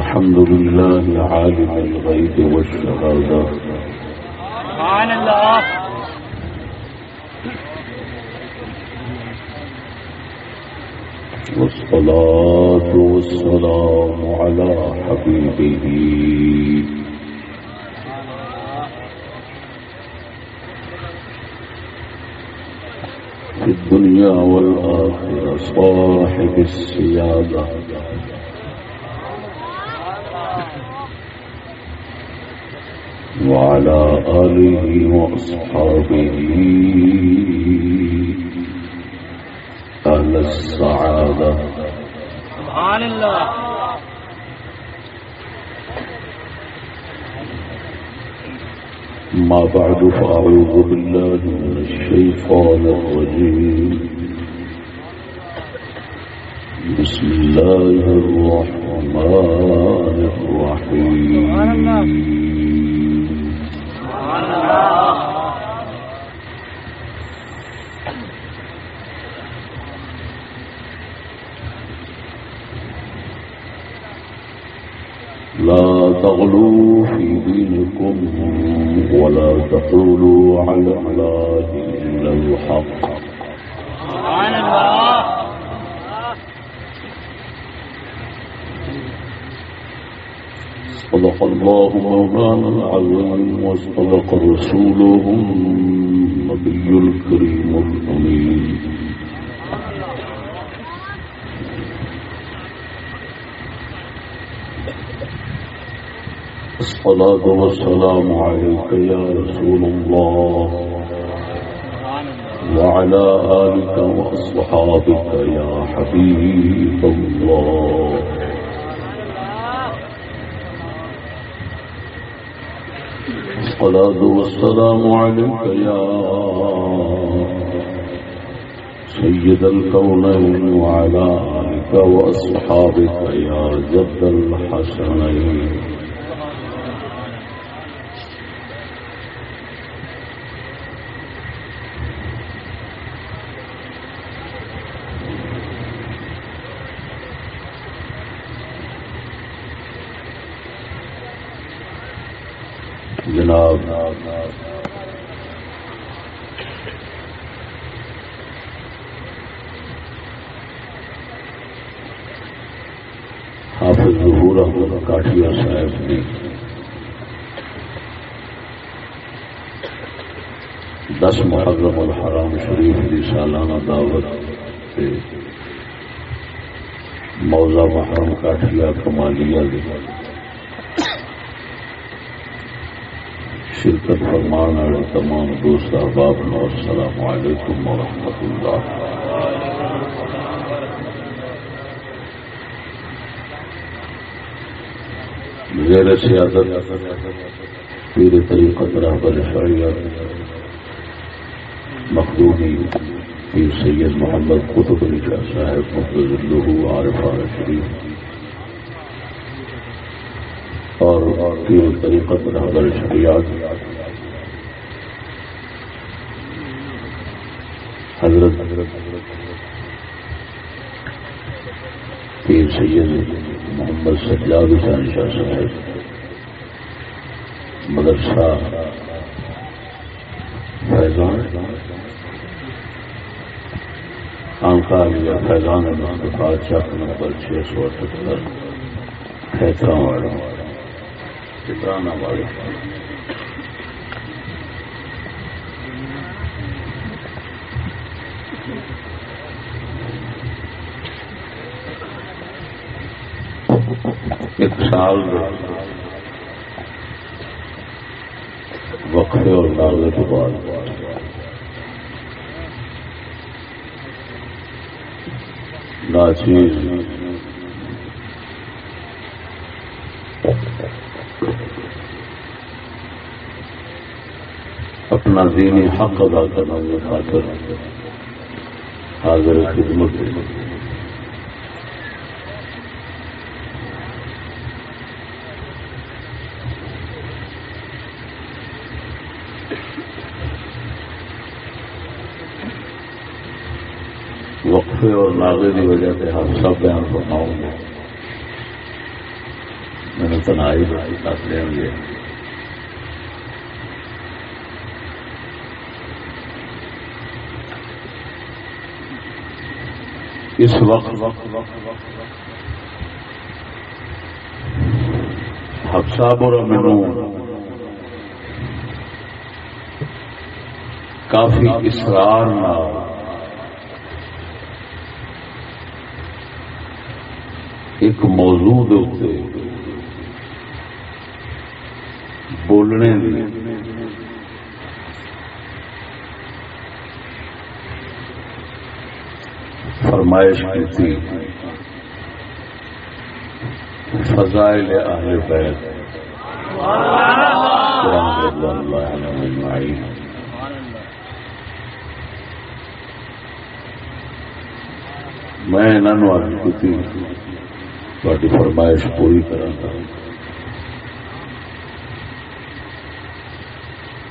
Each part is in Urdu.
الحمد لله عالم الغيب والشهادة. سبحان الله. والصلاة والسلام على حبيبه. في الدنيا والآخرة صاحب السيادة. وعلى آله وأصحابه أهل السعادة. سبحان الله. ما بعد فأعوذ بالله من الشيطان الرجيم. بسم الله الرحمن الرحيم. سبحان الله. لا تغلوا في دينكم ولا تقولوا على الله إلا الحق سبحان الله صدق الله مولانا العظيم وصدق رسوله النبي الكريم الأمين. الصلاة والسلام عليك يا رسول الله. وعلى آلك وأصحابك يا حبيب الله. الصلاة والسلام عليك يا سيد الكونين وعلى آلك وأصحابك يا جد الحسنين. دس محرم الحرام شریف کی سالانہ دعوت سے موزہ محرم کاٹیا کمالیا شرکت فرمان والے تمام دوست احباب نو السلام علیکم ورحمۃ اللہ۔ زیر سیاست پیر طریقت رہبر شریعت۔ مخدومی پیر سید محمد قطب علی شاہ صاحب محفوظ اللہ عارف شریف اور پیر طریقت رہبر شریعت حضرت پیر سید محمد سجاد حسین شاہ صاحب مدرسہ فیضان خانقاہ فیضان مصطفیٰ چک نمبر چھ سو اٹھہتر کھیترا والا چترانا والے ایک سال وقفے اور ناغے کے بعد ناچیز۔ اپنا دینی حق ادا کرنا کی خاطر حاضر خدمت۔ وقفے اور ناغے کی وجہ سے ہم سب بیان فرماؤں گے میں نے تنہائی کر دیں گے اس وقت حق صاحب اور امنو کافی اسرار نہ ایک موضوع دے بولنے دی فرمائش کی تھی فضائل اہل بیت۔ میں انہوں کی تاری فرمائش پوری کرا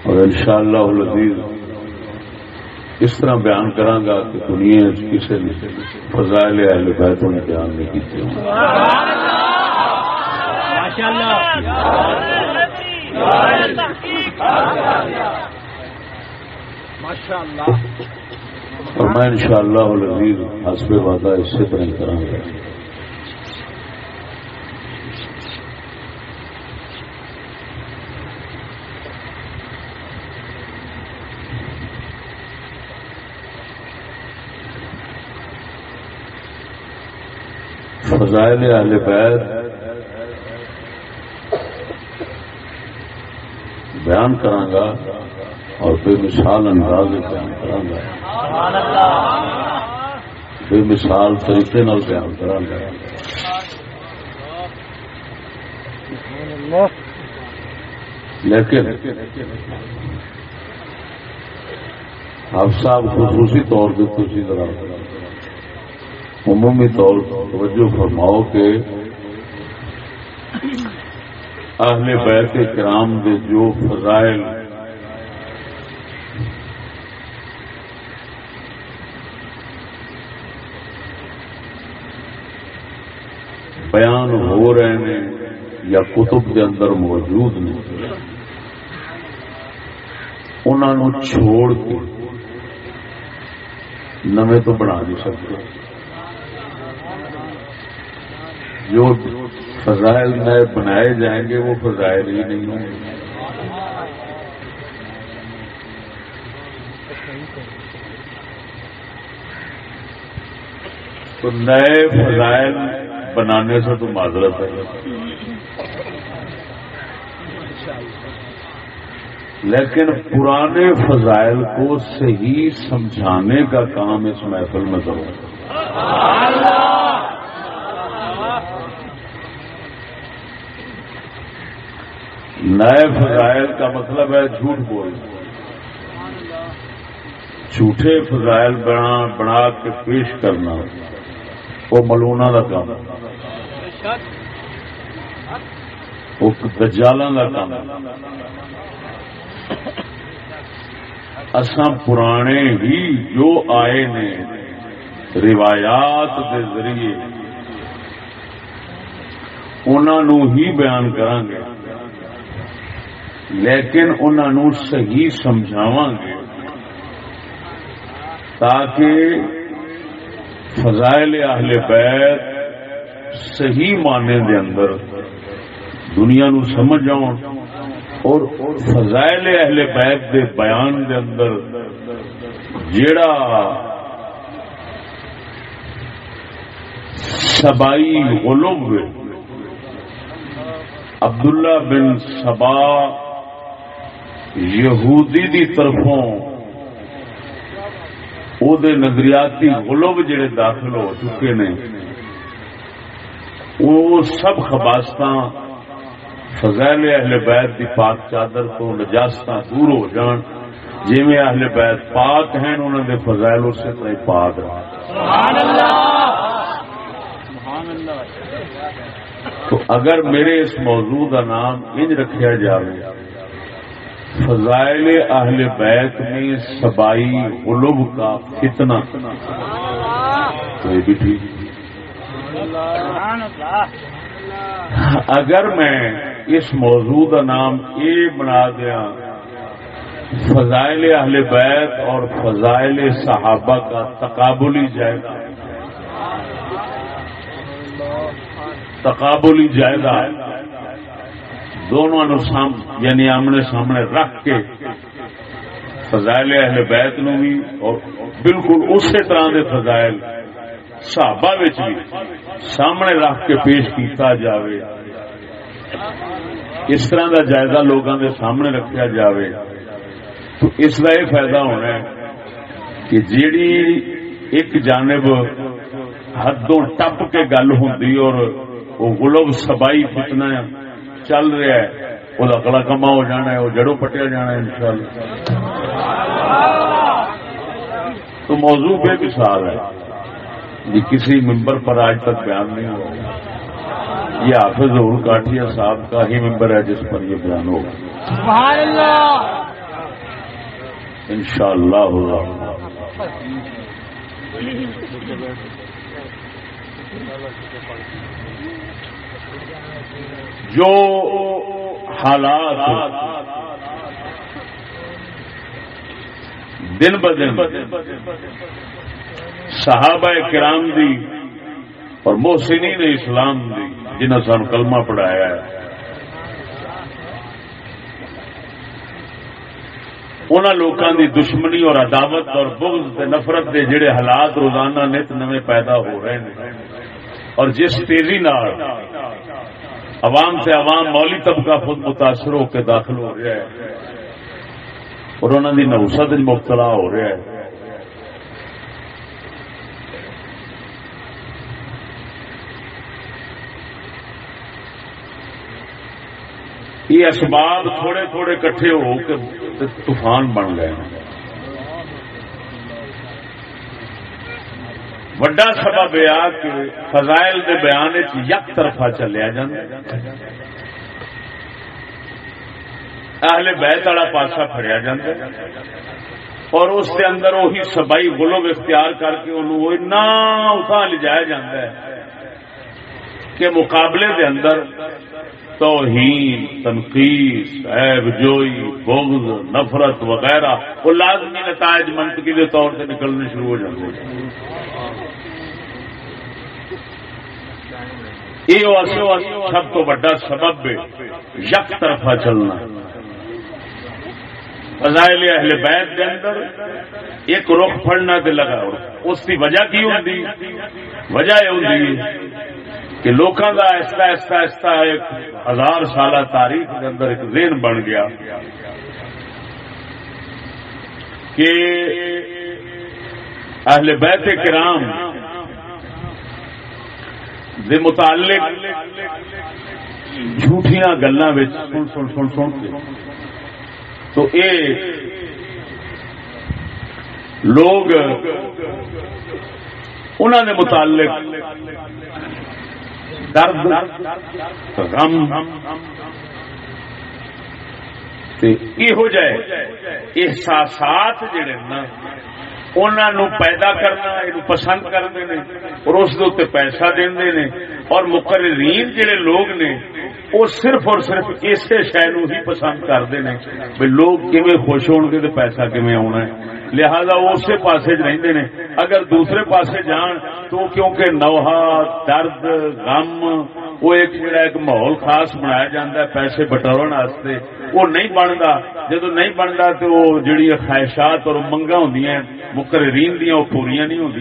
اور ان شاء اللہ اس طرح بیان کرا کہ دنیا کسی نے فضائل اہل بیتوں نے بیان نہیں کیتے ہوں اور میں ان شاء اللہ حسب وعدہ اسی طرح کروں گا۔ فضائل اہل بیت۔ بیان کرانگا اور بے مثال انداز بیان کرانگا بے مثال طریقے نال بیان کرانگا لیکن آپ صاحب خصوصی طور پہ خوشی طرح۔ عمومی طور توجہ فرماؤ کہ اہل بیت کرام دے جو فضائل بیان ہو رہے ہیں یا کتب کے اندر موجود نے انہوں چھوڑ کے نمے تو بنا نہیں سکتے۔ جو فضائل نئے بنائے جائیں گے، وہ فضائل ہی نہیں ہوں گے۔ تو نئے فضائل بنانے سے تو معذرت ہے۔ لیکن پرانے فضائل کو صحیح سمجھانے کا کام اس محفل میں کروں نئے فضائل کا مطلب ہے جھوٹ بول۔ جھوٹے فضائل بنا بنا کے پیش کرنا۔ وہ ملونا کا کام۔ وہ دجالا کا کام۔ اساں پرانے ہی جو آئے نے روایات کے ذریعے انہوں ہی بیان کریں گے لیکن انہوں صحیح سمجھاوا گے تاکہ فضائل اہل بیت صحیح معنی دے اندر دنیا نو سمجھ آؤ اور فضائل اہل بیت دے بیان دے اندر جیڑا سبائی غلوب عبداللہ بن سبا یہودی دی طرفوں او دے نظریاتی غلوب جڑے داخل ہو چکے نے، وہ سب خباست فضائل اہل بیت دی پاک چادر تو نجاست دور ہو جان جی میں اہل بیت پاک ہیں، انہوں نے فضائل اس سے طرح پاک تو اگر میرے اس موضوع کا نام انج رکھا جائے فضائل اہل بیت میں سبائی غلوب کا فتنہ۔ تو یہ بھی ٹھیک۔ اگر میں اس موضوع کا نام یہ بنا دیا، فضائل اہل بیت اور فضائل صحابہ کا تقابلی جائزہ۔ تقابلی جائزہ۔ دونوں سام یعنی آمنے سامنے رکھ کے فضائل اہل بیت نو بھی اور بالکل اسی طرح کے فضائل صحابہ بھی سامنے رکھ کے پیش کیتا جاوے۔ اس طرح کا جائزہ لوگوں کے سامنے رکھا جاوے۔ تو اس کا یہ فائدہ ہونا ہے کہ جیڑی ایک جانب حدوں ٹپ کے گل ہوں اور وہ گلوب سبائی فتنا چل رہا ہے۔ وہ اگلا کما ہو جانا ہے وہ جڑوں پٹیا جانا ہے انشاءاللہ۔ تو موضوع بے مثال ہے یہ کسی ممبر پر آج تک بیان نہیں ہوا۔ یہ حافظ ظہور کاٹیا صاحب کا ہی ممبر ہے جس پر یہ بیان ہوگا ان شاء اللہ جو حالات دن ب دن صحابہ کرام دی اور محسنین اسلام دی جنہیں سان کلمہ پڑھایا ہے۔ انہوں لوگوں دی دشمنی اور عداوت اور بغض تے نفرت دے جڑے حالات روزانہ نت نوے پیدا ہو رہے ہیں۔ اور جس تیزی نال عوام سے عوام مولی طبقہ خود متاثر ہو کے داخل ہو رہا ہے اور انہوں دی نوسط مبتلا ہو رہا ہے یہ اسباب تھوڑے تھوڑے کٹھے ہو کے طوفان بن گئے ہیں۔ وڈا سبب یہ کہ فضائل کے بیان یک طرفہ چلیا اہل بیت والا پاسا فریا جا اور اس کے اندر وہی سبائی گلوب اختیار کر کے انہوں اتنا لے جایا جاتا ہے کہ مقابلے دے اندر توہین تنقید عیب، جوئی، بغض، نفرت وغیرہ وہ لازمی نتائج منطقی کے طور سے نکلنے شروع ہو جاتے ہیں یہ سب تو بڑا سبب یک طرفہ چلنا۔ فضائل اہل بیت کے اندر ایک رخ پڑنا تے لگا اس کی وجہ کی ہوتی وجہ یہ ہوتی کہ لوگوں کا ایسا ایسا ایسا ایک ہزار سالہ تاریخ کے اندر ایک ذہن بن گیا کہ اہل بیت کرام دے متعلق جھوٹیاں گلوں سن سن سن سن کے۔ تو اے لوگ انہوں نے متعلق درد، غم یہ جائے احساسات جڑے نا انہوں پیدا کرنا یہ پسند کرتے ہیں اور اس پیسہ دے اور مقررین جڑے لوگ نے وہ صرف اور صرف اسی شہر ہی پسند کرتے ہیں بھائی لوگ کیویں خوش ہو گے تو پیسہ کیویں آنا ہے۔ لہذا وہ اسی پاسے جی رہتے ہیں۔ اگر دوسرے پاسے جان تو کیونکہ نوہا درد، غم، وہ ایک جڑا ایک ماحول خاص بنایا جاتا ہے، پیسے بٹور وہ نہیں بنتا جدو نہیں بنتا تو وہ جڑی خواہشات اور منگا ہوں مقررین دیا وہ پوریا نہیں ہوں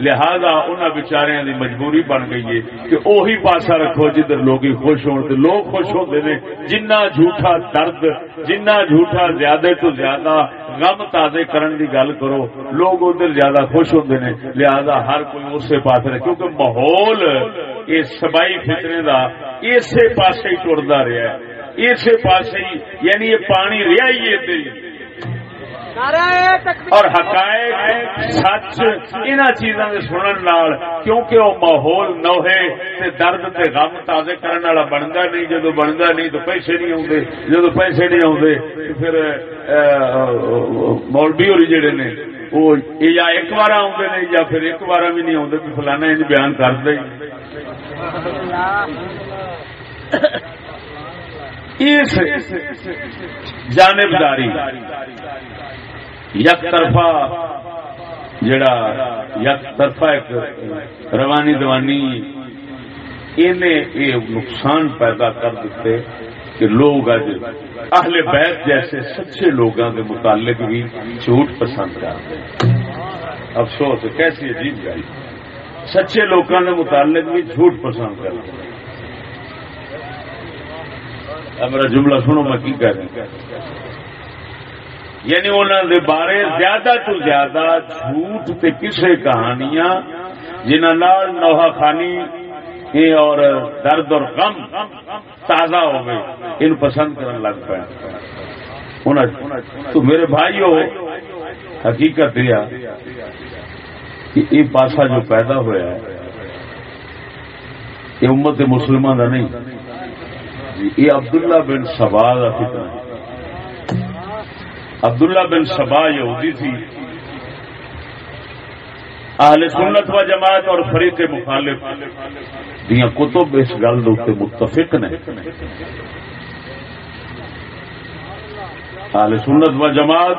لہذا انہوں بچاریا کی مجبوری بن گئی ہے کہ وہی پاسا رکھو جدھر لوگ خوش ہو لوگ خوش ہوتے ہیں جنہ جھوٹا درد، جنہ جھوٹا زیادہ تو زیادہ غم تازے کرن دی گل کرو، لوگ ادھر زیادہ خوش ہوتے ہیں لہذا ہر کوئی اسی پاس رہے، کیونکہ ماحول یہ سبائی فکرے کا اسی پاس ہی ٹرتا رہا ہے۔ اسی پاس ہی یعنی یہ پانی رہا ہی ہے اور حقائق، سچ ان چیزوں کے سنن نال، کیونکہ وہ ماحول نوہے تے درد تے غم تازے کرنے والا بنتا نہیں، جدو بنتا نہیں تو پیسے نہیں آتے جدو پیسے نہیں آتے پھر مولوی ہوئی جڑے نے، وہ یا ایک بار آتے ہیں یا پھر ایک بار بھی نہیں آتے فلانا ان بیان کر دیں اس جانبداری یک طرفہ جڑا یک طرفہ ایک روانی دوانی یہ نقصان پیدا کر دیتے کہ لوگ اج اہل بیت جیسے سچے لوگوں کے متعلق بھی جھوٹ پسند کرتے افسوس، کیسی عجیب گل۔ سچے لوگوں کے متعلق بھی جھوٹ پسند کرتے میرا جملہ سنو، میں کی کہہ رہا یعنی انہوں نے بارے زیادہ تو زیادہ جھوٹ تے کسے کہانیاں جنہوں نوحہ خانی اور درد اور غم تازہ ہو گئے ان پسند کرنے لگ پائے تو میرے بھائی ہو حقیقت دیا کہ یہ پاسا جو پیدا ہوا ہے یہ امت مسلمان کا نہیں۔ یہ عبداللہ بن سبا کا فتنہ ہے۔ عبداللہ بن سبا یہودی تھی۔ اہل سنت و جماعت اور فریق مخالف دیا کتب اس گل متفق نے۔ اہل سنت و جماعت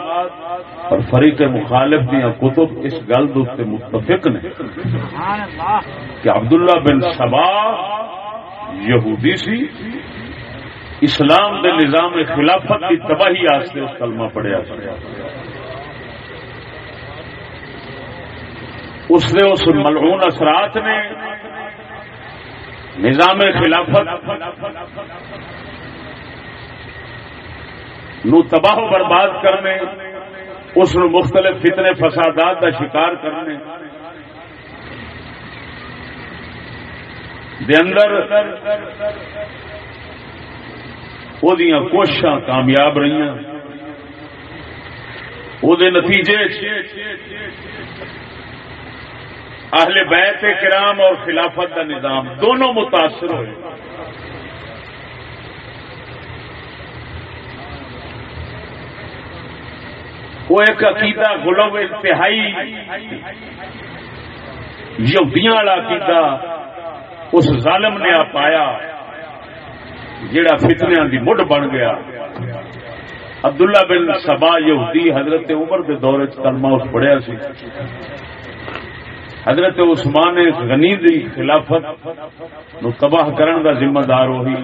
اور فریق مخالف دیا کتب اس گل متفق نے۔ کہ عبداللہ بن سبا یہودی سی۔ اسلام دے نظام خلافت کی تباہی آستے اس کلمہ پڑھیا اس نے اس ملعون اثرات نے نظام خلافت نو تباہ و برباد کرنے، اس نو مختلف فتنے، فسادات کا شکار کرنے۔ دے اندر وہ کوشش کامیاب رہی وہ نتیجے اہل بیت کرام اور خلافت کا نظام دونوں متاثر ہوئے۔ وہ ایک عقیدہ گلو انتہائی یہودیاں والا عقیدہ اس ظالم نے آ پایا جڑا فتنیا کی مڈ بن گیا۔ عبداللہ بن سبا یہودی حضرت عمر کے دور کلمہ اس پڑھیا سی۔ حضرت عثمان غنی دی خلافت نو تباہ کرن دا ذمہ دار وہی۔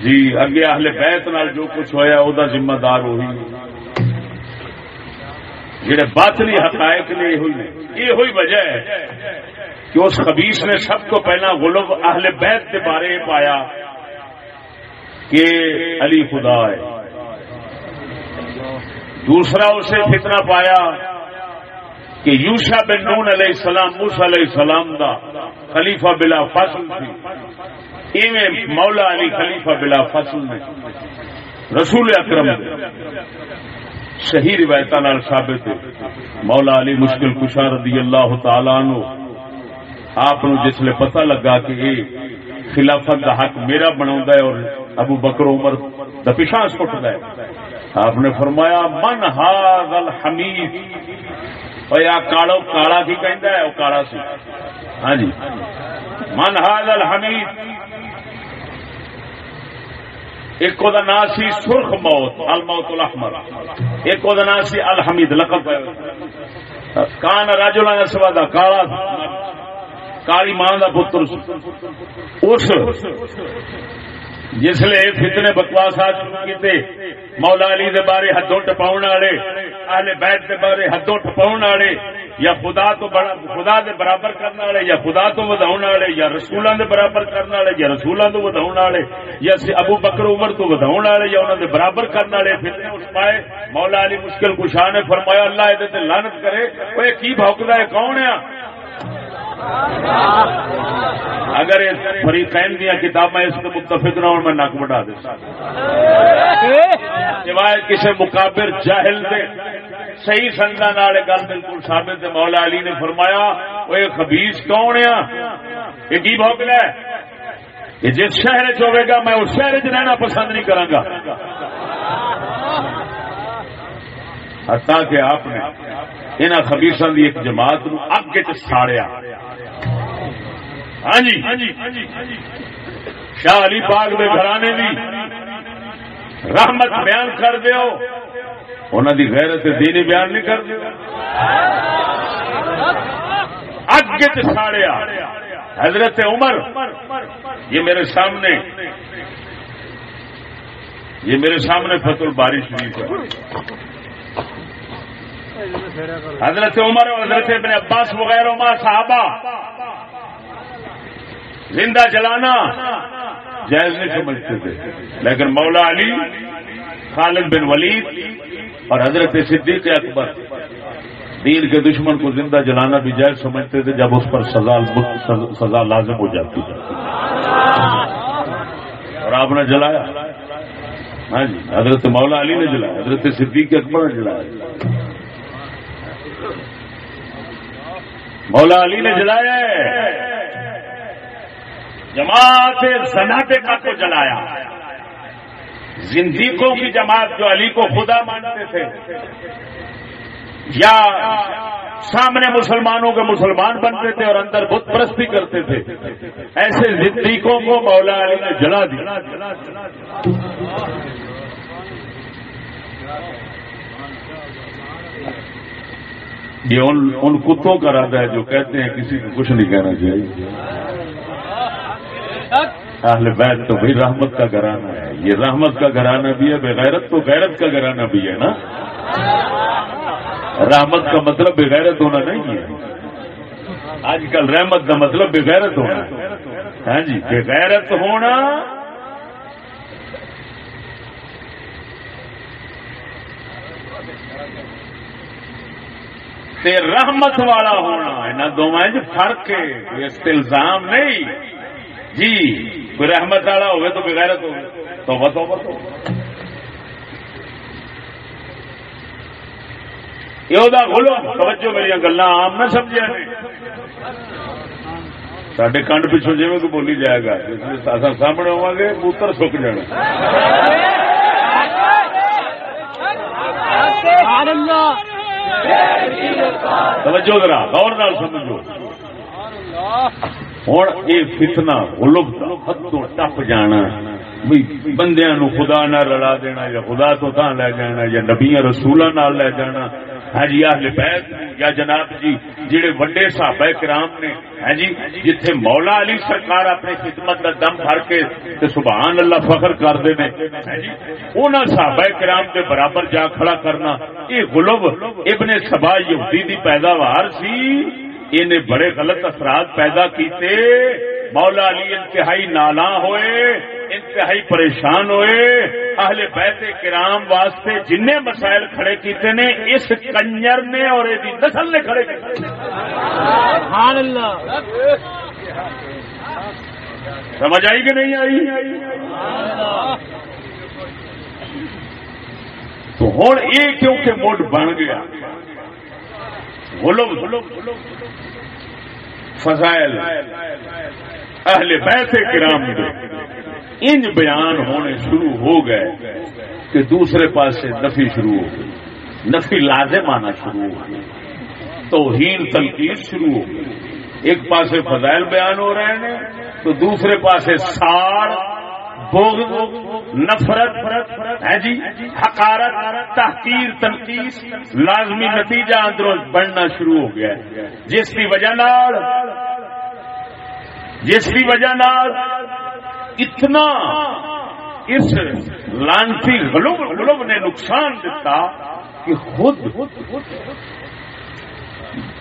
جی اگے اہل بیت نال جو کچھ ہویا، او دا ذمہ دار وہی۔ جڑے باطنی حقائق نے یہ ہوئی یہ ہوئی وجہ ہے کہ اس خبیص نے سب کو پہلا غلب اہل بیت کے بارے پایا۔ کہ علی خدا ہے۔ دوسرا اسے فتنہ پایا کہ یوشا بن نون علیہ السلام موس علیہ السلام دا خلیفہ بلا فصل تھی۔ ایویں مولا علی خلیفہ بلا فصل نے رسول اکرم صحیح روایت ثابت ہے۔ مولا علی مشکل کشا رضی اللہ تعالی آپ جسے پتہ لگا کہ یہ خلافت کا حق میرا بنا اور ابو بکر عمر دا پیشہ سٹ گئے آپ نے فرمایا، من ہاض الحمید کالو کالا کی کہندا ہے وہ کالا سی۔ ہاں جی۔ من ہاض الحمید ایک دا نام سی سرخ موت، الموت الاحمر۔ ایک دا نام سی الحمید، لقب کان راجولا سوا دا کالا کالی ماں کا پتر۔ اس جس لیے فتنے بکواسات شروع کیتے، مولا علی دے بارے حدوں ٹپاؤن والے اہل بیت دے بارے حدوں ٹپاؤن والے یا خدا تو خدا دے برابر کرنے والے یا خدا تو وداؤن والے یا رسولاں دے برابر کرنے والے یا رسولاں تو وداؤن والے یا ابو بکر عمر تو وداؤن والے یا انہاں دے برابر کرنے والے فتنے اس پائے، مولا علی مشکل کشاہ نے فرمایا، اللہ اے تے لعنت کرے اوے کی بھوکدا ہے، کون ہے؟ اگر فریقین دیا کتابیں اس کے متفق نہ ہو میں نک بٹا دے۔ سوائے کسی مقابر جاہل دے، صحیح سنگا نال گل بالکل ثابت مولا علی نے فرمایا، وہ یہ خبیز کون ہے؟ یہ کی بھوکل ہے؟ یہ جس شہر چ گا، میں اس شہر چ رہنا پسند نہیں کروں گا۔ حتیٰ کہ آپ نے انہوں خبیسوں کی ایک جماعت نو اگ چ ساڑیا۔ ہاں جی۔ شاہ علی پاک دے گھرانے دی رحمت بیان کر دیو۔ انہوں دی غیرت دینی بیان نہیں کر دیو۔ اگے تے ساڑیا حضرت عمر، یہ میرے سامنے، یہ میرے سامنے فتح الباری شریف ہے۔ حضرت عمر اور حضرت ابن عباس وغیرہ صحابہ زندہ جلانا جائز نہیں سمجھتے تھے۔ لیکن مولا علی، خالد بن ولید اور حضرت صدیق اکبر دین کے دشمن کو زندہ جلانا بھی جائز سمجھتے تھے جب اس پر سزا سزا لازم ہو جاتی ہے اور آپ نے جلایا۔ ہاں جی حضرت مولا علی نے جلایا، حضرت صدیق اکبر نے جلایا۔ مولا علی نے جلایا جماعت سناٹے کا کو جلایا۔ زندگیوں کی جماعت جو علی کو خدا مانتے تھے۔ یا سامنے مسلمانوں کے مسلمان بنتے تھے اور اندر بت پرستی کرتے تھے۔ ایسے زندگیوں کو مولا علی نے جلا دیا یہ ان کتوں کا رادہ ہے جو کہتے ہیں کسی کو کچھ نہیں کہنا چاہیے۔ اہل بیت تو بھائی رحمت کا گھرانہ ہے۔ یہ رحمت کا گھرانہ بھی ہے، بغیرت تو غیرت کا گھرانہ بھی ہے نا؟ رحمت کا مطلب بغیرت ہونا نہیں ہے۔ آج کل رحمت کا مطلب بغیرت ہونا ہاں جی بغیرت ہونا۔ تے رحمت والا ہونا انہوں دونوں فرق ہے الزام نہیں۔ جی کوئی رحمت والا ہوگا تو بغیرت ہو تو بتو بتو یہ بولو توجہ میری گلا آم نہ سمجھا سڈے کنڈ پچھوں جی کو بولی جائے گا سامنے ہوا گے پوتر سک جانا توجہ ذرا غور نال سمجھو ہوں یہ فتنا غلب حدوں ٹپ جانا بندیاں نو خدا نہ رلا دینا یا خدا تو تاں لے جانا یا نبیاں رسولاں نال لے جانا ہاں جی اہل بیت یا جناب جی جڑے وڈے صحابہ کرام نے ہاں جی جتھے مولا علی سرکار اپنی خدمت کا دم بھر کے تے سبحان اللہ فخر کرتے ہیں ہاں جی انہاں صحابہ کرام کے برابر جا کھڑا کرنا یہ غلب ابن سبا یہودی دی پیداوار سی انہیں بڑے غلط اثرات پیدا کیتے مولا علی انتہائی نالا ہوئے انتہائی پریشان ہوئے اہل بیت کرام واسطے جن مسائل کھڑے کیتے نے اس کنجر نے اور نسل نے کھڑے کیتے سمجھ آئی کہ نہیں آئی؟ تو ہوں یہ کیونکہ موڈ بن گیا۔ فضائل اہل بیت کرام دے۔ انج بیان ہونے شروع ہو گئے کہ دوسرے پاس سے نفی شروع ہو گئی۔ نفی لازم آنا شروع ہو گئی۔ توہین تنقید شروع ہو گئی۔ ایک پاس فضائل بیان ہو رہے ہیں تو دوسرے پاس ساڑ نفرت، ہے جی حقارت، تحقیر تنقید لازمی نتیجہ اندروں بڑھنا شروع ہو گیا جس کی وجہ نال، جس کی وجہ نال اتنا اس لانسی غلوب غلوب نے نقصان دیتا کہ خود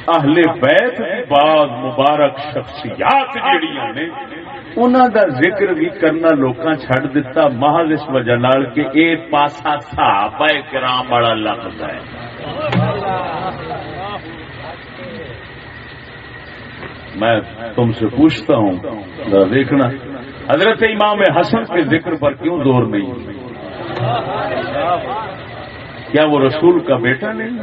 اہل بیت بعد مبارک شخصیات جہیا نے انہوں دا ذکر بھی کرنا لوکاں چھڑ دیتا محض اس وجہ نال کہ اے پاسا صحابہ کرام والا لفظ ہے۔ میں تم سے پوچھتا ہوں دیکھنا۔ حضرت امام حسن کے ذکر پر کیوں زور نہیں؟ کیا وہ رسول کا بیٹا نہیں؟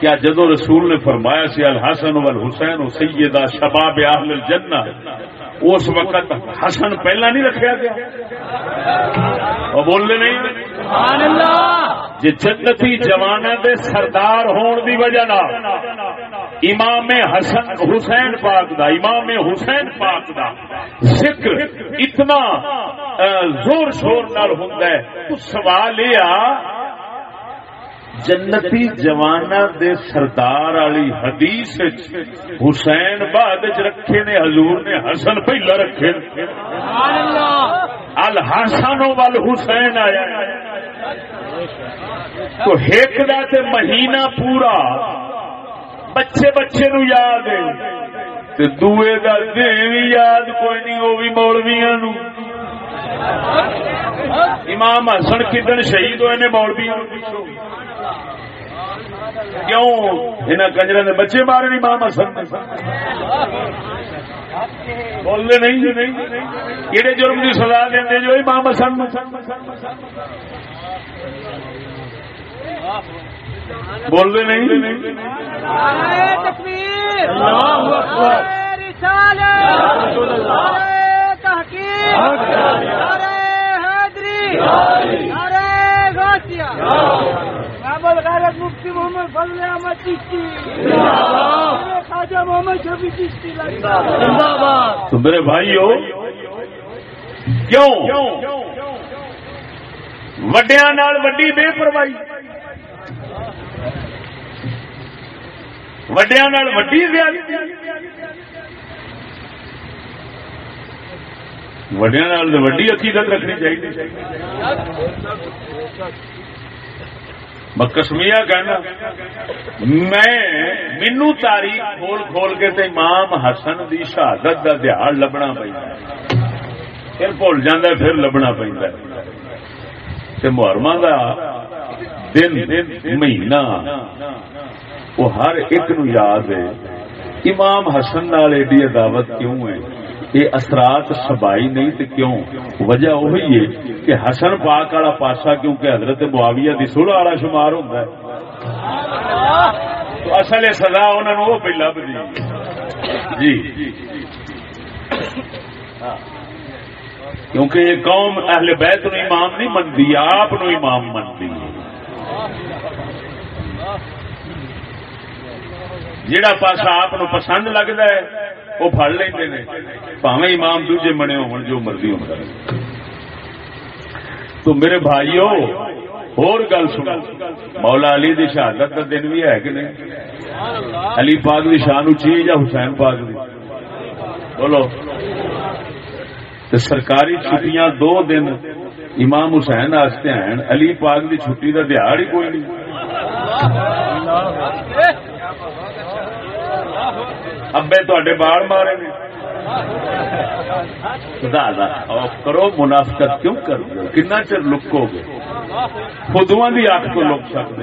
کیا جدو رسول نے فرمایا سی الحسن والحسین سیدہ شباب اہل الجنہ اس وقت حسن پہلا نہیں رکھا گیا۔ وہ بولنے نہیں۔ جی جنتی جوانا دے سردار ہون دی وجہ نہ امام حسن حسین پاک دا امام حسین پاک دا ذکر اتنا زور شور نال ہوندا ہے۔ تو سوال یہ جنتی جوانا دے سردار والی حدیث حسین بعد رکھے نے حضور نے حسن پہلا رکھے الحسن وال حسین آیا۔ تو ایک دا تے مہینہ پورا۔ بچے بچے نو یاد ہے۔ دوے دا بھی یاد کوئی نہیں وہ بھی مولویا نو۔ امام حسن کدن شہید ہوئے نے مولوی کیوں؟ ان کنجر نے بچے مارے نہیں امام حسن بولتے نہیں کہڑے جرم کی سزا دیں جو امام حسن بولتے نہیں۔ تحقیق مفتی محمد فضل احمد چشتی۔ خواجہ محمد شفیع چشتی۔ تو میرے بھائی ہو کیوں وڈیا وڈی بے پرواہی وڈیا وڈی زیادتی۔ وڈیا وڈی عقیدت رکھنی چاہیے میں کسمیا کہنا، میں مینو تاریخ کھول کھول کے تے امام حسن دی شہادت دا دہاڑ لبنا پہ پھر بھول جانا پھر لبنا پہ محرما دا دن، مہینہ، وہ ہر ایک نو یاد ہے، امام حسن نال ایڈی عداوت کیوں ہے؟ یہ اثرات سبائی نہیں تو کیوں؟ وجہ وہی ہے کہ حسن پاک والا پاسا کیونکہ حضرت معاویہ دی سلح والا شمار ہوتا ہے۔ تو اصل سزا انہوں نے وہ پہ لب دی جی۔ کیونکہ یہ قوم اہل بیت نو امام نہیں منتی، آپ نو امام منتی۔ جہاں پاسا آپ پسند لگتا ہے وہ پڑ لیں پاوے امام دوجے بنے ہو جو مرضی ہو تو میرے بھائیو، اور گل سن مولا علی دی شہادت کا دن بھی ہے کہ نہیں؟ علی پاک دی شان اچھی یا حسین پاک دی؟ بولو۔ سرکاری چھٹیاں دو دن امام حسین واسطے ہیں۔ علی پاک دی چھٹی کا دیہڑ ہی کوئی نہیں۔ ابے تے بال مارے نے کرو منافقت کیوں کر دو کنا چر لکو گے خدو کی اک تو لک سکتے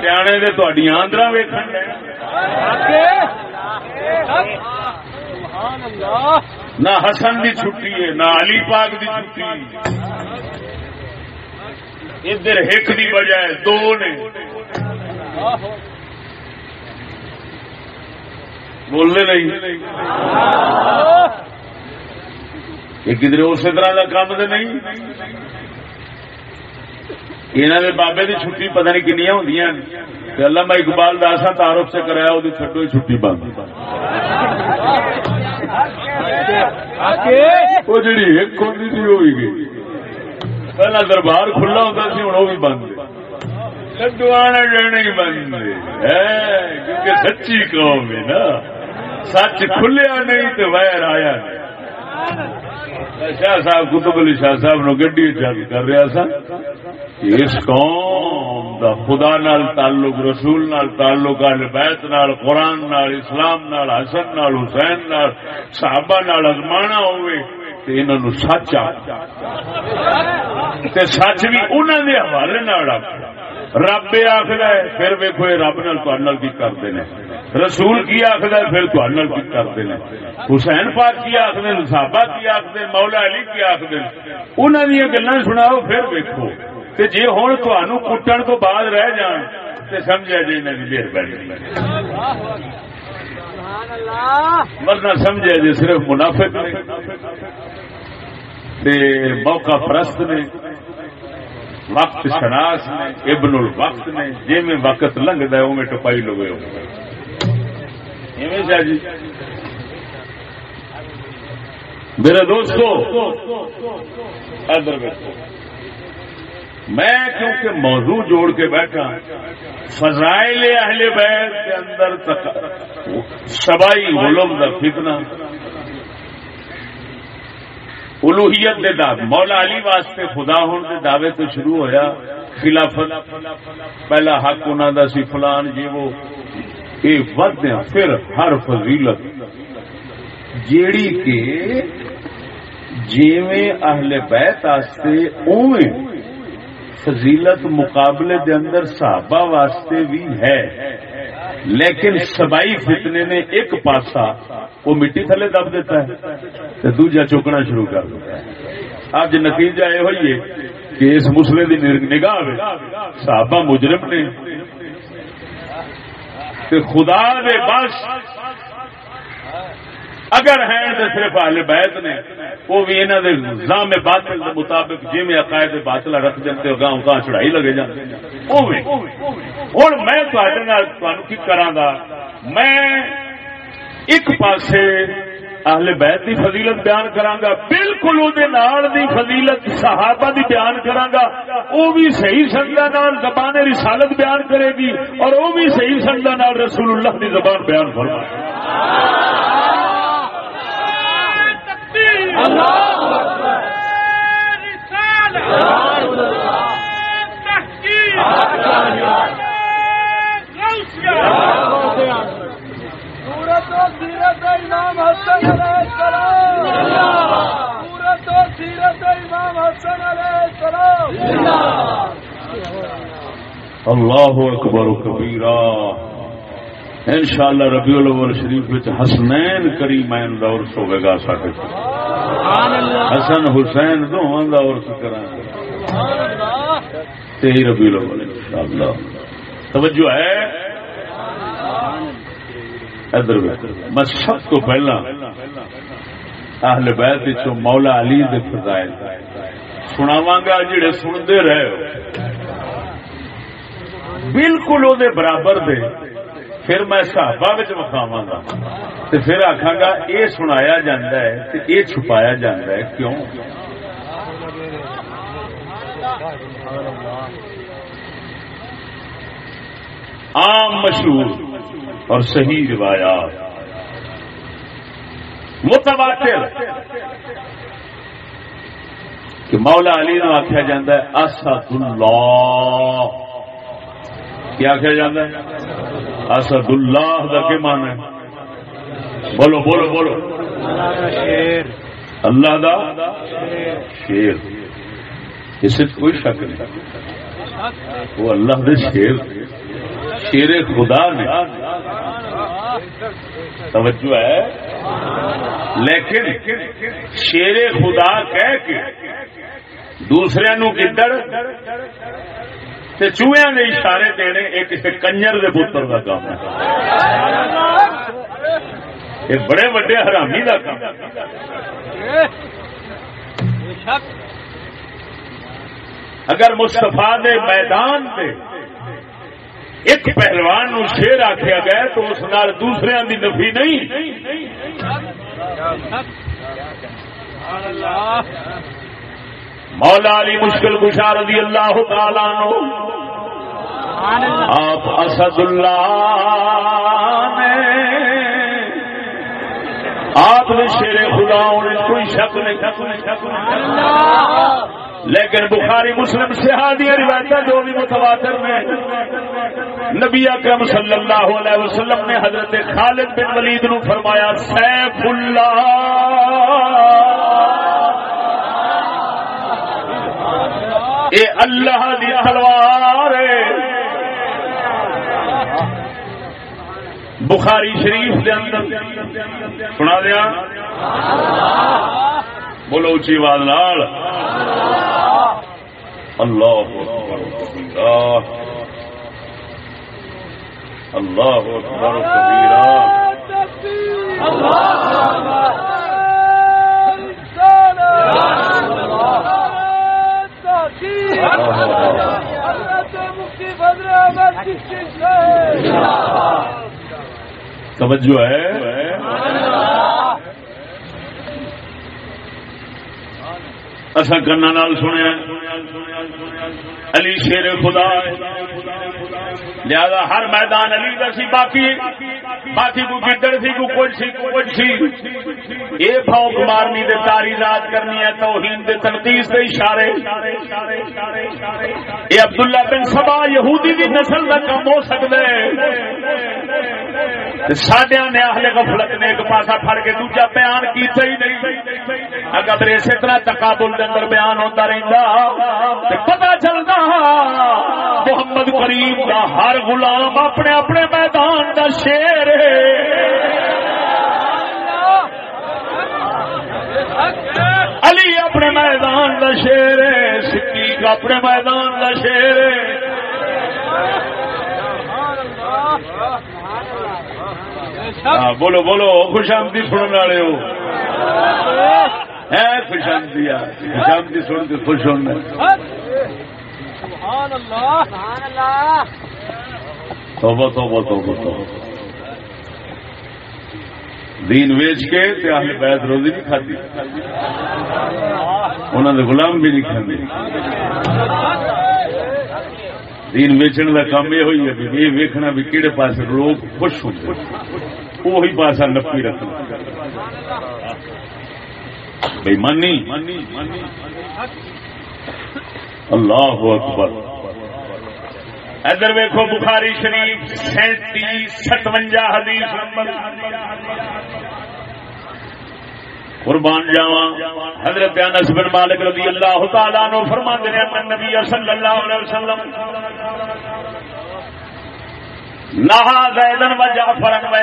سیانے نے تھوڑی آندرا ویک نہ حسن کی چھٹی ہے نہ علی پاک کی چھٹی ادھر ایک دی بجائے دو نے بولنے نہیں۔ یہ کدھر اسی طرح کا کام تو نہیں۔ یہاں کے بابے کی چھٹی پتہ نہیں کنیا ہوں اللہ میں اقبال داسا تعارف سے کرایا وہ چھٹو چھٹی بند۔ وہ جڑی ایک ہوتی تھی وہ بھی گئی۔ پہلا دربار کھلا ہوتا سی ہوں وہ بھی بند۔ لڈوانا نہیں بند۔ کیونکہ سچی قوم ہے نا۔ سچ کھلیا نہیں تو ویر آیا شاہ صاحب کتب علی شاہ صاحب نو گڈی چل کر رہا سا۔ اس قوم دا خدا نال تعلق، رسول نال تعلق، اہل بیت نال، قرآن نال، اسلام نال، حسن نال، حسین نال، صحابہ نال ازمانا ہوئے تے انہاں نو سچ آ۔ تے سچ بھی انہاں دے حوالے نال رب آخر ہے، پھر ویکو رب نال تو کی کرتے ہیں رسول کی آخر پھر تل کرتے ہیں؟ حسین پاک کی آخر صحابہ کی آخر مولا علی کی آخر انہوں نے گلا سناؤ، پھر ویکو جی ہوں تمہوں کٹن تو بعد رہ جان تو سمجھا جی انہوں انہیں مہربانی مرنا سمجھا جی صرف منافق نے۔ موقع پرست نے، وقت شناس نے، ابن الوقت نے جی میں وقت لنگتا ہے اوے ٹپائی لوگ ہو۔ جی۔ میرے دوستو، ادھر میں کیونکہ موضوع جوڑ کے بیٹھا، فضائل اہل بیت کے اندر تک سبائی علم کا فتنہ الوحیت دے دعوے مولا علی واسطے خدا ہون دے دعوے تو شروع ہویا، خلافت۔ پہلا حق انہوں دا سی، فلان جی وہ یہ ود پھر ہر فضیلت۔ جیڑی کے جیویں اہل بیت آستے اویں فضیلت مقابلے دے اندر صحابہ واسطے بھی ہے، لیکن سبائی فتنے نے ایک پاسا وہ مٹی تھلے دب دیتا ہے تو دوجا چکنا شروع کر دیتا ہے۔ اج نتیجہ یہ ہوئی ہے کہ اس مسلے کی نگاہ صحابہ مجرم نے خدا دے بس اگر ہیں تو صرف اہل بیت نے۔ وہ بھی انہوں نے نظام باطل کے مطابق جی میں عقائد باطلا رکھ دیں گاؤں گاہ چڑھائی لگے جاتے ہوں میں کی کرا میں ایک پاسے اہل بیت دی فضیلت بیان کرانگا بالکل دی فضیلت صحابہ دی بیان کرانگا وہ بھی صحیح سنگا نال زبان رسالت بیان کرے گی اور وہ بھی صحیح سنگا نال رسول اللہ دی زبان بیان فرمائے۔ اللہ اکبر۔ و کبیرہ ان شاء اللہ ربیع الاول شریف حسنین کریمین کا عرس ہوئے گا سارے حسن حسین دونوں کا عرس کرا تیری ربیع الاول ان شاء اللہ توجہ ہے؟ ادھر میں سب تو پہلا اہل بیت مولا علی دے فضائل سناواں گا جڑے سنتے رہے ہو۔ بالکل وہ برابر دے۔ پھر میں صحابہ وکھاوا گا۔ تو پھر آخا گا یہ سنایا جا یہ چھپایا جا کیوں؟ عام مشہور اور صحیح روایات۔ متواتر۔ کہ مولا علی نو آخیا جا اسد اللہ کیا آخیا جا اسد اللہ کا کیا مان ہے؟ بولو بولو بولو۔ اللہ دا شیر۔ اس کوئی شک نہیں۔ وہ اللہ دے شیر۔ شیر خدا نے۔ توجہ ہے۔ لیکن شیر خدا کہہ کے دوسرے نو گدڑ چوہیا نے اشارے دینے یہ کسی کنجر کے پتر کا کام ہے۔ یہ بڑے وڈے حرامی کا کام اگر مستفا دے میدان سے ایک پہلوان نو شیر آخیا گیا تو اس نال دوسرے کی نفی نہیں۔ مولا علی مشکل کشا رضی اللہ تعالیٰ آپ اسد اللہ آپ نے شیر خدا ہونے کوئی شک نہیں. لیکن بخاری مسلم سے ہادی روایت جو بھی متواتر میں نبی اکرم صلی اللہ علیہ وسلم نے حضرت خالد بن ولید نو فرمایا، سیف اللہ۔ اے اللہ دی تلوار ہے۔ بخاری شریف دے اندر۔ سنا دیا؟ بولو جی اچھی آواز لال اللہ اللہ اکبر کبیرہ۔ اللہ حضرت مفتی فضل احمد چشتی صاحب توجہ ہے۔ اصا کنا نال سنیا علی شیر خدا ہے۔ لہذا ہر میدان علی کا سی، باقی باقی کو گدڑ سی کو کچھ سی کو کچھ سی۔ یہ فوق مارنی دے تاری رات کرنی ہے، توہین دے تنقید دے اشارے۔ یہ عبداللہ بن سبا یہودی دی نسل کا کم ہو سکتا ہے۔ سڈیا نے اہل غفلت نے ایک پاسا پھڑ کے دوجا بیان کیتا ہی نہیں۔ اگر اسی طرح تقابل کے اندر بیان ہوتا رہتا پتا چلتا محمد کریم کا ہر غلام اپنے اپنے میدان کا شیر علی اپنے میدان کا شیر صدیق اپنے میدان کا شیر ہاں، بولو بولو، خوش آمدی سننے والے ہو۔ ہے خوش آمدی خوش آمدی سن کے خوش ہونا سبحان اللہ سبحان اللہ توبہ توبہ توبہ توبہ۔ دین ویچ کے تے اہل بیت روزی نہیں کھاتی۔ انہوں نے غلام بھی نہیں کھانے دین ویچن کا کام یہ ہوئی ہے یہ ویکھنا بھی کہڑے پاس لوگ خوش ہوں۔ وہی پاسا نپی رکھنا۔ بے مانی اللہ اکبر۔ ادھر ویکو بخاری شریف سینتی ستوجا حدیث نمبر۔ قربان جاوا حضرت انس بن مالک رضی اللہ تعالی عنہ فرماتے ہیں نبی صلی اللہ علیہ وسلم نہا زیدن و جعفرن و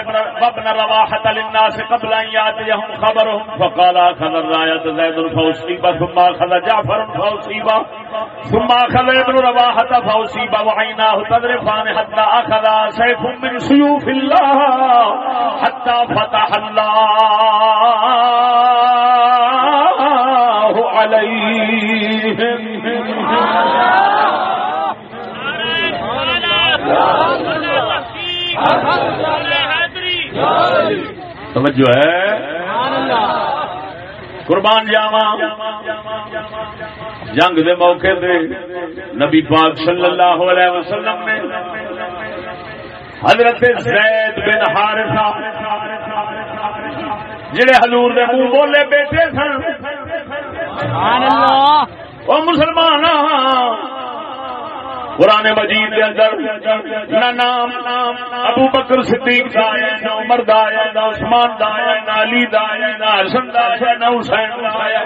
ابن رواحة للناس قبل ان ياتيهم خبرهم فقال اخذ الراية زيد فاصيب ثم اخذ جعفر فاصيب ثم اخذ ابن رواحة فاصيب وعيناه تذرفان حتى اخذ سيف من سيوف الله حتى فتح الله عليهم توجہ ہے۔ قربان جاوا جنگ دے موقع دے نبی پاک صلی اللہ علیہ وسلم نے حضرت زید بن حارثہ جڑے حضور دے منہ بولے بیٹھے سن۔ سبحان اللہ۔ وہ مسلمان قرآن مجید کے اندر نہ نام، ابو بکر صدیق دا آیا، نہ عمر دا آیا، نہ عثمان دا آیا، نہ علی دا آیا، نہ حسن دا آیا، نہ حسین دا آیا۔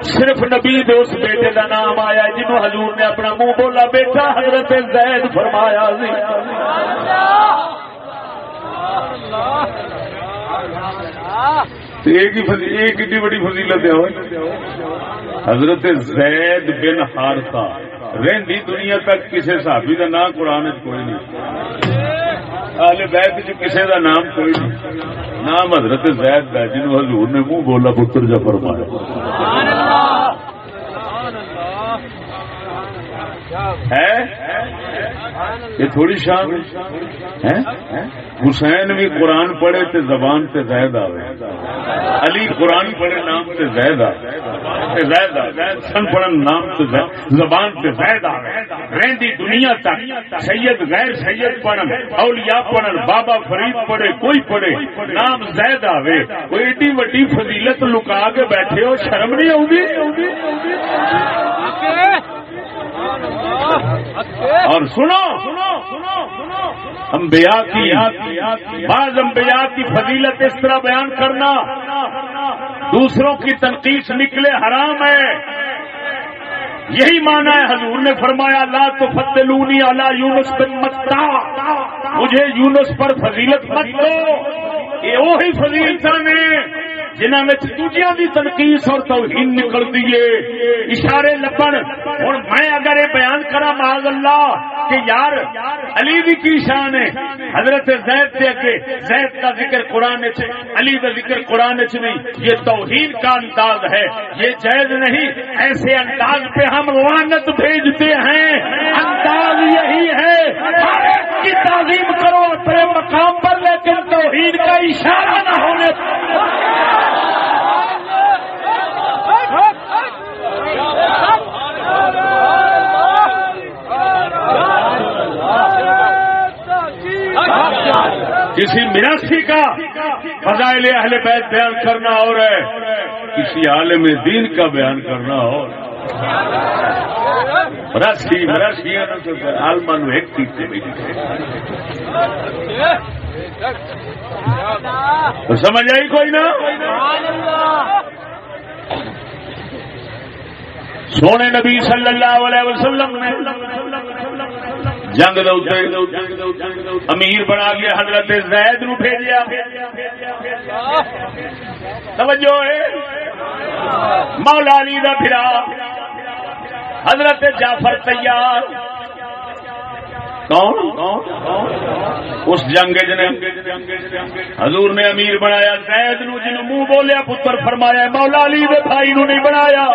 صرف نبی دے اس بیٹے دا نام آیا جنہوں حضور نے اپنا منہ بولا، بیٹا حضرت زید فرمایا سی ایک ہی بڑی فضیلت ہے۔ حضرت زید بن حارثہ۔ رہندی دنیا تک کسی صحابی کا نام قرآن کوئی نہیں۔ اہل بیت کسی کا نام کوئی نہیں۔ نام حضرت زید کا جنہوں حضور نے منہ بولا پتر جا فرمایا۔ ہے؟ یہ تھوڑی شان ہے؟ حسین بھی قرآن پڑھے تے زبان تے زید آوے۔ علی قرآن پڑھے نام تے زید آوے۔ زید آوے۔ سن پڑھن نام تے زید زبان تے زید آوے۔ رہندی دنیا تک سید غیر سید پڑھن، اولیاء پڑھن، بابا فرید پڑھے، کوئی پڑھے، نام زید آوے۔ کوئی ایڈی وڈی فضیلت لکا کے بیٹھے ہو، شرم نہیں آؤں اور سنو، انبیاء کی، بعض انبیاء کی فضیلت اس طرح بیان کرنا، دوسروں کی تنقید نکلے حرام ہے۔ یہی مانا ہے، حضور نے فرمایا، لا تو فتلونی الا یونس بن متا مجھے یونس پر فضیلت مت دو۔ یہ وہی فضیلت نے جنہوں میں دوجیاں دی تنقید اور توہین نکل دیے اشارے لبن۔ ہوں میں اگر یہ بیان کرا معاذ اللہ، کہ یار علی بھی کی شان ہے؟ حضرت زید سے اگے، زید کا ذکر قرآن چ علی کا ذکر قرآن چ نہیں۔ یہ توہین کا انداز ہے، یہ جائز نہیں۔ ایسے انداز پہ ہم لانت بھیجتے ہیں۔ انداز یہی ہے کی تعظیم کرو، اپنے مقام پر، لیکن توحید کا اشارہ نہ ہونے۔ Come on! کسی مراسی کا فضائل اہل بیت بیان کرنا اور ہے، کسی عالم دین کا بیان کرنا اور مراسی مراسی عالما نو ایک چیز سے بھی تو سمجھ آئی کوئی نا؟ سونے نبی صلی اللہ علیہ وسلم نے جنگ امیر بنا کے حضرت زید نو بھیجیا۔ توجہ مولا علی دا پھرا۔ حضرت جعفر تیار۔ کون؟ اس جنگ نے حضور نے امیر بنایا، زید نو جن منہ بولیا، پتر فرمایا، مولا علی دے بھائی نو نہیں بنایا۔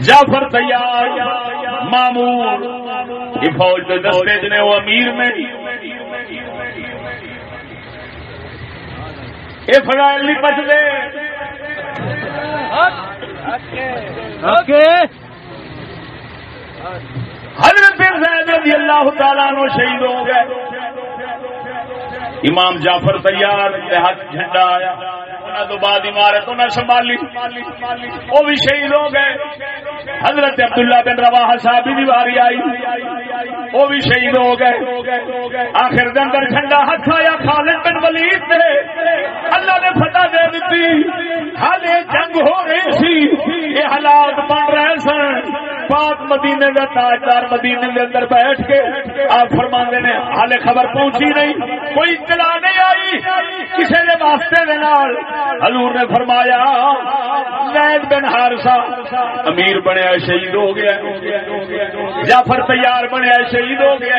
جعفر تیار مامور یہ فوج کے دستے جنے وہ امیر میں۔ یہ فضائل نہیں بچتے۔ حضرت زید رضی اللہ تعالیٰ نو شہید ہو گئے۔ امام جعفر تیار ہاتھ جھنڈا آیا۔ تو بعد عمارت انہیں سنبھالی۔ وہ بھی شہید ہو گئے۔ حضرت عبداللہ بن روا صاحب بھی باری آئی۔ وہ بھی شہید ہو گئے۔ آخر دن اندر جھنڈا ہاتھ آیا، خالد بن ولید نے اللہ نے فتح دے دیتی۔ حال جنگ ہو رہی سی، یہ حالات بن رہے سن۔ پاک مدینے کا تاجدار مدینے کے اندر بیٹھ کے آپ فرما نے ہال خبر پہنچی نہیں، کوئی اطلاع نہیں آئی۔ کسی نے واسطے دے نال حضور نے فرمایا، زید بن ہارسا امیر بنیا شہید ہو گیا۔ جعفر تیار بنیا شہید ہو گیا۔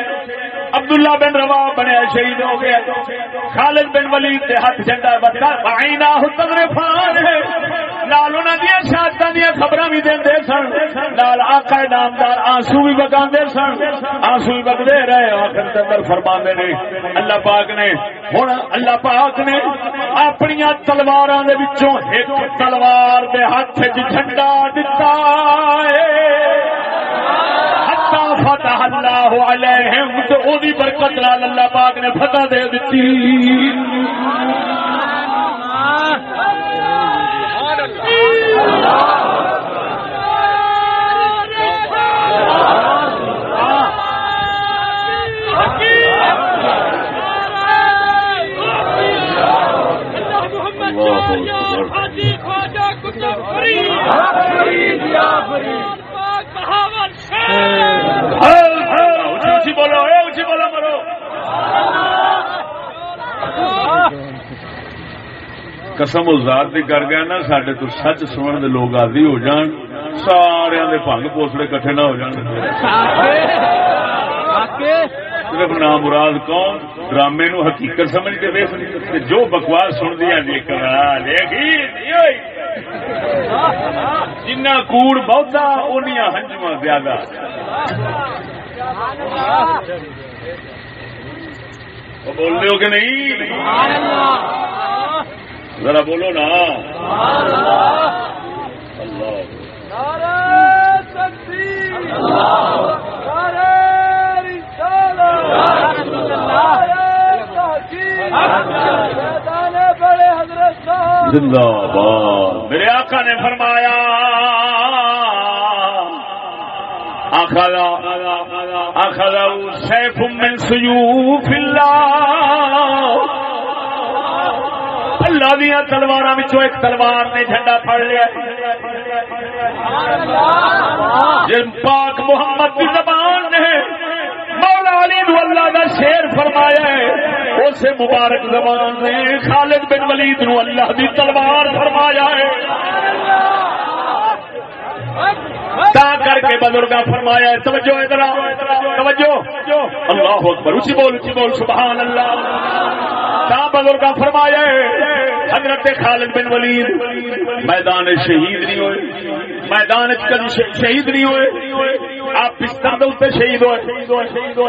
عبداللہ بن روا بنیا شہید ہو گیا۔ خالد بن ولید کے ہاتھ جھنڈا بتا آئینہ حکم فان ہے۔ لال انہوں دیا شہادت دیا خبر بھی دے سن۔ لال آقا نامدار آنسو بھی بگا سن۔ آنسو بھی بگتے رہے، آخر اندر فرما نے، اللہ پاک نے ہوں اللہ پاک نے اپنی تلوار ایک تلوار دے ہاتھ جھنڈا دتا فتح اللہ علیہم، تو او دی برکت لال اللہ پاک نے فتح دے دیتی قسم ذات کی کر گیا نا سڈے تو سچ سنن دے لوگ آدھی ہو جان سارے پنگ پوسڑے کٹھے نہ ہو جان۔ صرف نام مراد کون؟ ڈرامے نو حقیقت سمجھ کے جو بکواس سن دیا جنا کوڑ بہتا انیا ہنجوا زیادہ۔ بول رہے ہو کہ نہیں؟ ذرا بولو نا۔ اللہ۔ اللہ زندہ باد۔ میرے آقا نے فرمایا سیف من سیوف اللہ۔ اللہ دیا تلوار ایک تلوار نے جھنڈا پڑ لیا۔ جن پاک محمد کی زبان نے مولا علی نو اللہ کا شیر فرمایا ہے اس مبارک زبان نے خالد بن ولید نو اللہ دی تلوار فرمایا ہے۔ تا کر کے بزرگ فرمایا ہے، توجہ ادھر توجہ۔ اللہ اکبر اسی بول اسی بول، سبحان اللہ۔ تا بزرگ فرمایا ہے، حضرت خالد بن ولید، میدان شہید نہیں ہوئے۔ میدان شہید نہیں ہوئے۔ آپ بستر دے شہید ہوئے۔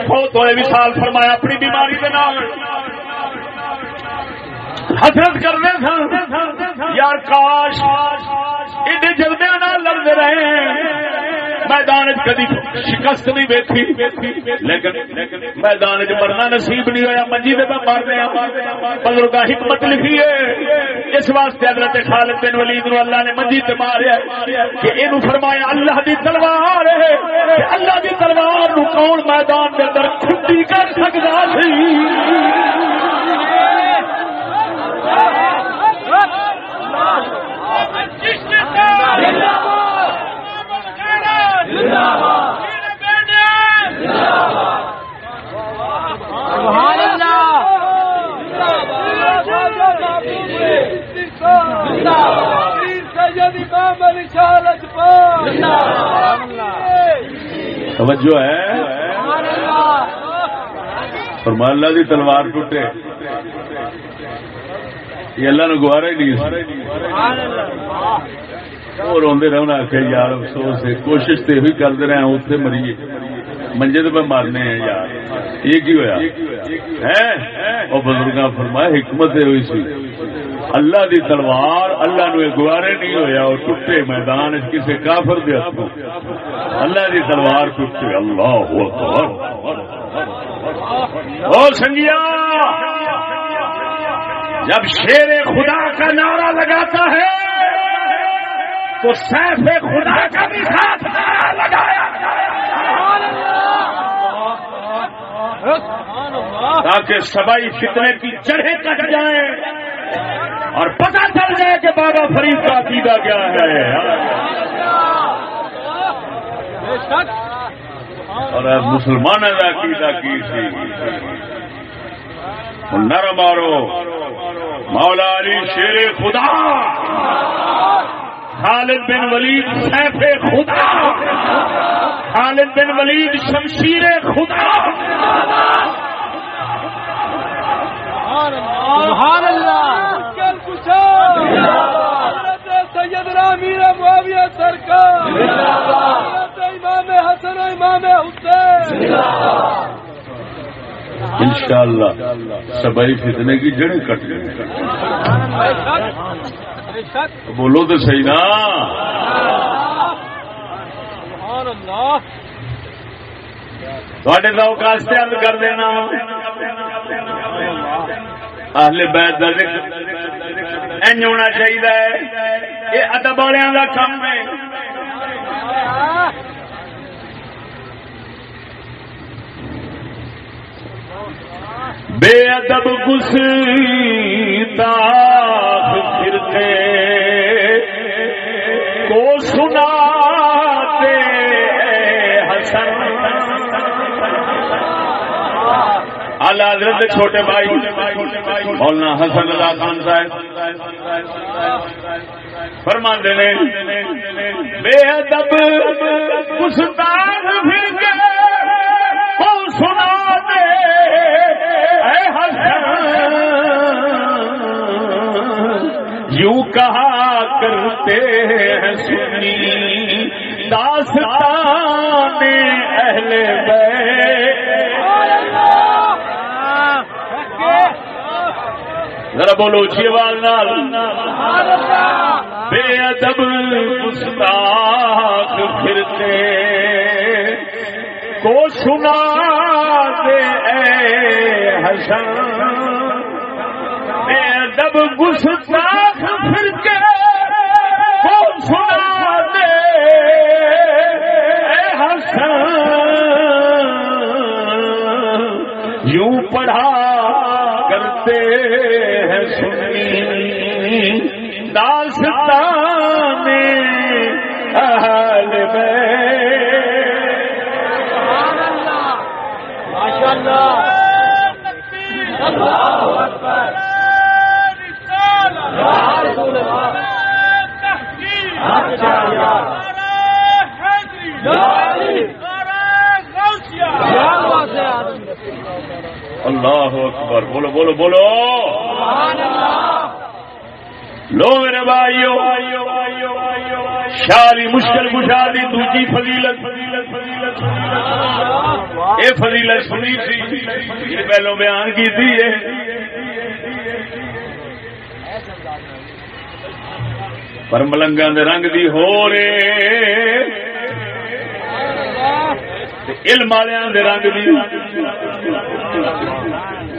بہت ہوئے، وصال فرمایا، اپنی بیماری کے نام حسرت کرنے سن یار کاش، ایڈے جلدی لڑتے رہے۔ میدان کدی شکست نہیں ویکھی۔ لیکن میدان چ مرنا نصیب نہیں ہوا منجی دے مارنے بزرگ حکمت لکھی ہے۔ اس واسطے حضرت خالد بن ولید نو اللہ نے منجی تے ماریا کہ اینو فرمایا، اللہ دی تلوار ہے۔ کہ اللہ دی تلوار نو کون میدان دے اندر کھٹی کر سکدا سی؟ توجہ ہے۔ فرمان اللہ دی تلوار ٹوٹے۔ یہ اللہ نے گوارا ہی نہیں وہ روندے رہنا کہ یار افسوس ہے کوشش تو یہ کرتے رہے ہیں اتنے مریے منجے تو میں مارنے ہیں یار یہ کی ہوا ہے وہ بزرگ فرمایا حکمت ہوئی سی اللہ دی تلوار اللہ نو گوارے نہیں ہویا وہ ٹوٹے میدان کسی کافر دے ہاتھوں اللہ دی تلوار ٹوٹے اللہ او سنگیا جب شیر خدا کا نعرہ لگاتا ہے تو سیف خدا کا بھی ساتھ نعرہ لگایا۔ تاکہ سبائی فتنے کی جڑیں کٹ جائیں اور پتہ چل جائے کہ بابا فرید کا عقیدہ کیا ہے۔ اور مسلمان کا عقیدہ کی نر مارو۔ مولا علی شیر خدا۔ خالد بن ولید سیف خدا۔ خالد بن ولید شمشیر خدا۔ سبحان اللہ۔ سیدنا امیر معاویہ سرکار امام حسن امام حسین۔ انشاءاللہ سبائی فتنے کی جڑیں کٹ گئی بولو تو صحیح نا۔ تھوڑے تو کاستے کر دینا۔ اہل بیت کا ذکر این ہونا چاہیے۔ یہ ادب والوں کا کام ہے۔ بے ادب گستا پھرتے کو سنا اعلی حضرت چھوٹے بھائی، مولانا حسن اللہ خان صاحب فرمان دے بے ادب گستاخ پھر کے کو سنا دے حسن یوں کہا کرتے ہیں سنی۔ داستان اہل ذرا بولو اچھی آواز نال۔ بے ادب گستاخ پھرتے۔ کو سنا دے اے حسن۔ بے ادب گستاخ پھر کے کو سنا دے اے حسن۔ یوں پڑھا کرتے ہیں سنی۔ داستان اللہ اکبر، بولو بولو بولو۔ لو میرے بھائیو شادی مشکل گشادی دوجی فضیلت یہ فضیلت سنی سی، یہ پہلو بیان کی تھی پر ملنگا دے رنگ دی ہو رے علم والوں دے رنگ دی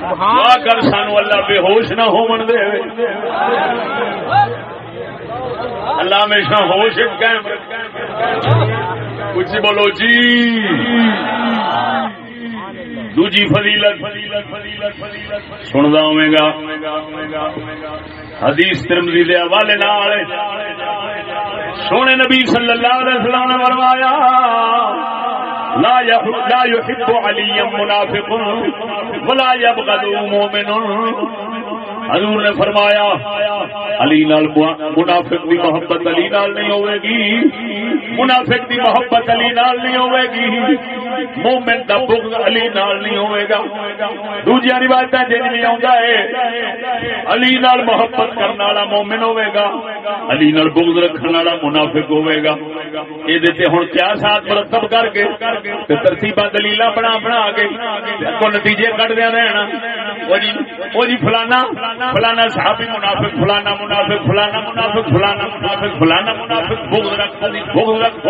دعا کر سانو اللہ بے ہوش نہ ہو من دے اللہ ہمیشہ ہوش قائم کچھ بولو جی دوجی فضیلت سندا ہوے گا حدیث ترمزی دے حوالے نال سونے نبی صلی اللہ علیہ وسلم نے فرمایا، لا لا يحب علي منافق ولا يبغض مؤمن حضور نے فرمایا، علی نال منافق دی محبت علی نال نہیں ہوے گی۔ منافق دی محبت علی نال نہیں ہوے گی۔ مومن دا بغض علی نال نہیں ہوے گا۔ دوجی روایت جن بھی آندا ہے، علی نال محبت کرنے والا مومن ہوے گا، علی نال بغض رکھنے والا منافق ہوے گا۔ اے دے تے ہن کیا ساتھ مرتب کر کے تے ترتیباں دلیلاں بنا بنا کے کو نتیجے کڈ دیا رہنا او جی او جی فلانا فلانا صحابی منافق، فلانا منافق فلانا منافق فلانا منافق فلانا منافق، بغض رکھ بغض رکھ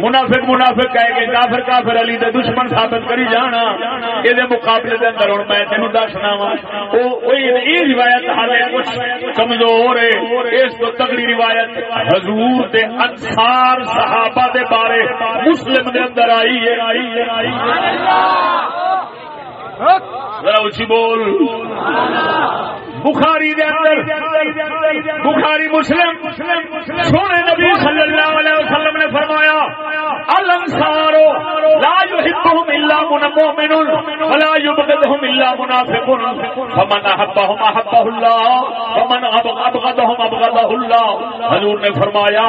منافق منافق کہے گے، کافر کافر علی دے دشمن ثابت کری جانا۔ اے دے مقابلے دے اندر ہن میں تینوں دسنا وا او اے روایت حالے کچھ کمزور ہے۔ اس تو تگڑی روایت حضور دے انصار صحابہ دے بارے مسلم دے اندر آئی ہے۔ آئی ہے آئی ہے ذرا اچھی بول۔ بخاری دے اندر، بخاری مسلم، سونے نبی صلی اللہ علیہ وسلم نے فرمایا، الانصار لا يحبهم الا مؤمن ولا يبغضهم الا منافق، فمن احبهم احبه الله ومن ابغضهم ابغضه الله۔ حضور نے فرمایا،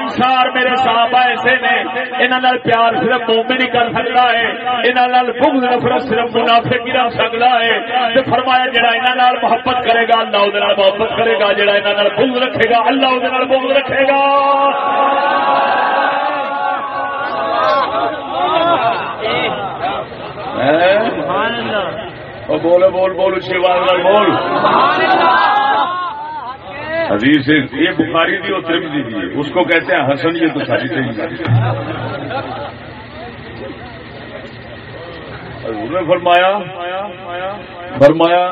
انصار میرے صحابہ ایسے نے انہاں نال پیار صرف مومن ہی کر سکتا ہے، انہاں نال بغض نفرت صرف منافق ہی رکھ سکتا ہے تے فرمایا جڑا انہاں نال محبت کرے گا، اللہ وہ محبت کرے گا، جڑا یہاں بغض رکھے گا، اللہ وہ بغض رکھے گا۔ بولو، بول بول اچھی بات بول۔ حدیث یہ بخاری دی اور ترمذی دی اس کو کہتے ہیں حسن، یہ تو ساری صحیح حضور نے فرمایا فرمایا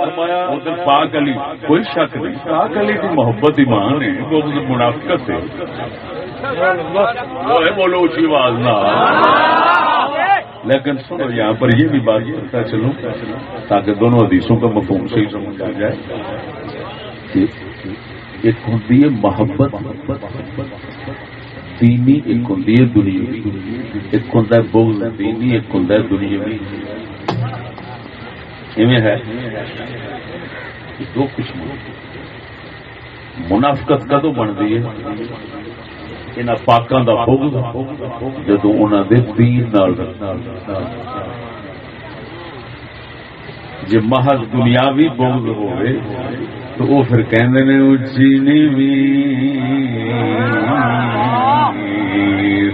ادھر پاک علی، کوئی شک نہیں، پاک علی کی محبت ایمان ہے، وہ منافقت ہے۔ وہ ہے بولو اچھی آواز نہ لیکن سنو یہاں پر یہ بھی بات کرتا چلوں تاکہ دونوں حدیثوں کا مفہوم صحیح سمجھ آ جائے ایک ہوتی ہے محبت دینی ایک ہوں دنیا ایک ہوں بغض دینی، ایک ہوں دنیا ہے۔ دو کچھ منافقت کدو بنتی ہے؟ ان پاکوں کا بغض جدو انہوں دے دین جی محض دنیاوی بغض ہوئے تو وہ پھر کہندے نے، اچھی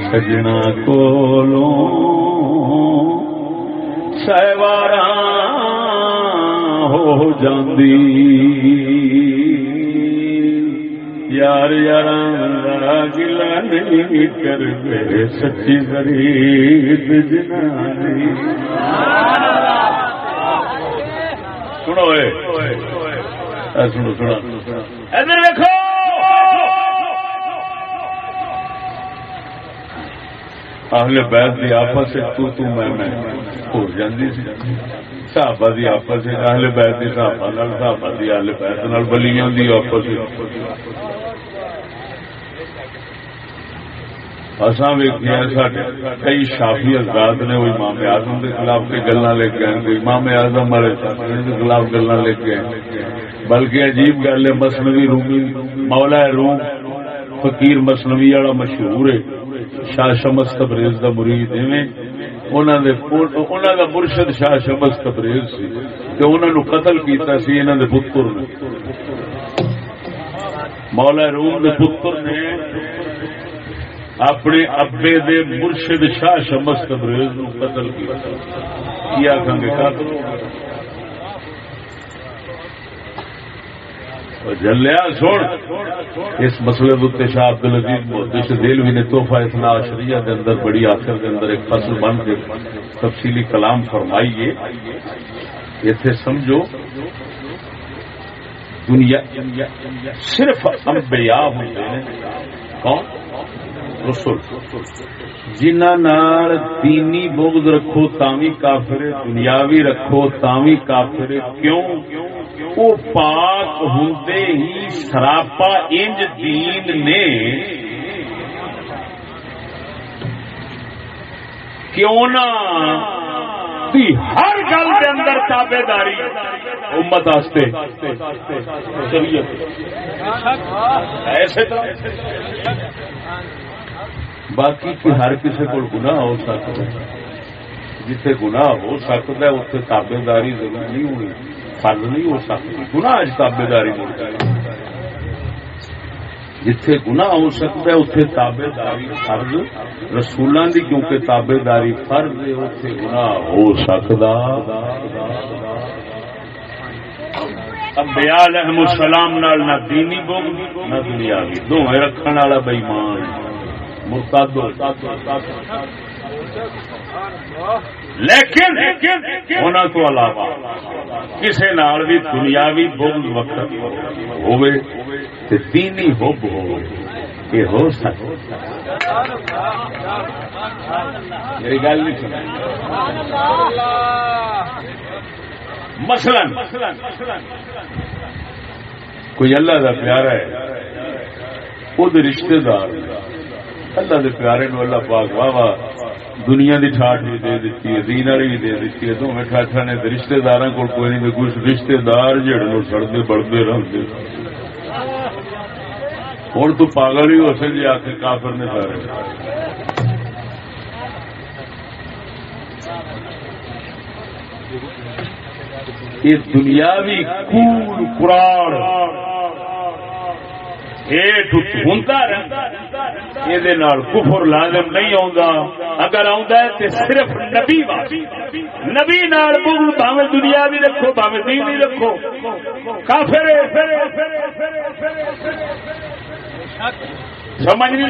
سجنا کولوں سہوارا ہو جاندی۔ یار یار گلا نہیں کر سچی غریب جنانی سنو سنو سنو. ادھر دیکھو اہل بیت دی آپس تو تو میں میں ہو جاندی سی۔ صحابہ دی آپس اہل بیت دی صحابہ نال صحابہ دی اہل بیت نال دی آپس اساں ویکھیا ساڈے کئی شافی حضرات نے وہ امام اعظم کے خلاف کے گلاں لے کے آئے کوئی امام اعظم والے کے خلاف گلاں لے کے آئے بلکہ عجیب گل ہے مسنوی رومی مولا روم فقیر مسنوی والا مشہور ہے۔ شاہ شمس تبریز دا مرید ایویں۔ انہاں دے انہاں دا مرشد شاہ شمس تبریز سی کہ انہاں نو قتل کیتا سی انہاں دے پتر نے۔ مولا روم دے پتر نے اپنے ابے دے مرشد شاہ شمس تبریز نو قتل کیا۔ کیا گے؟ قتل جلیا، سن۔ اس مسئلے دے شاہ عبد العزیز محدث دلوی نے تحفہ اثنا شریعہ دے اندر بڑی آخر دے اندر ایک فصل بن کے تفصیلی کلام فرمائیے ایتھے سمجھو، دنیا صرف انبیاء ہوتے ہیں۔ کون؟ رسول جنہ دینی بغض رکھو تاوی کافر دنیاوی رکھو تاوی کافر کیوں وہ پاک ہوں ہی سراپا انج دین نے کیوں نہ ہر گل کے اندر تابے داری امت ایسے باقی ہر کسی کو گناہ ہو سکتا ہے۔ جتنے گناہ ہو سکتا ہے اتنے تابے داری ضرور نہیں ہونی۔ فرض نہیں ہو سکتی۔ گناہ تابے داری مل جائے۔ جتھے گناہ ہو سکتا ہے اتنے تابے داری فرض۔ رسولوں کی کیونکہ تابے داری فرض ہے اتنے گناہ ہو سکتا۔ امبیا علیہ السلام نال نہ دینی بوگ نہ دنیاوی۔ دونوں رکھنے والا بےمان مرتاد لیکن انہوں تو علاوہ کسی نال بھی دنیاوی بغض وقت ہوئے تے دینی حب ہو یہ ہو سکتا میری گل نہیں سن مثلا کوئی اللہ کا پیارا ہے وہ رشتے دار اللہ دے پیارے نو اللہ پاک واہ واہ دنیا دی ٹھاٹ بھی دے دیتی ہے دین والی بھی دے دیتی ہے دونوں ٹھاٹا نے رشتے دار کو کوئی نہیں کچھ رشتے دار جڑ نو سڑتے بڑھتے رہتے ہوں تو پاگل ہی ہو سکے جی آخر کافر نے سارے۔ یہ دنیاوی کول کراڑ کفر لازم نہیں اگر صرف نبی نبی بھاوے دنیا بھی رکھو بھاوے دین بھی رکھو۔ کافر سمجھ نہیں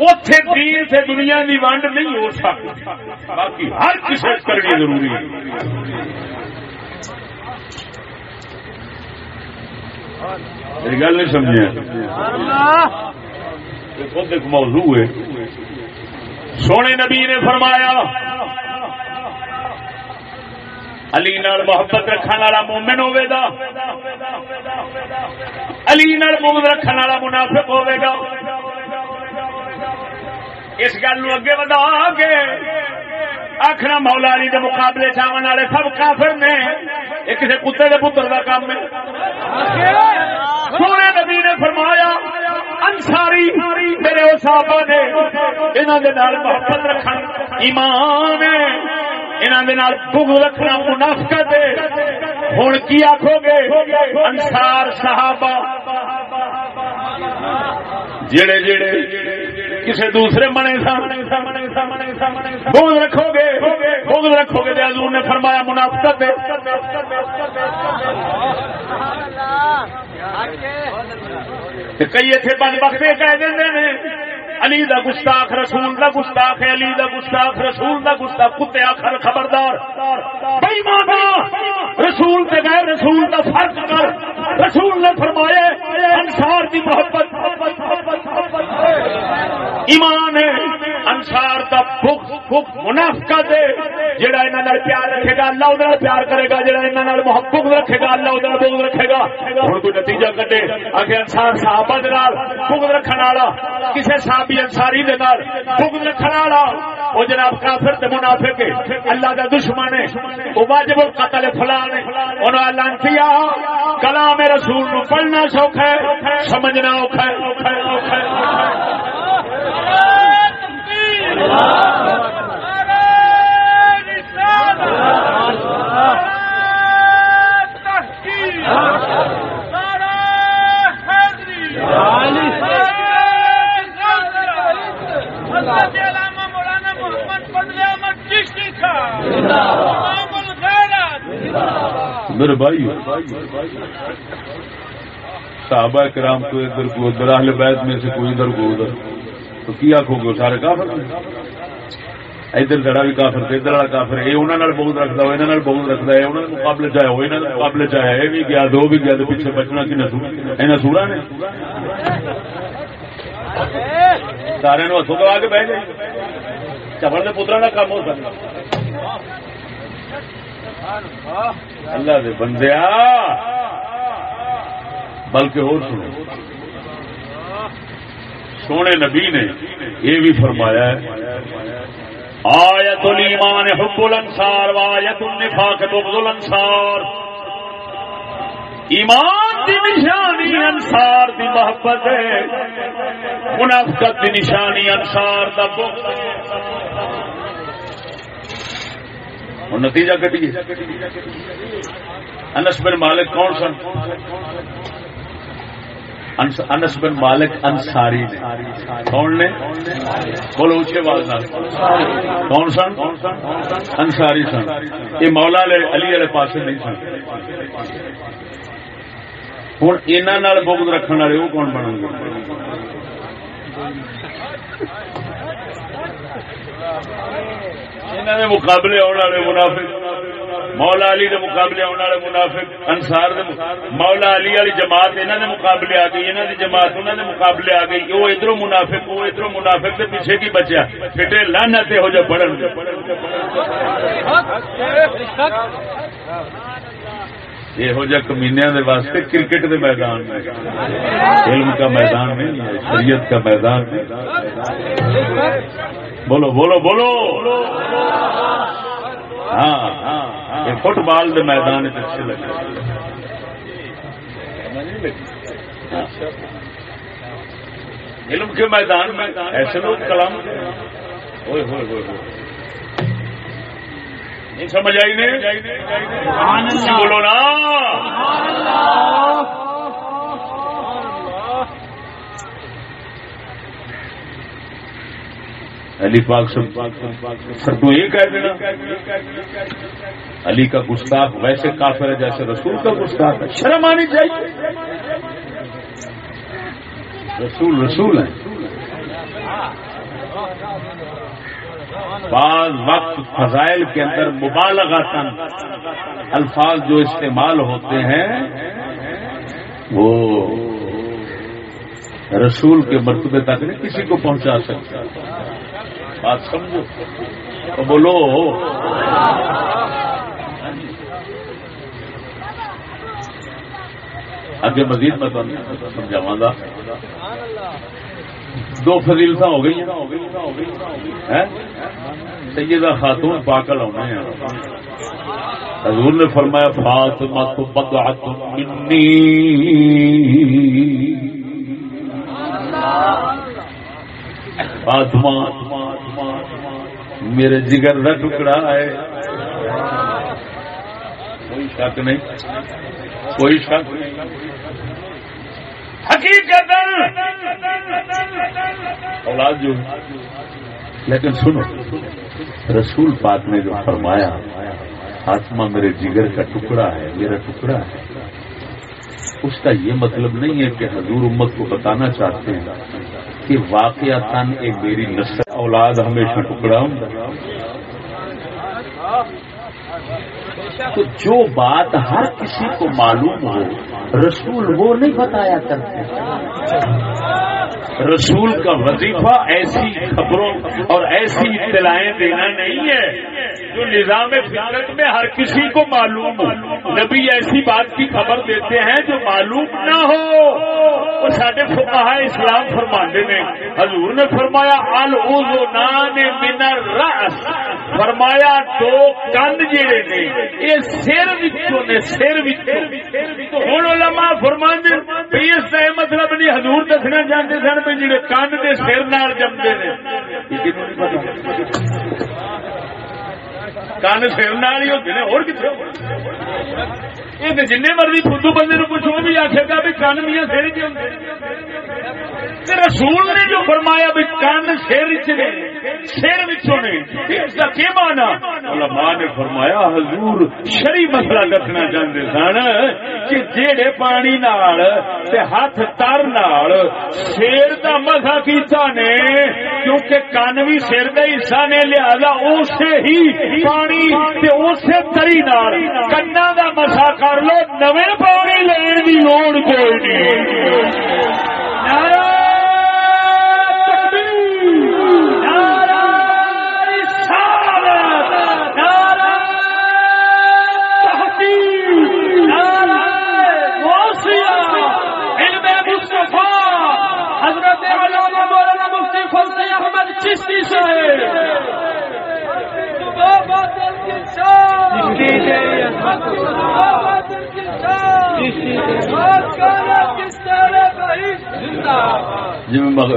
اتے دین سے دنیا کی ونڈ نہیں ہو سکتی باقی ہر کسی کرنی ضروری ہے۔ میری گل نہیں سمجھا خود ایک موضوع ہے۔ سونے نبی نے فرمایا، علی نال محبت رکھنے والا مومن ہوے گا۔ علی نال محبت رکھنے والا منافق ہوے گا۔ اس گل اگے بدا کے آخر مولا علی کے مقابلے چاون والے سب کافر نے۔ یہ کسی کتے کے پتر کا کام ہے۔ سونے نبی نے فرمایا انساری میرے صحابہ نے انہوں نے محبت رکھنا ایمان بغ رکھنا منافقت ہے۔ ہوں کی آخو گے؟ انسار صحابہ۔ جڑے جڑے کسی دوسرے منے بغض رکھو گے بغض رکھو گے حضور نے فرمایا منافقت کئی اتنے بند بختے کہہ دیں علی دا گستاخ رسول دا گستاخ علی دا گستاخ رسول دا گستاخ کتے آخر خبردار بھائی مانا رسول تے غیر رسول دا فرق کر۔ رسول نے فرمایا انسار دی محبت۔ ایمان ہے انسار دا بخ منافقت جڑا انہاں نال پیار رکھے گا، اللہ ادھر پیار کرے گا۔ جڑا انہاں نال محبت رکھے گا، اللہ ادھر بغض رکھے گا۔ ہن کوئی نتیجہ کڈے۔ اگے انصار صحابہ دے نال بغض رکھن والا کسے صحابی انصاری دے نال بغض رکھن والا. او جناب کافر تے منافق ہے. اللہ دا دشمن ہے. او واجب القتل فلان ہے. انہاں اعلان کیا کلام رسول نو پڑھنا سوکھا ہے. سمجھنا اوکھا ہے. میرے بھائی صحابہ کرام کو ادھر کو ادھر اہل بیت میں سے کوئی ادھر کو ادھر۔ تو کیا آخو گے؟ سارے کافر ادھر دڑا بھی کافر ادھر والا کافر یہ انہوں بہت رکھتا ہے یہاں بہت رکھتا ہے۔ انہوں نے مقابلے چاہے وہ یہاں مقابلے چاہے۔ یہ بھی گیا دو بھی گیا پیچھے بچنا کہ نہ سورا نے؟ سارے ہاتھوں کرا کے بہ جائے چپڑ کے پترا کا کام ہو سکتا۔ اللہ دے بندیا بلکہ اور سنو۔ سونے نبی نے یہ بھی فرمایا ہے۔ آیت الایمان حب الانصار و آیت النفاق بغض الانصار۔ ایمان دی نشانی انصار دی محبت ہے، منافقت دی نشانی انصار دا بغض اور نتیجہ کٹیے۔ انس بن مالک کون سن؟ انس بن مالک انصاری نے۔ کون نے؟ بولو اچھے بات کون سن؟ انصاری سن۔ یہ مولا علی والے پاس نہیں سن۔ ہوں یہاں بغد رکھنے والے وہ کون بنیں گے مقابلے آنے والے منافق مولا علی دے مقابلے آنے والے منافق انسار مولا علی والی جماعت انہوں نے مقابلے آ گئی انہوں نے جماعت انہوں نے مقابلے آ گئی وہ ادھر منافق وہ ادھر منافق کے پیچھے کی بچیا پھٹے لانا ہو جائے پڑھن یہ ہو جا کمینیا واسطے کرکٹ دے میدان میں علم کا میدان نہیں ہے شریعت کا میدان نہیں بولو بولو بولو ہاں ہاں فٹ بال کے میدان اچھے لگے علم کے میدان میں ایسے لوگ کلام ہوئے ہوئے ہوئے نہیں سمجھ آئی نہیں بولو نا۔ علی پاک سر تو یہ کہہ دینا۔ علی کا گستاخ ویسے کافر ہے جیسے رسول کا گستاخ ہے۔ شرم آنی چاہیے۔ رسول رسول ہے بعض وقت فضائل کے اندر مبالغہ الفاظ جو استعمال ہوتے ہیں، وہ رسول کے مرتبے تک نہیں کسی کو پہنچا سکتا بات سمجھو۔ تو بولو۔ اگے مزید میں سمجھاوا گا۔ دو فضیلت ہو گئی سیدہ خاتون پاکل ہونا ہے حضور نے فرمایا، فاطمہ تو بدعت منی۔ فاطمہ، میرے جگر کا ٹکڑا ہے۔ کوئی شک نہیں۔ کوئی شک نہیں۔ حقیقت اولاد جو لیکن سنو، رسول پاک نے جو فرمایا، آتما میرے جگر کا ٹکڑا ہے، میرا ٹکڑا ہے۔ اس کا یہ مطلب نہیں ہے کہ حضور امت کو بتانا چاہتے ہیں کہ واقعہ تن ایک میری نسل اولاد ہمیشہ ٹکڑا ہوں۔ تو جو بات ہر کسی کو معلوم ہو رسول وہ نہیں بتایا کرتے۔ رسول کا وظیفہ ایسی خبروں اور ایسی اطلاعیں دینا نہیں ہے جو نظام فطرت میں ہر کسی کو معلوم ہو۔ نبی ایسی بات کی خبر دیتے ہیں جو معلوم نہ ہو۔ وہ سارے فکا اسلام فرماندے نے۔ حضور نے فرمایا الزان من الرأس فرمایا، دو کند جڑے نے یہ سر وچوں نے، سر وچوں۔ ہن علماء فرماندے بھی اس کا مطلب نہیں، حضور دسنا چاہتے جان پہ جڑے کن دے سر نال جمدے نے۔ کن سر نال ہی ہوتے ہیں اور کتنے یہ جن مرضی فدو بندے نو پوچھو بھی آخے گا بھی کن میاں سر چ رسول نے جو فرمایا بھی کن سر چ سر نے اس کا کیا مانا علماء نے فرمایا، حضور شری مسئلہ دسنا چاہتے سن کہ جیڑے پانی نال تے ہاتھ تر نال شیر دا مسا کیتا نے، کیونکہ کن بھی سر کا حصہ نے، لہذا اسے ہی پانی تے اسے تری نال کنا دا مسا کر لو نویں پانی لین کی لوڑ کوئی نہیں حضرت مولانا مفتی فضل احمد چشتی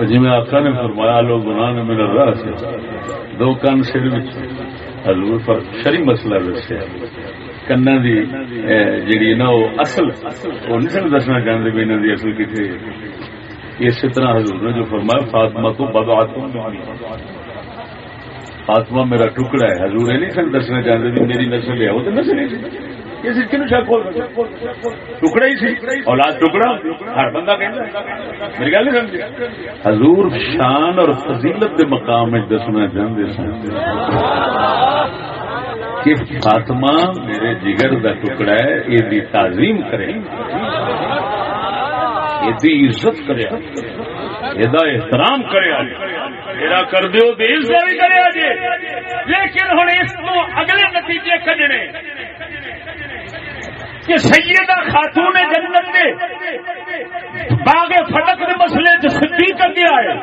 جی میں آخا نے فرمایا، لوگ گناہ نے میرا راہ سے دو کن سر حضور پر شری مسئلہ دسیا۔ کنا دی جیڑی نا وہ اصل، وہ نہیں سن دسنا چاہتے بھی انہوں دی اصل کتنے اسی طرح حضور نے جو فرمایا، فاطمہ تو بد فاطمہ میرا ٹکڑا ہے، حضور نہیں سن دسنا چاہتے بھی میری نسل ہے، وہ تو نسل ہی ٹکڑا ہی سی اولاد ٹکڑا، ہر بندہ میری گل نہیں سمجھ حضور شان اور فضیلت کے مقام میں دسنا چاہتے سن۔ کہ فاطمہ میرے جگر کا ٹکڑا ہے، یہ تعظیم کرے۔ یہ عزت کرے۔ یہ احترام کرے۔ میرا کر دیو بھی کرے لیکن ہوں اس کو اگلے نتیجے کڈنے۔ کہ سیدہ خاتون جنت دے باغ فٹک کے مسئلے صدیق اگے آئے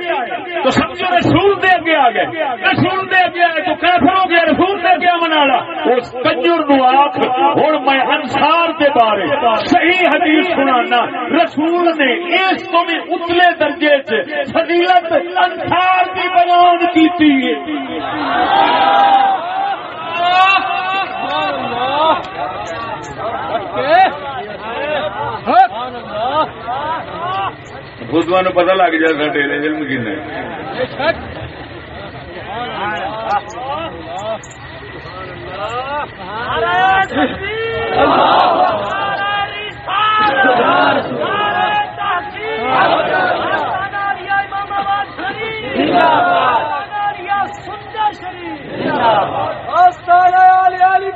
تو سمجھو رسول دے اگے آ گئے رسول دے اگے آئے تو کیسر ہو گیا رسول دے اگے منالا اس کنجر نو آخ ہوں میں انسار کے بارے صحیح حدیث سنانا رسول نے اس کو بھی اتلے درجے چ فضیلت انسار کی بیان کی تھی بدھوا نو پتا لگ جائے سڈے علم کن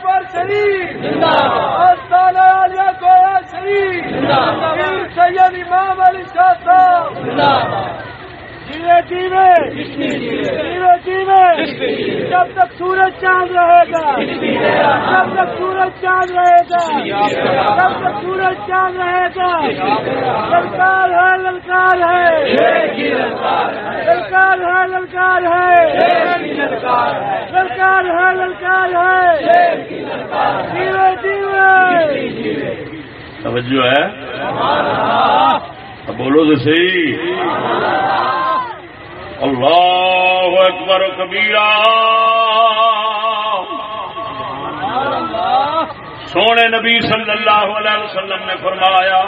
پر شریف آستانہ عالیہ گویا شریف سید امام علی شاہ صاحب جیوے جیوے! جیوے جیوے! جب تک سورج چاند رہے گا، جب تک سورج چاند رہے گا، جب تک سورج چاند رہے گا، للکار ہے للکار ہے۔ للکار ہے للکار ہے۔ للکار ہے للکار ہے۔ جیوے جیوے! توجہ ہے۔ بولو تو صحیح۔ اللہ اکبر کبیرا سونے نبی صلی اللہ علیہ وسلم نے فرمایا،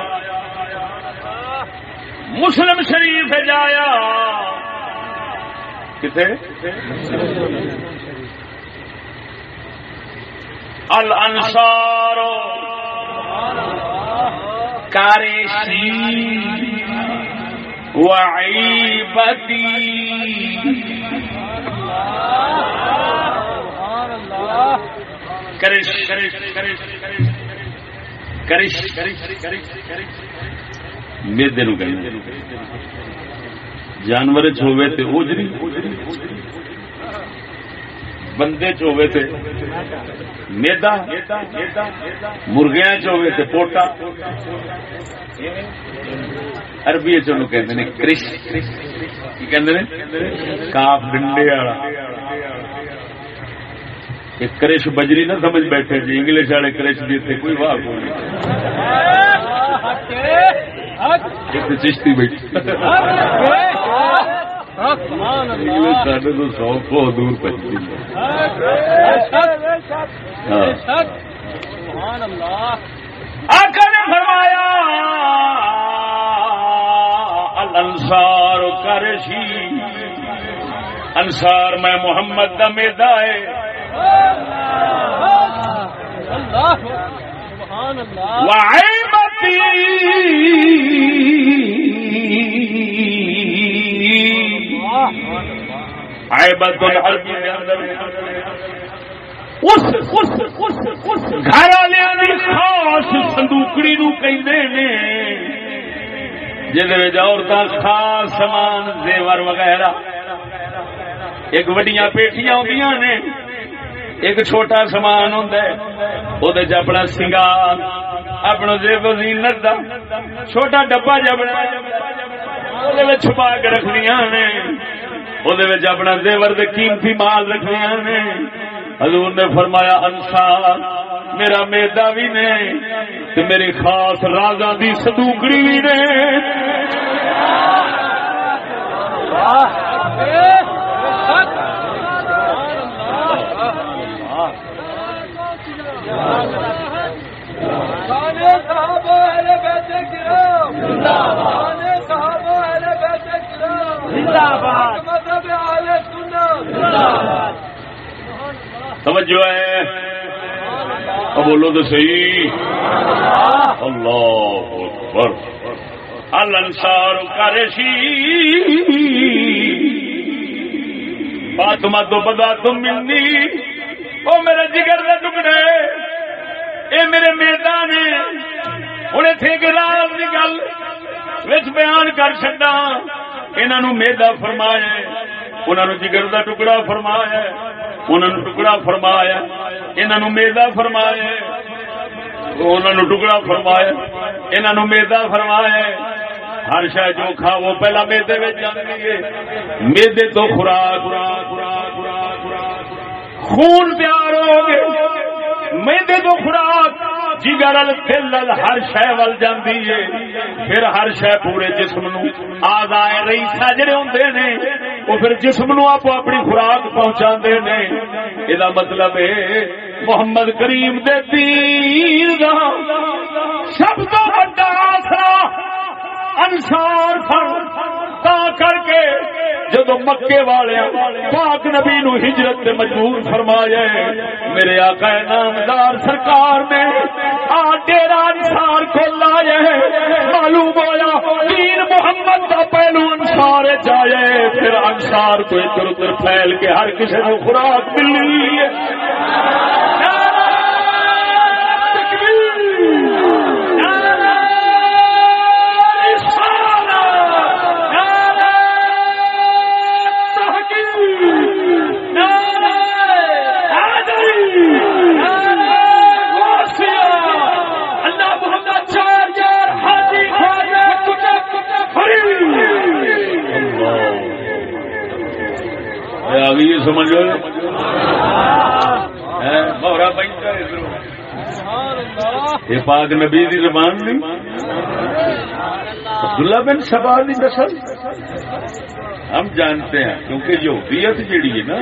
مسلم شریف جایا۔ کتنے الانصار۔ کاریشی وعیبتی۔ کرش کرش کرش کرش کرش کرش جانور چوے تے بندے چوے تے میدا مرغیا چوے تے پوٹا عربی کرش کاف ڈنڈے والا۔ کرش بجری نہ سمجھ بیٹھے جی انگلش والے کرش دیتے کوئی واہ کوئی چشتی بیٹھی۔ سڈے تو سو کو دور پچی فرمایا انسار کرشی انسار میں محمد کا میدا ہے۔ وعیبتی۔ عیبت العربی اس گھر والے خاص سندوکڑی نو کہندے نے جہد عورتیں خاص سامان، زیور وغیرہ۔ ایک وڈیاں پیٹیاں ہوندیاں نے، ایک چھوٹا سامان ہوں وہ اپنا سنگار، اپنا زیب زینت دا چھوٹا ڈبا جا جبنا چھپا کے رکھنیا نے وہ اپنا زیور دے قیمتی مال رکھنیا نے حضور نے فرمایا انسار میرا میدا بھی نے تے میری خاص رازاں دی صدوقڑی بھی نے توجہ ہے۔ بولو تو صحیح۔ اللہ اکبر۔ الانصار کرشی فاطمہ تو بدا تم ملنی او میرے جگر دے ٹکڑے۔ اے میرے میدان۔ ہوں اتنے گلاب کی گل بیان کر چڈا انہوں میدا فرمایا انہوں جگر دا ٹکڑا فرمایا انہوں ٹکڑا فرمایا انہوں میدا فرمایا انہوں ٹکڑا فرمایا انہوں میدا فرمایا ہر شاید جو کھا، وہ پہلا میدے میں جانتی ہے میدے تو خوراک خوراک خوراک خوراک خون پیار ہو گئے۔ میدے تو خوراک، جگر دل ہر شہ ول جاندی ہے۔ پھر ہر شہ پورے جسم نو آزائے رئیسا جڑے ہوندے نے، وہ پھر جسم نو آپ اپنی خوراک پہنچا نے۔ یہ مطلب ہے، محمد کریم دے دین دا سب تو بڑا آسرا انسار تا کر کے جدو مکے والے پاک نبی نو ہجرت سے مجبور فرمایا میرے آقا نامدار سرکار نے آ ڈیرا انسار کو لایا معلوم ہوا تین محمد کا پہلو انسار جائے پھر انسار کو ادھر ادھر پھیل کے ہر کسی کو خوراک ملی ہے۔ گئی سمجھ یہ پاک نبی دی زبان نہیں عبداللہ بن سبا دی نسل۔ ہم جانتے ہیں، کیونکہ جو بیت جیڑی ہے نا،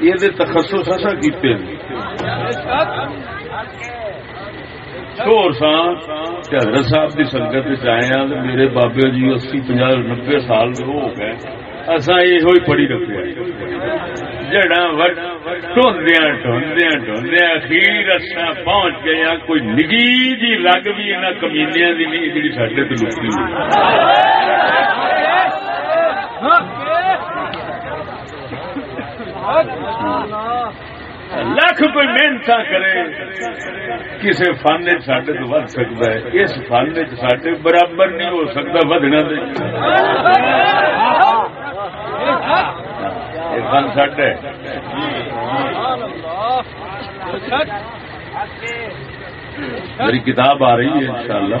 یہ تخصص ایسا کیتے ہیں۔ شور سان حضرت صاحب کی سنگت آئے ہاں، میرے بابے جی اسی پنجا نبے سال ہو گئے۔ اصا یہ پڑھی رکھے جڑا ٹوندیا ٹوندیا ٹوندیا اخیر اصا پہنچ گیا ہاں، کوئی نگی جی لگ بھی یہاں کمینیا کی نہیں جی سڈے تو لکی لکھ ہاں، ہاں، لکھ کوئی محنت کرے کسی فن سڈے تو ود سکتا ہے۔ اس فن سڈے برابر نہیں ہو سکتا ودنا فن سڈ ہے۔ میری کتاب آ رہی ہے انشاءاللہ۔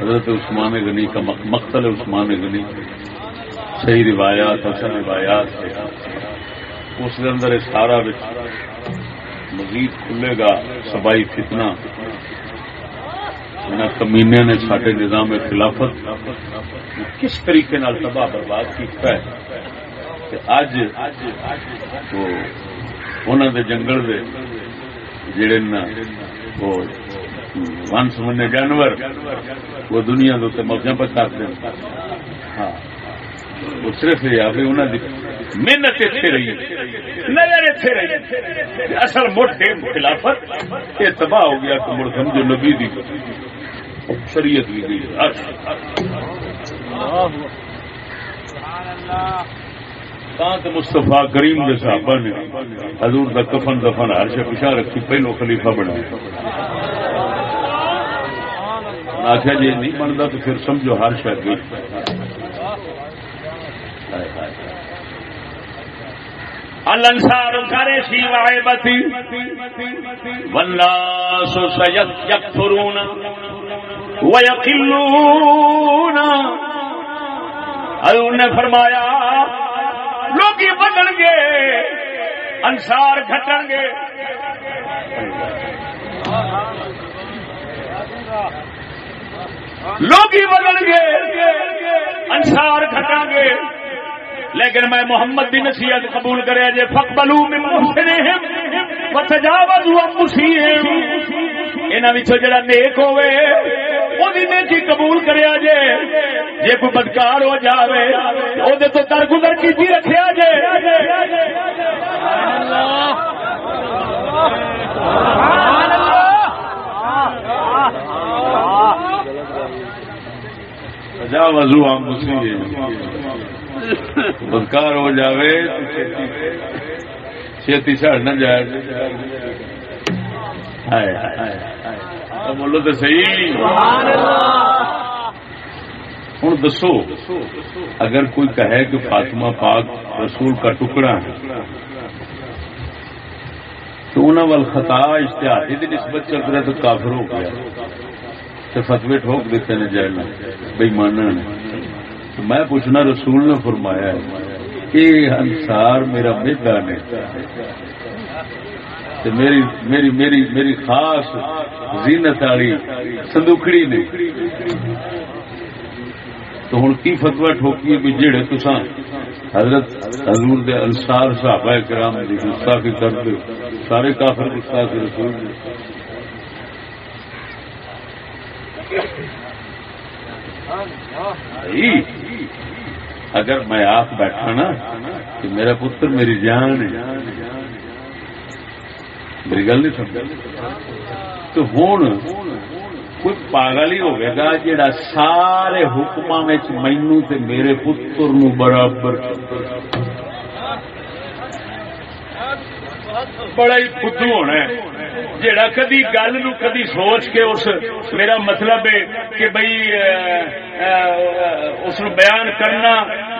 حضرت عثمان غنی کا مقتل عثمان غنی۔ صحیح روایات حسن روایات اس کے اندر سارا مزید کھلے گا سبائی فتنہ۔ کمینے نے سارے نظام خلافت کس طریقے نال تباہ برباد کیا ہے کہ اج انہوں دے جنگل دے جڑے وہ ون سمنے جانور، وہ دنیا کے موجہ پر کرتے ہیں ہاں وہ صرف یہ آپ انہوں کی محنت اتنے رہی نظر اتنے رہی اصل موٹے خلافت یہ تباہ ہو گیا تو مڑ سمجھو نبی دی شریعت بھی گئی مستفا کریم کے صحابہ نے حضور کا کفن دفن ہر شا پچھا رکھی پہلو خلیفہ بنا آخیا جی نہیں بنتا تو پھر سمجھو ہر شاید الانصار قریشی وعیبتی والناس سیکفرون ویقلون۔ حضور نے فرمایا لوگ بدل گے انسار گھٹن گے۔ لوگ بدل گے انسار گھٹا گے۔ لیکن میں محمد کی نصیحت قبول کرے جی فک بلو جڑا نیک ہوئے نیکی قبول کریا جے۔ جے کوئی بدکار ہو جاوے او دے تو درگزر کی رکھیا جے۔ جا وضو ہم بدکار ہو جاوے، چھتی چڑھ نہ جائے۔ ملو تو صحیح۔ ہوں دسو، اگر کوئی کہے کہ فاطمہ پاک رسول کا ٹکڑا ہے، تو انہوں وال خطا اشتہاری کی نسبت چل رہا تو کافر ہو گیا۔ تو فتوی ٹھوک دیتے ہیں جیل بھائی مانا میں پوچھنا رسول نے فرمایا ہے کہ انسار میرا میدا نے۔ میری میری میری میری خاص زینت والی سندوکڑی نے۔ تو ہوں کی فتوا ٹھوکی بھی جڑے تسا حضرت حضور دے انصار صحابہ کرام دی گستاخی کرتے سارے کافر گستاخ رسول اگر میں آپ بیٹھا نا، کہ میرا پتر میری جان ہے۔ میری گل نہیں سمجھ تو ہوں کوئی پاگل ہی ہوگا گا جا سارے حکم مینو میرے پتر نو برابر بڑا ہی بدھو ہونا ہے۔ جڑا کدی گل نو کدی سوچ کے اس میرا مطلب ہے کہ بھائی اس نو بیان کرنا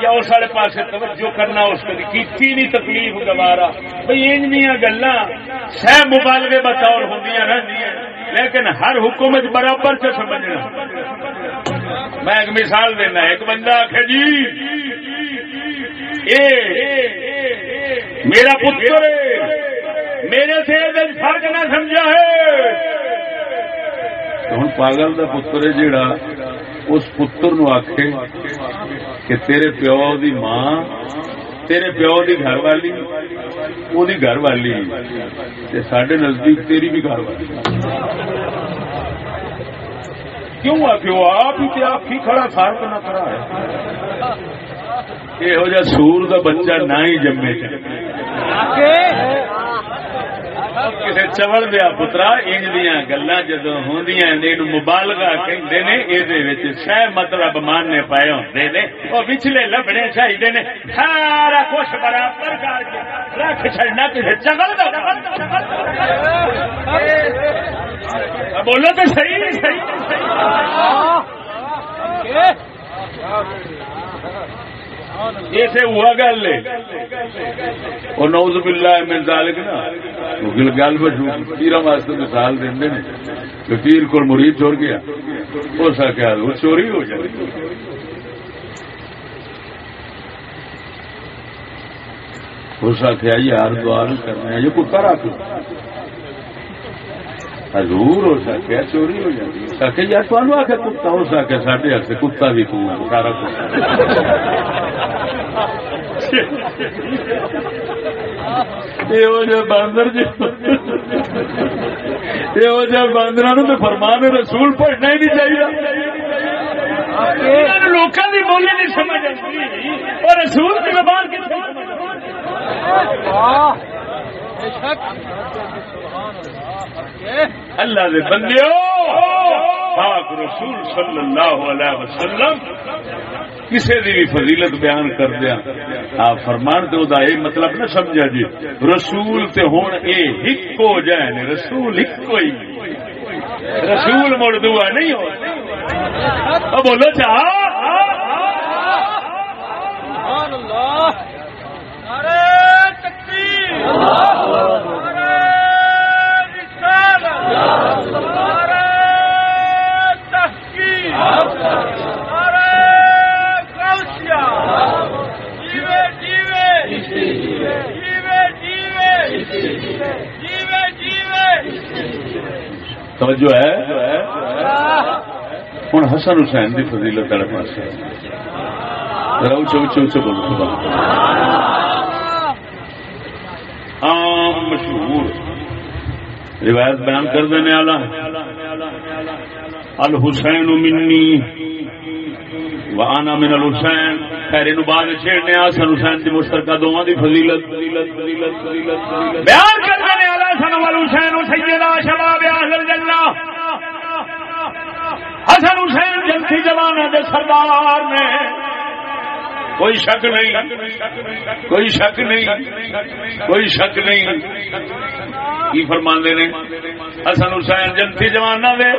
یا اس والے پاس توجہ کرنا، اس کدی کیتی نہیں تکلیف گوارا بھائی ان گلا سہ مبالغے بطور ہوں رہی لیکن ہر حکومت برابر سے سمجھنا۔ میں ایک مثال دینا، ایک بندہ آخ جی اے میرا پتر میرے سے فرق نہ سمجھا ہے۔ ہوں پاگل کا پتر ہے جڑا اس پتر نو آخے کہ تیرے پیو دی ماں تیرے پیو دی گھر والی وہ گھر والی سڈے نزدیک تیری بھی گھر والی کیوں آ آپ ہی آپ کی کھڑا فرق نہ کرا ہے یہو جہ سور کا بچہ نہ ہی جمے کسی چوڑ دیا پترا ان گلا جدو ہوں مبالغہ کہتے نے یہ سہ مطلب ماننے پائے ہوتے نے وہ پچھلے لبنے چاہیے نے سارا کچھ برابر کر کے رکھ چڑنا کسی چگل بولو تو صحیح صحیح ہوا گل اور نوز باللہ ذالک نا گل گل بچو پیرا واسطے مثال دیں کہ پیر کو مرید چھوڑ گیا۔ ہو سکیا وہ چوری ہو جائے۔ ہو سکیا یار دعا کرنا یہ کتا رکھ حضور ہو سکے چوری ہو جاتی سکے یار تمہیں آ کے کتا ہو سکے سارے ہاتھ کتا بھی تو، سارا باندر جی یہ باندر تو فرمان رسول پڑھنا ہی نہیں چاہیے لوگوں کی بولی نہیں سمجھ اور رسول کی زبان اللہ دے بندے پاک رسول صلی اللہ علیہ وسلم کسی دی بھی فضیلت بیان کر دیا آپ فرمان دے دا یہ مطلب نہ سمجھا جی۔ رسول تے ہون اے ہک ہو جائے رسول ہک ہی۔ رسول مڑ دعا نہیں ہو۔ بولو اچھا۔ چاہ اللہ۔ ارے تکبیر۔ توجہ ہے؟ ہوں حسن حسین کی فضیلت والے پاس اچھے اچھے اچھے بولو عام مشہور۔ روایت بیان کر دینے والا۔ الحسین منی وانا من الحسین۔ خیر نو بعد چھیڑنے حسن حسین دی مشترکہ دوواں دی فضیلت۔ بیان کر دینے حسن والحسین سیدہ شباب اہل الجنہ۔ حسن حسین جنسی جوانہ دے سردار نے۔ کوئی شک نہیں، کوئی شک نہیں، کوئی شک نہیں۔ کی فرما نے؟ حسن حسین جنسی جوان دے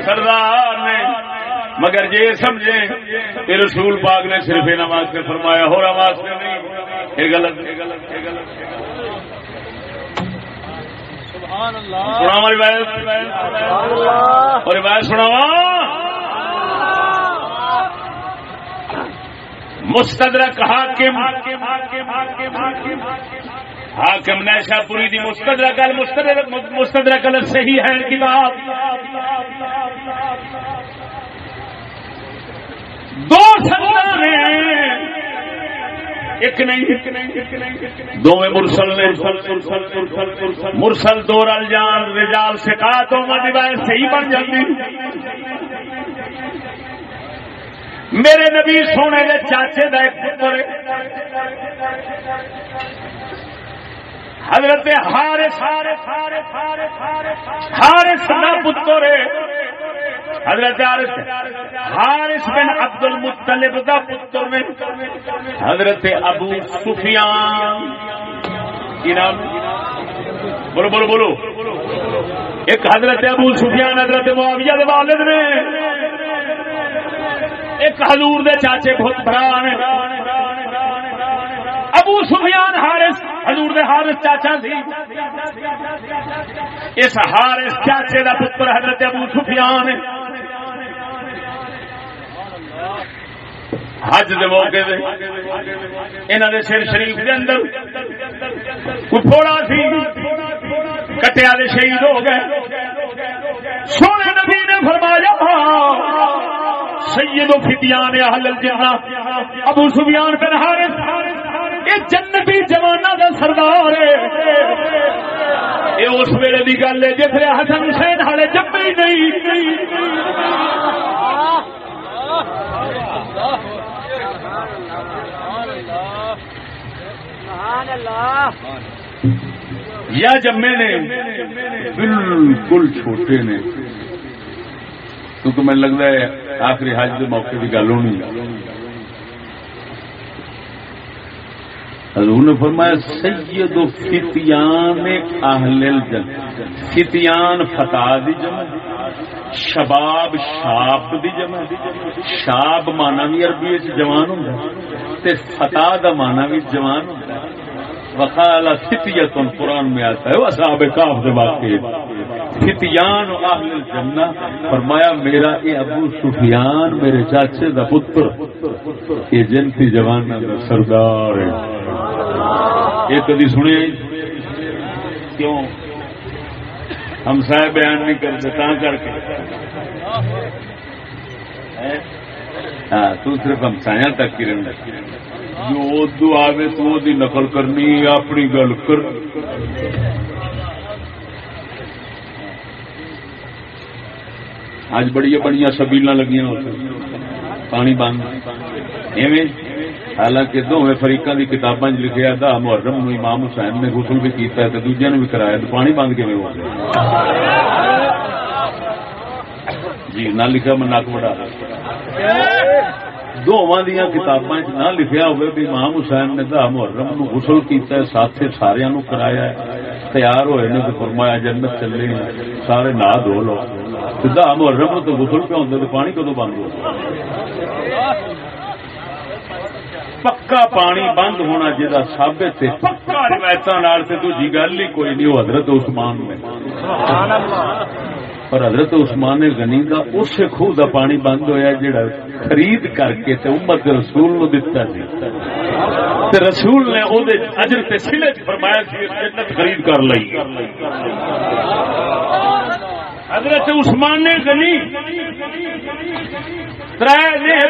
سردار نے۔ مگر جی سمجھے کہ رسول پاک نے صرف انہوں واسطے فرمایا، ہو رہا واسطے نہیں، یہ غلط۔ روایت اور روایت سناوا مستدرک حاکم. حاکم نیشا پوری دی مستدرک مستدرک صحیح ہے کتاب. دو سنت ایک نہیں دو میں مرسل نے۔ مرسل دو رل جان، رجال سے کہا تو مدد صحیح بن جاتی۔ میرے نبی سونے کے چاچے کا ایک پتر حضرت ہارس ہارس کا پتر حضرت ہارس بن عبد المطلب دا پتر نے حضرت ابو سفیان۔ کی نام؟ بولو بولو بولو۔ ایک حضرت ابو سفیان، حضرت معاویہ دے والد نے۔ ایک حضور دے چاچے بہت برا ابو سفیان حارس حضور دے حارس چاچا سی اس حارس چاچے دا پتر حضرت ابو سفیان حج دے موقع دے۔ انہاں دے سر شریف دے اندر کوئی تھوڑا سی، کٹیا دے شہید ہو گئے۔ سونے نبی سید و فتیان اہل الجنہ، ابو سفیان بن حارث، یہ جنتی جوانا دا سردار ہے۔ یہ اس ویلے دی گل ہے جس حسن حسین والے جمے ہی نہیں۔ یا جمے نے بالکل چھوٹے نے، کیونکہ میں لگتا ہے آخری حج کے موقع کی گل ہونی حضور نے فرمایا سید فتیان اہل الجنہ، فتیان فتح دی جمع شباب شاب دی جمع شاب مانا بھی عربی جوان ہوں تے فتح دا مانا بھی جوان ہوں وقال فتیتن قرآن میں آتا ہے، وہ صحابہ کاف دے واقعے فتیان و اہل الجنہ، فرمایا، میرا اے ابو سفیان، میرے چاچے دا پتر، یہ جنتی جوان دا سردار ہے۔ یہ کدی سنے؟ کیوں؟ ہم سائے بیان نہیں کرتے تا کر کے۔ ہاں تو صرف ہم سایا تک کی رہنا جو اردو آوے تو وہ دی نقل کرنی اپنی گل کر اج بڑی بڑی سبیل لگی پانی بند ایویں حالانکہ دونوں فریقوں کی کتابیں لکھا دا محرم امام حسین نے غسل بھی کیتا ہے دوجے نے بھی کرایا تو پانی بند کیون ہو گیا جی نہ لکھا میں نک بڑا دونوں دیا کتاباں نہ لکھا ہوئے بھی امام حسین نے دا محرم نو غسل کیتا ہے ساتھ سارے نو کرایا ہے تیار ہوئے نے تو فرمایا جنت چلے سارے نہ دھو لو دا محرم تو غسل پہ ہوتے تو پانی کدو بند ہو پکا پانی بند ہونا جہاں سابت ہے پکا روایت دوجی گل ہی کوئی نہیں وہ حضرت عثمان میں پر حضرت عثمان غنی دا اس خوہ دا پانی بند ہویا جڑا خرید کر کے تے امت رسول نو دتا سی تے رسول نے او دے اجر تے صلہ فرمایا سی جنت خرید کر لئی۔ حضرت عثمان غنی تر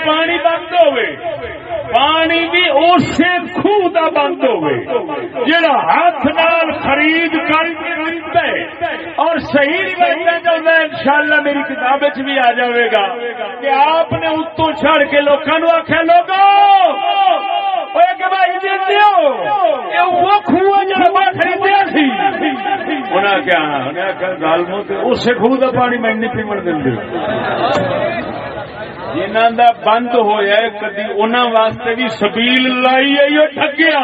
پانی بند ہوئے۔ پانی بھی اسی خوہ دا بند ہوئے۔ جڑا ہاتھ نال خرید کر اور صحیح روایت چاہتا ہے انشاءاللہ میری کتاب بھی آ جائے گا کہ آپ نے اتوں چڑھ کے لوگوں آخیا لوگوں خوہ کا پانی میں نہیں پیمن دیں جنہ دا بند ہویا ہے، کدی انہوں واسطے بھی سبیل لائی ہے یہ ٹھگیا؟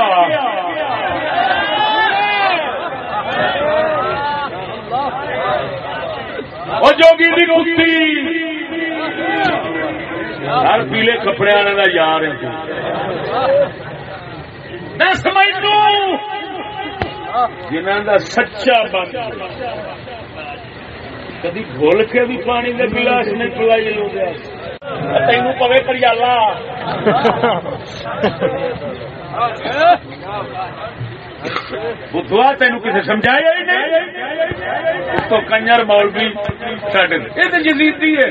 وہ جوگی دی کتی۔ ہر پیلے کپڑے والے کا یار ہے سمجھ جنہ دا سچا بند۔ کدی گھول کے بھی پانی دے گلاس نہیں پلائی لوگ تین پوے کریالا بدھوا تین کسی سمجھایا ہی نہیں؟ تو کنجر مولوی یہ تو جزیدی ہے۔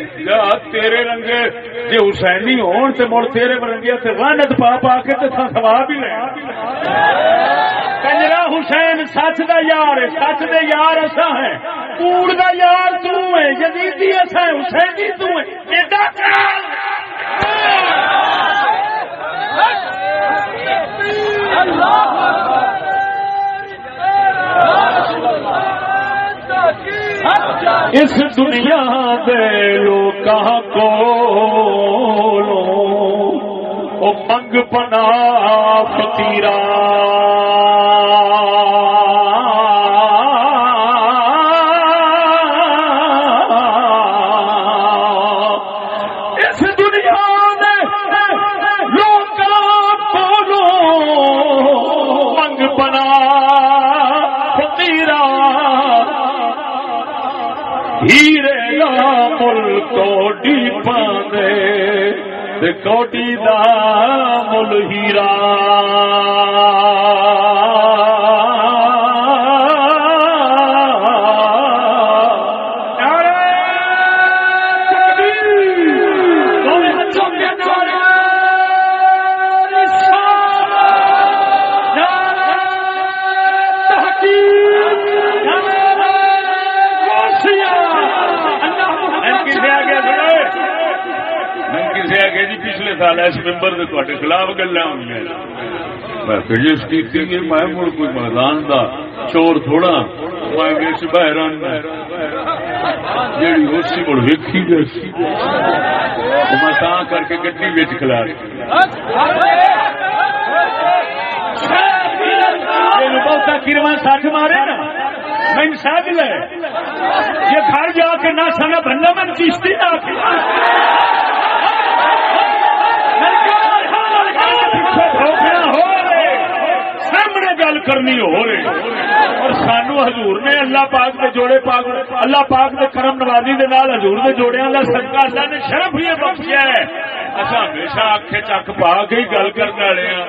تیرے رنگے جی حسینی ہون تو مڑ تیرے رنگے تے رانت پا پا کے تے سواب ہی لے۔ کنجرا حسین، سچ دا یار سچ دے یار اصا ہے کوڑ دا یار تو ہے جزیدی اصا ہے حسینی تو ہے۔ اللہ اس دنیا دے لوگ کو منگ پنا فقیرہ پاندے کوٹی دا مل ہیرا سال اس ممبر خلاف گلا ہوئی میں جس کی میں مڑ کوئی میدان دا چور تھوڑا میں بچ بہران جیڑی اسی مڑ ویکھی جیسی میں تا کر کے گڈی بچ کھلا بہت کروا سچ مارے نا، میں سمجھ لے یہ گھر جا کے نہ سنا بننا میں چیشتی نہ گل کرنی ہو رہی اور سانو حضور نے اللہ پاک کے جوڑے پاک اللہ پاک کے کرم نوازی کے نال حضور کے جوڑے اللہ سرکار اللہ نے شرف ہی بخشیا ہے۔ اچھا ہمیشہ اکھ چک پا کے ہی گل کرنے والے ہاں۔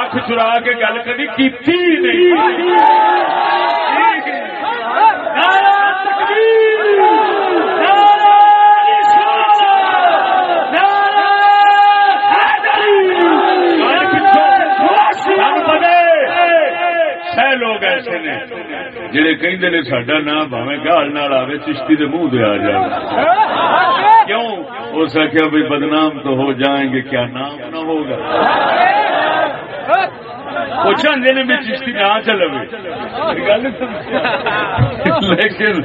اکھ چرا کے گل کبھی کی نہیں۔ جڑے کہندے نے ساڈا نام بھاویں گال نال آوے چشتی دے منہ دے آ جائے کیوں ہو سکیا بھائی بدنام تو ہو جائیں گے کیا نام نہ ہوگا وہ چاہتے نے بھی چشتی نہ چلے لیکن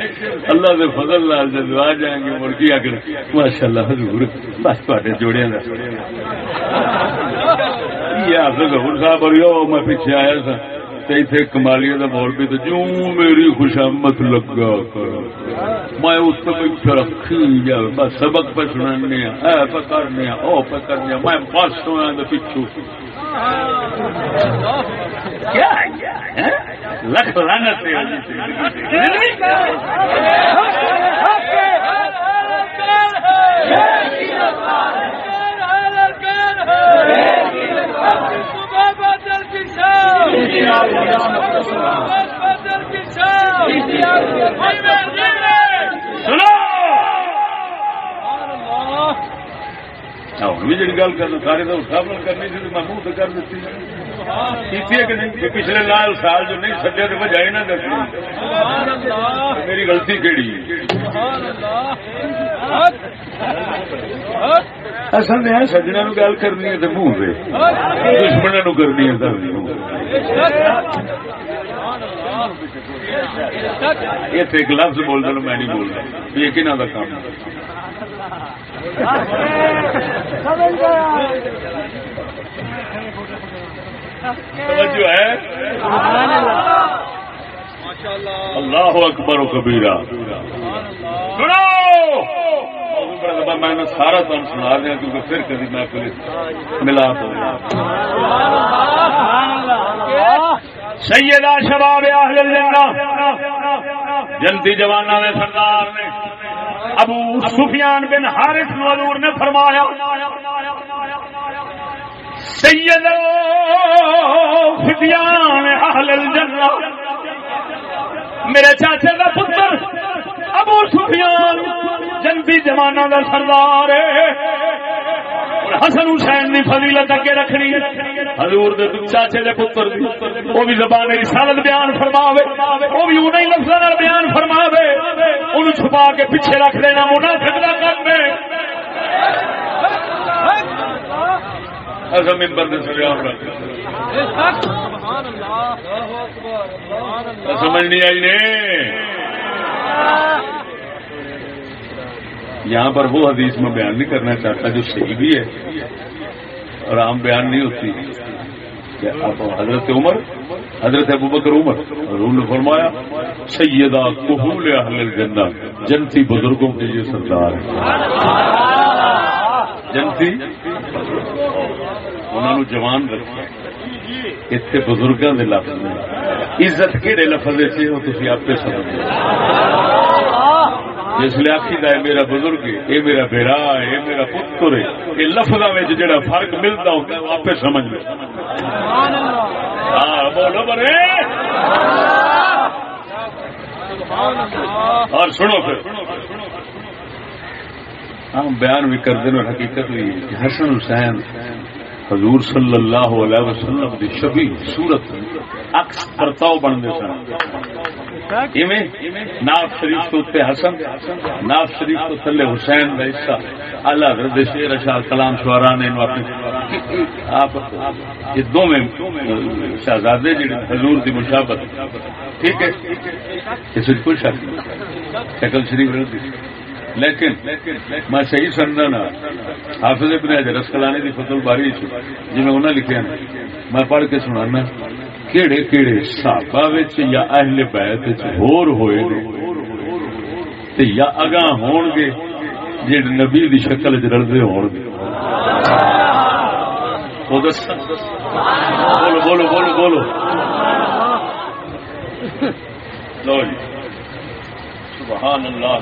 اللہ کے فضل لال جب آ جائیں گے مڑکی آ کر ماشاء اللہ حضور بس تے جوڑے صاحب اور میں پیچھے آیا تھا اتنے کمالیاں کا مول بھی تو جو میری خوشامت لگا کر۔ میں اس کو رکھی جا بس سبق پہ سنانے اے پہ کرنے او پہ کرنے میں بس ہوا پچھو ہاں؟ لکھ لانت بھی جی گل کرنا سارے تو سب کرنی تھی میں منہ تو کر دیتی۔ پچھلے لال سال جو نہیں سجا تو بجائے نہ دس میری غلطی کہڑی اصل میں سجنا نو گل کرنی ہے منہ پہ دشمن نو کرنی ہے یہ تو ایک لفظ بول دوں میں نہیں بولنا یہ کنہ کا کام توجہ ہے؟ اللہ اکبر و کبیرہ۔ سنو! میں نے سارا تم سنا دیا کیونکہ پھر کبھی میں ملا تو سیدہ شباب اہل الجنہ۔ جنتی جوانا نے سردار نے ابو سفیان بن حارث حضور نے فرمایا سید فدیان اہل الجنہ۔ میرے چاچے کا پتر، ابو سفیان جنتی جمانا کا سردار حسن حسین نے فضیلت اگے رکھنی حضور دے چاچے دے پتر وہ بھی زبان رسالت بیان فرماوے۔ وہ بھی انہیں لفظ بیان فرماوے۔ ان چھپا کے پیچھے رکھ دینا منافق نہ کر دے۔ اصل ممبر دے سریام رکھ سمجھ نہیں آئی نے؟ یہاں پر وہ حدیث میں بیان نہیں کرنا چاہتا جو صحیح بھی ہے اور عام بیان نہیں ہوتی۔ کہ حضرت عمر، حضرت ابو بکر عمر، حضور نے فرمایا، سیدہ قبول اہل الجنہ، جنتی بزرگوں کے یہ سردار ہے جنتی؟ انہوں نے جوان رکھا۔ اتنے بزرگوں کے لفظ نے عزت کہڑے لفظ سے ہو تھی آپ سمجھ جس لیے آخی ہے میرا بزرگ یہ میرا بیرا یہ میرا پتر ہے یہ لفظ جڑا فرق ملتا ہوتا ہے آپ سمجھ لو ہاں بولو برے۔ اور سنو پھر۔ ہم بیان بھی کرتے ہیں حقیقت بھی حسن حسین حضور صلی اللہ علیہ وسلم کی شبی صورت اکس پرتاؤ بنتے سن۔ ناف شریف تو اتنے حسن، ناف شریف تو تھلے حسین کا حصہ۔ اللہ حضرت شیر اشار کلام شعرا نے آپ یہ دونوں شہزادے جی حضور کی مشابت۔ ٹھیک ہے؟ اس کوئی شک نہیں۔ شکل شریف رہتی۔ لیکن میں صحیح سمجھا نا، حافظ ابن حجر اسکلانی دی فتح باری جی میں انہیں لکھا میں پڑھ کے سنانا، کیڑے کیڑے صحابہ وچ یا اہل بیت وچ ہور ہوئے نے تے یا اگاں ہون گے جڑ نبی دی شکل وچ رلدے ہون گے۔ بولو بولو بولو بولو۔ لو جی۔ سبحان اللہ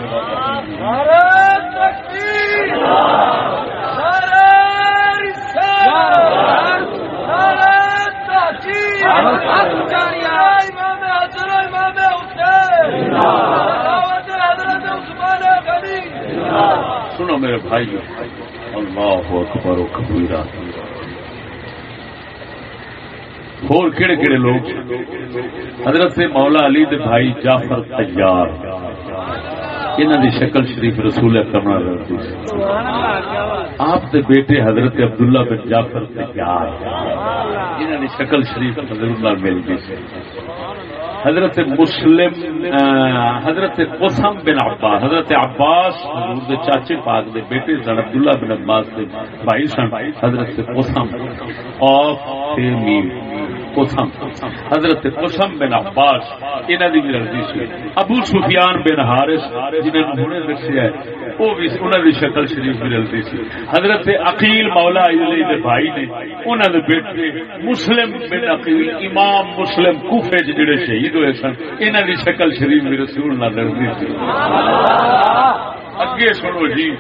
سنو میرے بھائی اللہ اکبر و کبیرہ۔ اور کہڑے کہڑے لوگ حضرت سے مولا علی دے بھائی جعفر تیار انہوں دی شکل شریف رسول اکرم رہتی آپ دے بیٹے حضرت عبداللہ بن جعفر تیار انہوں دی شکل شریف حضرت اللہ مل گئی حضرت مسلم حضرت قسم بن عباس حضرت عباس حضور دے چاچے پاک دے بیٹے سن عبداللہ بن عباس دے بھائی سن حضرت قسم اوف میم قسم حضرت قسم بن عباس، انہاں دی لڑدی سی۔ ابو سفیان بن حارث، جنہاں نے ہنے دسیا ہے، وہ بھی انہاں دی شکل شریف بھی لڑدی سی۔ حضرت عقیل مولا علی دے بھائی نے انہاں دے بیٹے مسلم بن عقیل، امام مسلم کوفے وچ جڑے شہید ہوئے سن، انہاں دی شکل شریف رسول نال لڑدی سی۔ اگے سنو جی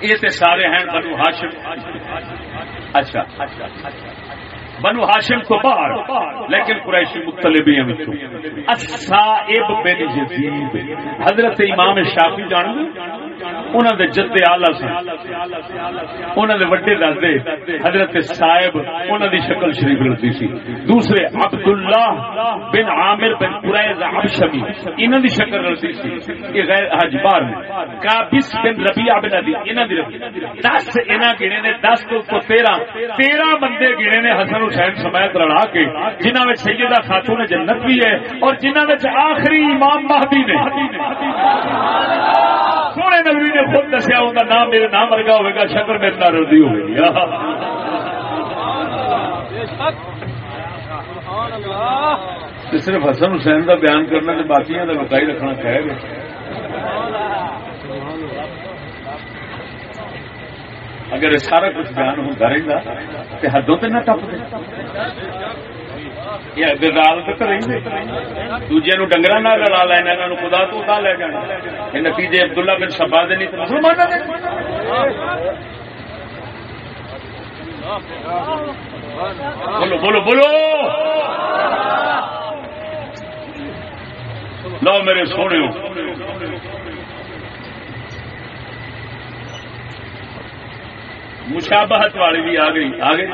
یہ سارے ہیں بنو ہاشم۔ اچھا۔ بنو ہاشم تو باہر، لیکن قریشی مطلبی ہیں۔ الصائب بن یزید۔ حضرت امام شافی جان دے انہاں دے جد اعلی سن۔ انہاں دے وڈے دادے حضرت صائب انہاں دی شکل شریف رہتی سی۔ دوسرے عبداللہ بن عامر بن قریظ ابشمی انہاں دی شکل رہتی سی۔ یہ غیر حج بار میں۔ کابس بن ربیعہ بن ابی، انہاں دی رہتی دس انہاں گنے نے، دس تو تیرہ۔ تیرہ بندے گنے نے حسن حسین سمیت رڑا کے جنہ میں سیدہ خاتون جنت بھی ہے اور جنہ میں آخری امام مہدی نے۔ سونے نبی نے خود دسیا ان کا نام میرے نام ورگا ہوئے گا، شکر میرے نام رضی ہوگی صرف حسن حسین کا بیان کرنا تو باقی کا بکائی رکھنا کہے گا اگر یہ سارا کچھ بیان ہوتا رہتا تو حدوں تو نہ ٹپ دے دوجے نو ڈنگر نہ لڑا لینا انہوں خدا تو ادا لے جانا۔ یہ نتیجے عبداللہ بن سبا دے نہیں تو مسلمان بولو بولو بولو! لو میرے سونے مشابہت والی بھی آ گئی آ گئی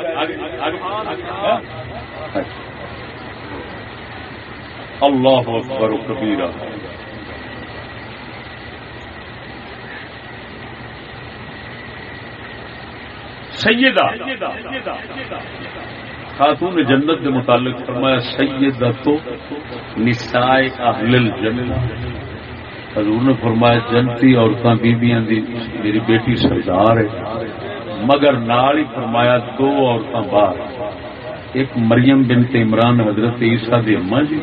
اللہ اکبر کبیرہ۔ سیدہ۔ خاتون جنت کے متعلق فرمایا سیدہ تو نسائے اہل الجنت حضور نے فرمایا، جنتی عورتیں بیبیاں دی، میری بیٹی سردار ہے۔ مگر نال ہی فرمایا دو عورتیں باہر۔ ایک مریم بنت عمران حضرت عیسیٰ دی اما جی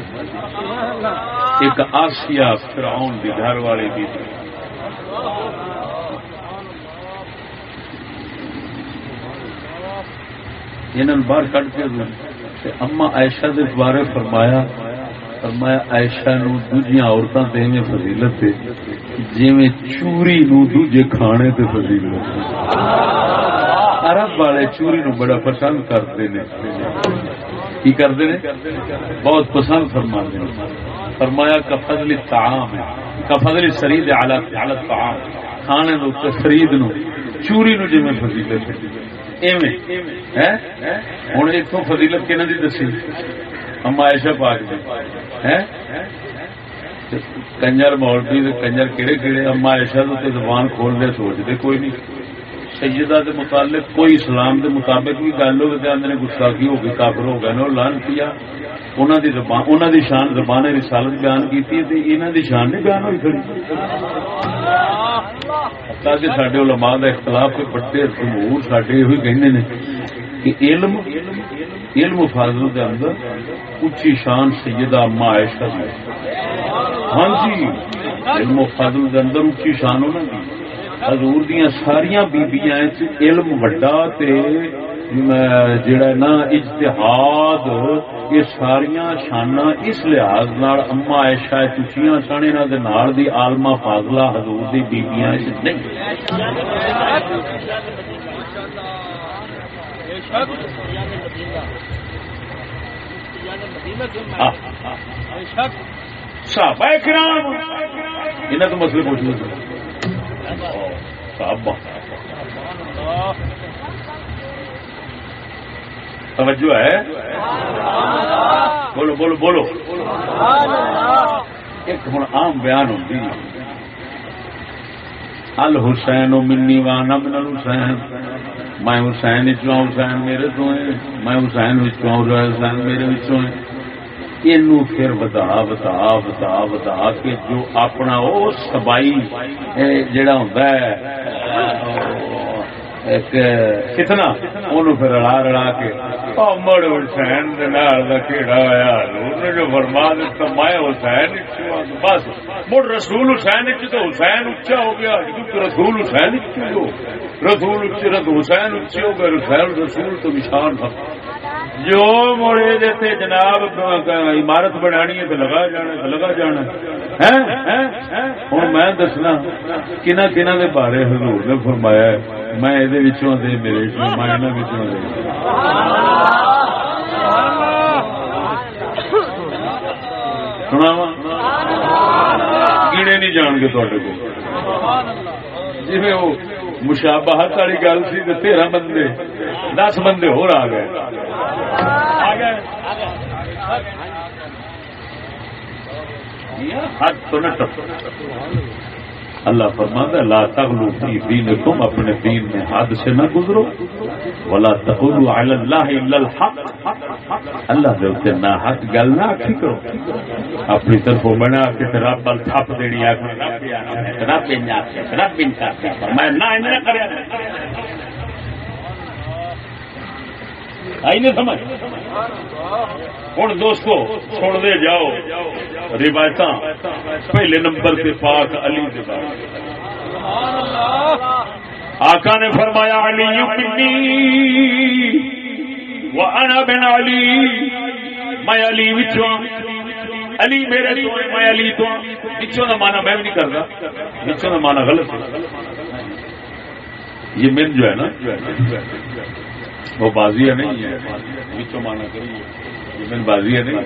ایک آسیہ فرعون دی گھر والے دی۔ انہوں باہر کٹ کے اما عائشہ دے بارے فرمایا فرمایا، عائشہ نو دوجیاں عورتاں تے میں فضیلت ہے جویں چوری نو دوجے کھانے تے فضیلت عرب والے چوری نو بڑا پسند کرتے نے۔ کی کرتے نے؟ بہت پسند فرماتے ہیں فرمایا، کا فضل طعام ہے۔ کا فضل سرید علی طعام کھانے نو تے فرید نو، چوری نو جویں فضیلت ہے۔ ایویں ہوں اتوں فضیلت کہنا دی دسی؟ اما ایشا پاک جی کنجر مولوی کنجر کہڑے کہڑے اما ایشا تو زبان کھول دے سوچتے کوئی نہیں۔ سیدہ دے متعلق کوئی اسلام دے مطابق بھی گل ہو گئے گستاخی ہو گئی کافر ہو گئے لان کیا۔ انہوں دی زبان انہوں دی شان زبان رسالت بیان کی انہوں دی شان نہیں بیان ہوئی کھڑی تاکہ سڈے علماء دا اختلاف کے بڑے جمہور سڈے یہ کہنے نے کہ علم علم فاضل دے اندر اچھی شان سیدہ اما عائشہ دی ہاں جی علم و فاضل دے اندر اچھی شان انہوں دی۔ حضور دیا ساریا بیبیاں علم وڈا تے جڑا نا اجتہاد، یہ ساریا شانا اس لحاظ نال اما ایشا چوچیاں سن انہوں دے نال دی آلما فاضلہ حضور دی بیبیاں نہیں۔ صحابہ کرام انہاں تو مسئلے پوچھنے توجہ ہے؟ بولو بولو بولو۔ ایک ہوں عام بیان ہوتی ال حسین منی وانا من حسین میں حسین چاہ حسین میرے تو ہے میں حسین حسین میرے پھر بتا بتا بتا بتا کے جو اپنا وہ سبائی جڑا ہوتا کتنا؟ ان پھر رلا رلا کے مڑ حسین کیڑا ہوا جو فرما دتا میں حسین بس مڑ رسول حسین تو حسین اچا ہو گیا رسول حسین رسول حسین اچھی ہو گئے رسول رسول تو نشان تھا۔ جو موڑے دیتے جناب عمارت بنانی ہے تو لگا جانا لگا جانا ہوں میں دسنا کنہ کنہ دے بارے حضور نے فرمایا میں یہ دے میرے میں سنا کیڑے نہیں جان گے تھوڑے کو جی وہ مشابہت والی گل سی تو تیرہ بندے دس بندے ہو آ گئے حد تو نہ اللہ فرماتا لا تغلو فی دینکم، اپنے دین میں حد سے نہ گزرو۔ ولا تقولوا علی اللہ الا الحق۔ اللہ دے اوتے نہ حق گل نہ آکھی کرو۔ اپنی طرف بنا کے رب بل تھپ دینی آ رب رب رب انکار فرمایا، نہ انہیں کریا۔ آئی نہیں سمجھ۔ ہوں دوستو، چھوڑ دے، جاؤ۔ روایت پہلے نمبر کے پاک علی آقا نے فرمایا، علی وہ انا بن علی، میں علی بچوں علی میرے تو میں علی تو بچوں کا مانا میں نہیں کرتا بچوں کا مانا غلط ہے۔ یہ من جو ہے نا وہ بازی ہے نہیں ہے؟ مانا کریے من بازی ہے نہیں؟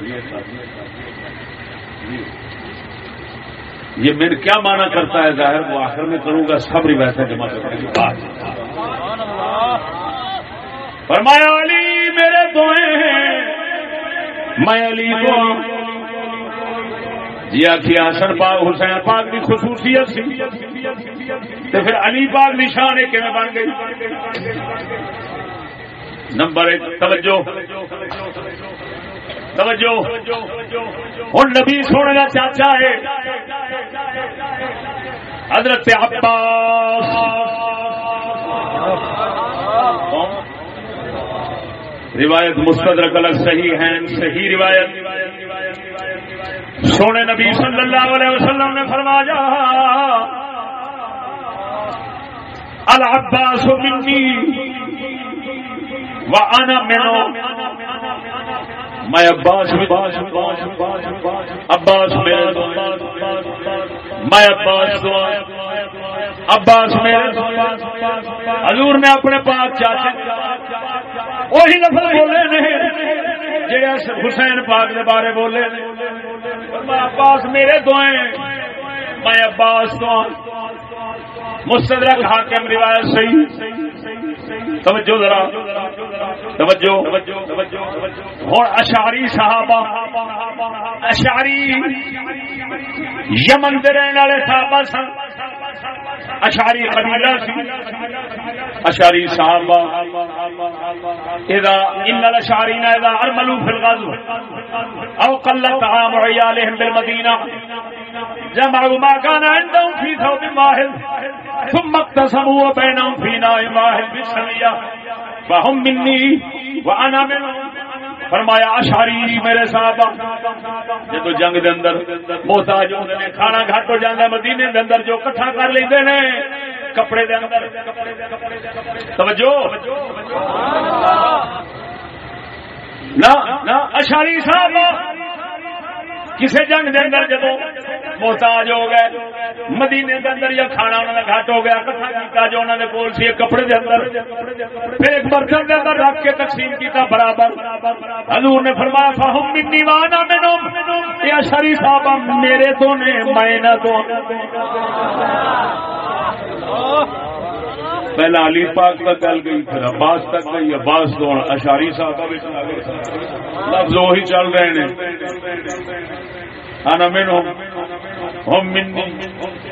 یہ من کیا مانا کرتا ہے ظاہر؟ وہ آخر میں کروں گا سب روایتیں جمع کرنے کی بات فرمایا علی میرے دوئے ہیں۔ میں علی کو جی آخی حسن پاک حسین پاک کی خصوصیت سی۔ تو پھر علی پاک نشان ہے کہ بن گئی۔ نمبر ایک، توجہ۔ توجہ۔ ہوں نبی سونے کا چاچا ہے۔ حضرت عباس۔ روایت مستدرک الگ صحیح ہے، صحیح روایت۔ سونے نبی صلی اللہ علیہ وسلم نے فرمایا، العباس منی۔ مینو میں عباس عباس میں عباس عباس میرے حضور نے اپنے پاک چاچے وہی لفظ بولے نہیں جی حسین پاک کے بارے بولے عباس میرے دعائیں، میں عباس تو مستدرک حاکم روایت صحیح۔ توجہ ذرا۔ توجہ۔ ہوں اشاری صحابہ اشاری یمن دے رہنے والے صحابہ سن۔ اشاری قبیلہ سی۔ اشاری صحابہ۔ اذا ان الاشعرین اذا ارملوا في الغزو او قلت عام عيالهم بالمدينه جمعوا ما كان عندهم في ثوب واحد۔ ثم اقتسموا بينهم في ناء واحد بالسمية فهم مني وانا منهم. فرمایا اشاری میرے صحابہ جدو جنگ دے اندر محتاج ہوندے نے کھانا گھٹ ہو جاندا مدینے دے اندر جو کٹھا کر لیندے نے، کپڑے دے اندر۔ توجہ۔ نہ نہ اشاری صاحب کسی جنگ دے اندر جدو محتاج ہو گئے مدینے دے اندر یا کھانا انہوں نے گھٹ ہو گیا کٹھا کیتا جو انہوں نے کول سی کپڑے دے اندر۔ پھر ایک برتن دے اندر رکھ کے تقسیم کیتا، برابر۔ حضور نے فرمایا فہم منی وانا منم یا شری صاحب میرے تو نے میں نہ تو۔ پہلا علی پاک تک گل گئی، پھر عباس تک گئی، عباس تو اشاری صاحب لفظ وہی چل رہے ہیں۔ انا من ہم منی۔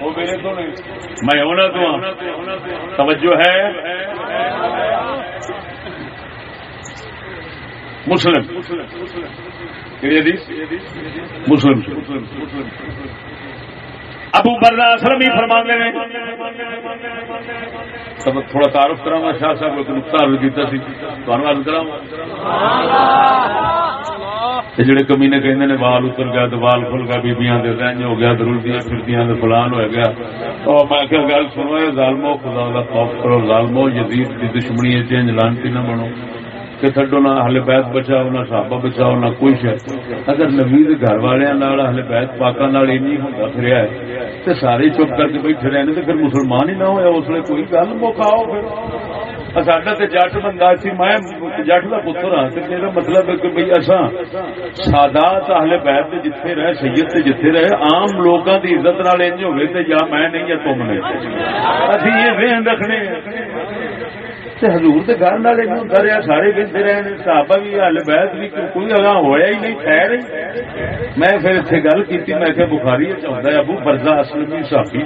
وہ میرے تو نہیں میں ہونا تو ہوں توجہ ہے۔ مسلم۔ مسلم۔ ابو بردا اسلم ہی فرما نے۔ تھوڑا تعارف کرا شاہ صاحب کو نقطہ عرض کیا سی۔ تھانوں عرض کرا جڑے کمینے کہندے نے، وال اتر گیا تو وال کھل گیا، بیبیاں دے رنج ہو گیا، درول درودیاں پھرتیاں دے فلان ہو گیا۔ تو میں کہ گل سنو، اے ظالمو، خدا دا خوف کرو، ظالمو، یزید دی دشمنی ہے چنج لانتی نہ بنو۔ کہ تھڈو نہ اہل بیت بچاؤ نہ صحابہ بچاؤ نہ کوئی شے اگر نبی دے گھر والےاں نال اہل بیت پاکاں نال اینی ہوندا پھریا ہے تے سارے چپ کر کے بیٹھے رہنے تے پھر مسلمان ہی نہ ہویا اس لیے کوئی گل مکاؤ پھر ساڈا تو جٹ بندہ سی میں جٹ کا پتر ہاں میرا مطلب ہے کہ بھائی اصا سادات اہل بیت جتھے رہے سید سے جتھے رہے عام لوگوں کی عزت نال انج ہوگی تو یا میں نہیں یا تم نہیں اسی یہ ذہن رکھنے حضور کے گھر والے رہا سارے بنتے رہے صحابہ بھی ہل بیت بھی کوئی اگاں ہوا ہی نہیں خیر میں پھر اتنے گل کی میں کہ بخاری چاہتا ہے ابو برزا اسلمی صحابی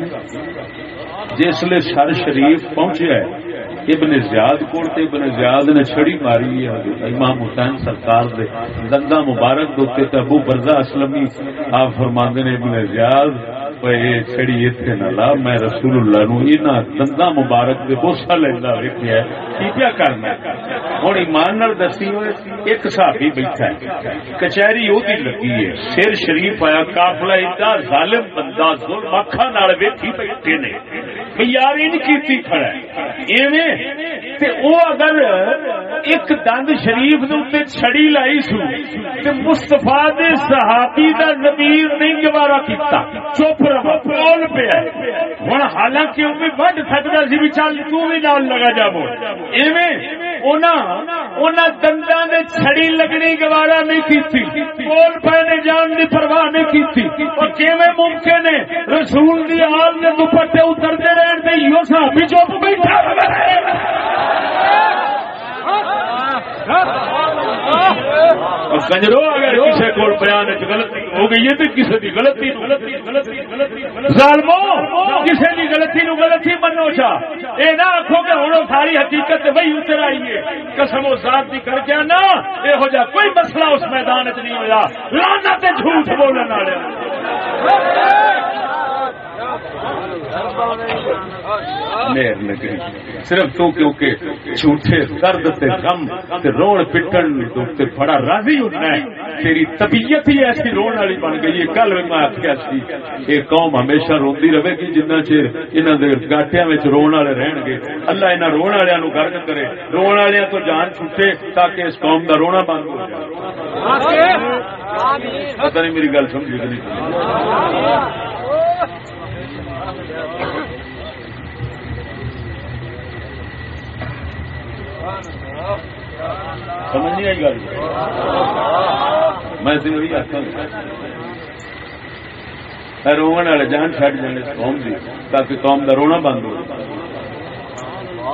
جس لیے سر شریف پہنچے ہے، ابن زیاد کول تے ابن زیاد نے چھڑی ماری ہے، امام حسین سرکار دے دندا مبارک دوتے تے ابو برزا اسلمی آپ فرماندے نے، ابن زیاد چھڑی اتنے نہ لا، میں رسول اللہ نو انہاں دندا مبارک دے بوسا لیندا ویکھیا کی کیا کرنا ہن ایمان نال دسی ہوئے، ایک صحابی بیٹھا ہے۔ کچہری او لگی ہے۔ سر شریف آیا، قافلہ ایڈا ظالم بندہ، ظلم اکھاں نال ویکھی بیٹھے نے۔ یار ان کیتی کھڑا ایویں؟ تے او اگر ایک دند شریف دے اوتے چھڑی لائی سو، تے مصطفی دے صحابی دا ضمیر نہیں گوارا کیتا۔ چپ رہا بول پیا ہن حالانکہ او بھی وڈ سکدا سی بھی چل تو نال لگا جا بول ایویں اونا چھڑی لگنی گوارا نہیں کیتی بول پے نے جان دی پرواہ نہیں کیتی اور کیویں ممکن ہے رسول دی آل دے دوپٹے اترتے رہن دے یو صحابی چپ بیٹھا کنجرو اگر کسی کو بیان غلطی ہو گئی ہے تو کسی کی غلطی ظالمو! کسی کی غلطی نو غلطی منو اے نہ آخو کہ ہوں ساری حقیقت وہی اتر آئی ہے۔ قسم و ذات دی کر کے نا یہ جا کوئی مسئلہ اس میدان چ نہیں ہوا لانا تے جھوٹ بولنے والے۔ مہر صرف تو کیونکہ جھوٹے درد تے غم تے روڑ پٹن تے بڑا راضی ہونا ہے تیری طبیعت ہی ایسی رون والی بن گئی ہے۔ کل میں آخیا سی یہ قوم ہمیشہ روندی رہے گی جنہ چر انہوں دے گاٹیا رون والے رہن گے۔ اللہ انہوں رون والوں گرد کرے۔ رون والوں تو جان چھٹے تاکہ اس قوم کا رونا بند ہو جائے۔ پتہ نہیں میری گل سمجھی نہیں سمجھ نہیں آئی گل؟ میں وہی آخا رومن والے جان چڈ جائیں قوم کی تاکہ قوم کا رونا بند ہو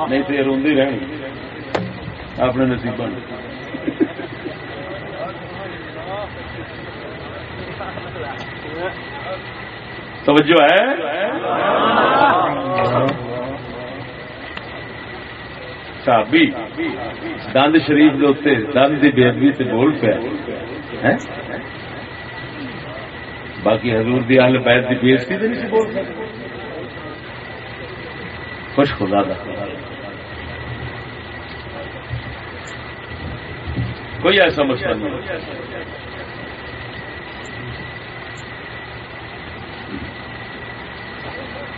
نہیں تو یہ روی رہی اپنے نصیب توجہ ہے؟ صحابی، دند شریف دے دند کی بےدبی سے بول پیا۔ باقی حضور دی اہل بیت دی بےزتی نہیں بول خوش خدا دا۔ کوئی ایسا مسئلہ نہیں۔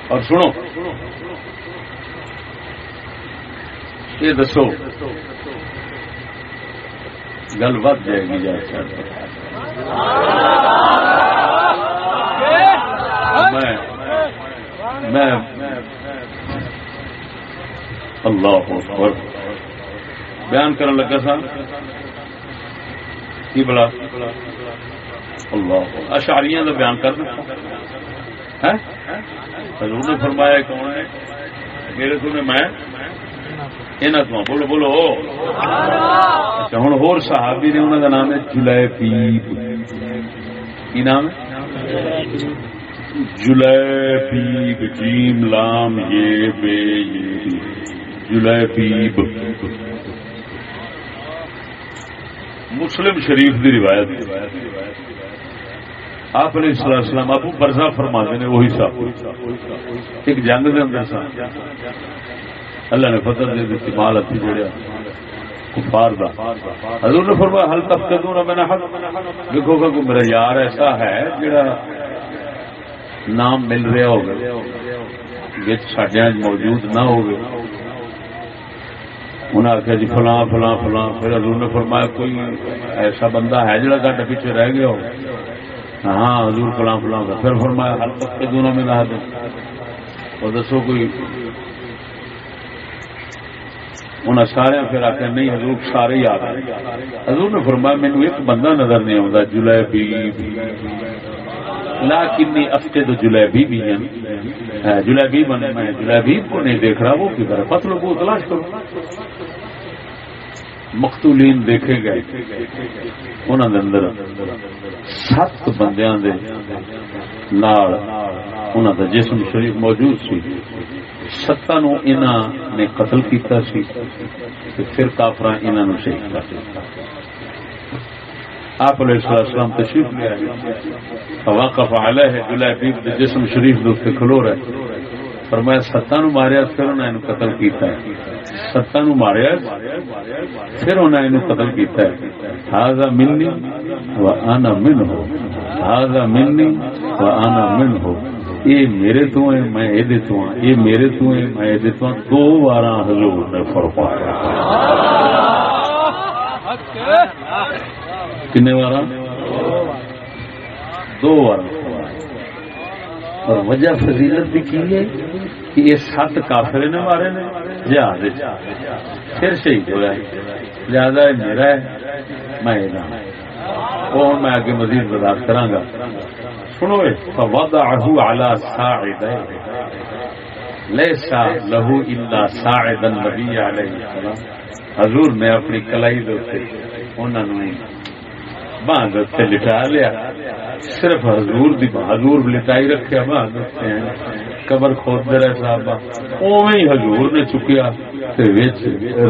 اور سنو۔ یہ دسو۔ گل بد جائے گی جا میں اللہ بیان کرن لگا سا۔ کی بلا؟ اللہ اشاریاں کا بیان کر دیں حضور نے فرمایا، کون ہے؟ میرے تو میں بولو بولو اچھا ہوں ہو صحابی نے انہوں کا نام ہے جلائے پیپ کی نام ہے؟ جلائے پیپ جیم، لام، یہ، بے، یہ۔ جلائے پیپ مسلم شریف دی روایت آپ نے السلام السلام ابو برزا فرما نے وہی صاحب۔ ایک جنگ دے اندر سا اللہ نے فتح دے دیتی، مال اتنی جڑیا۔ کفار دا۔ حضور نے فرمایا حل تب کدوں نہ میں نے حق دیکھو کہ میرا یار ایسا ہے جڑا نام مل رہا ہوگا وچ سڈیا موجود نہ ہوگا۔ انہیں آخیا جی فلاں فلاں فلاں۔ پھر حضور نے فرمایا، کوئی ایسا بندہ ہے جڑا گھٹ پیچھے رہ گیا ہو؟ ہاں حضور فلاں فلاں کا۔ پھر فرمایا، ہر وقت کے دونوں میں نہا دیں اور دسو کوئی۔ انہیں سارے پھر آخر نہیں، حضور سارے ہی آ گئے حضور نے فرمایا مینو ایک بندہ نظر نہیں آتا جلیبی۔ لا کنی ہفتے تو جلیبی بھی ہیں۔ ہاں، جلیبی بنے میں جلیبی کو نہیں دیکھ رہا، وہ کدھر پتلوں کو تلاش کرو۔ مختولین دیکھے گئے۔ انہوں نے اندر سات بندیاں دے نال انہوں دا جسم شریف موجود سی۔ ستا نو انہوں نے قتل کیتا سی پھر کافر انہوں نے شہید کر آپ علیہ السلام تشریف لیا واقف علیہ جلائے جسم شریف دے کھلو رہے۔ فرمایا ستا نو ماریا پھر انہیں قتل کیتا ہے۔ ستا نو ماریا پھر انہیں قتل کیتا ہے۔ ہاضا منی و آنا من ہو ہاضا منی و آنا من ہو یہ میرے تو ہے میں یہ تو ہوں یہ میرے تو ہے میں یہ تو ہوں دو بار حضور نے فرمایا۔ کنے بار دو بار اور وجہ فضیلت بھی کی ہے کہ یہ سات کافر نے مارے نے، جہاد پھر شہید ہوا ہے لہذا یہ میرا ہے، میں وہ میں آگے مزید برداشت کرا گا۔ سنو وضعه على ساعد ليس له الا ساعد النبي عليه السلام۔ حضور نے اپنی کلائی دے انہوں نے باندھ لٹا لیا۔ صرف حضور دی حضور لٹائی رکھیا باندھ قبر کھود رہے صاحب اوے ہی حضور نے چکیا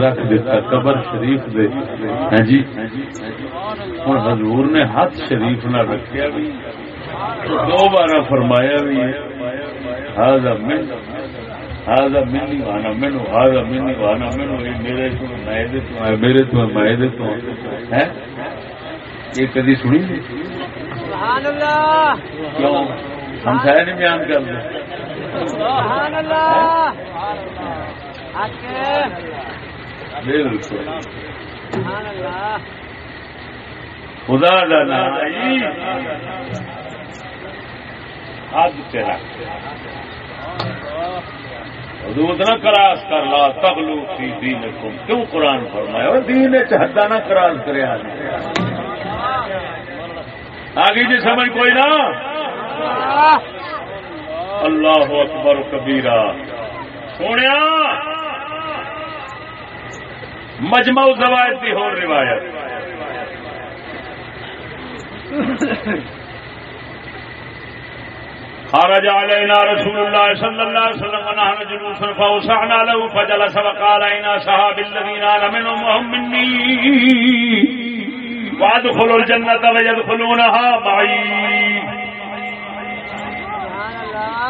رکھ دیتا قبر شریف دے۔ ہاں جی۔ ہوں حضور نے ہاتھ شریف نہ رکھیا بھی۔ دو بار فرمایا بھی ہاضا من ہاضا منی وانا مینو ہاضا منی وانا مینو میرے تو میں میرے تو میں تو ہے ہاں؟ یہ کدی سنی کیوں؟ ہم شاید نہیں بیان کر خدا ڈالا حد تیرا حدود نہ کراس کر لا تغلو فی دینکم۔ کیوں قرآن فرمایا؟ دین حدہ نہ کراس کرے آگے جی سمجھ کوئی نہ؟ اللہ اکبر کبیرہ۔ سونے مجمع زوائد کی ہو روایت۔ خرج علينا رسول الله صلى الله عليه وسلم ونحن جلوس فوسعنا له فجلس وقال اين صحاب الذين انا منهم وهم مني واد وادخلوا الجنه ويدخلونها معي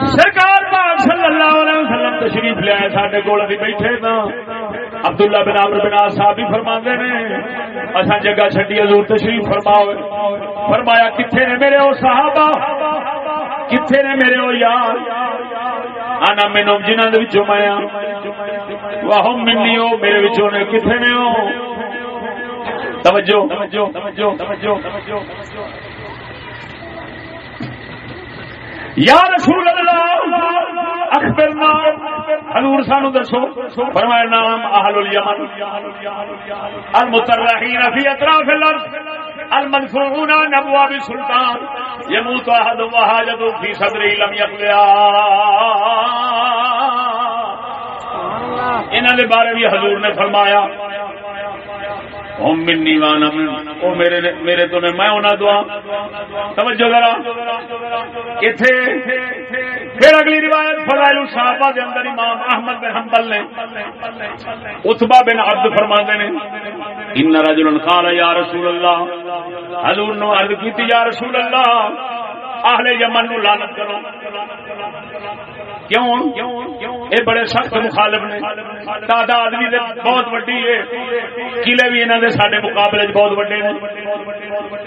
سرکار پاک صلی اللہ علیہ وسلم تشریف لے آئے ساڈے کول، ابھی بیٹھے نا۔ عبداللہ بن عمرو بن عاص صاحب بھی فرماندے نے۔ اساں جگہ چھڈی، حضور تشریف فرماؤ۔ فرمایا، کتھے نے میرے او صحابہ؟ کتنے نے میرے وہ یار؟ آنا مینو جنہوں کے میں وہ منی میرے بچوں نے کتنے نے ہو توجہ. توجہ توجہ توجہ یا رسول اللہ اخبرنا حضور سانو دسو. فرمایا نام اہل الیمن. المترحین فی اطراف الارض. المنفعون عن ابواب السلطان يموت احد وحاجت في صدره لم يقلع انہاں دے بارے بھی حضور نے فرمایا. منی وانا او میرے میرے تو نے میں انہاں دعا۔ توجہ ذرا ایتھے پھر اگلی روایت فضائل الصحابہ دے اندر امام احمد بن حنبل نے۔ عتبہ بن عبد فرماندے نے۔ ان رجلا قال یا رسول اللہ۔ حضور نے عرض کیتی، یا رسول اللہ، اہل یمن نو لعنت کرو۔ کیوں؟ یہ بڑے سخت مخالف نے۔ تعداد بھی بہت وڈی ہے۔ قلعے بھی انہوں نے سارے مقابلے بہت وڈے نے۔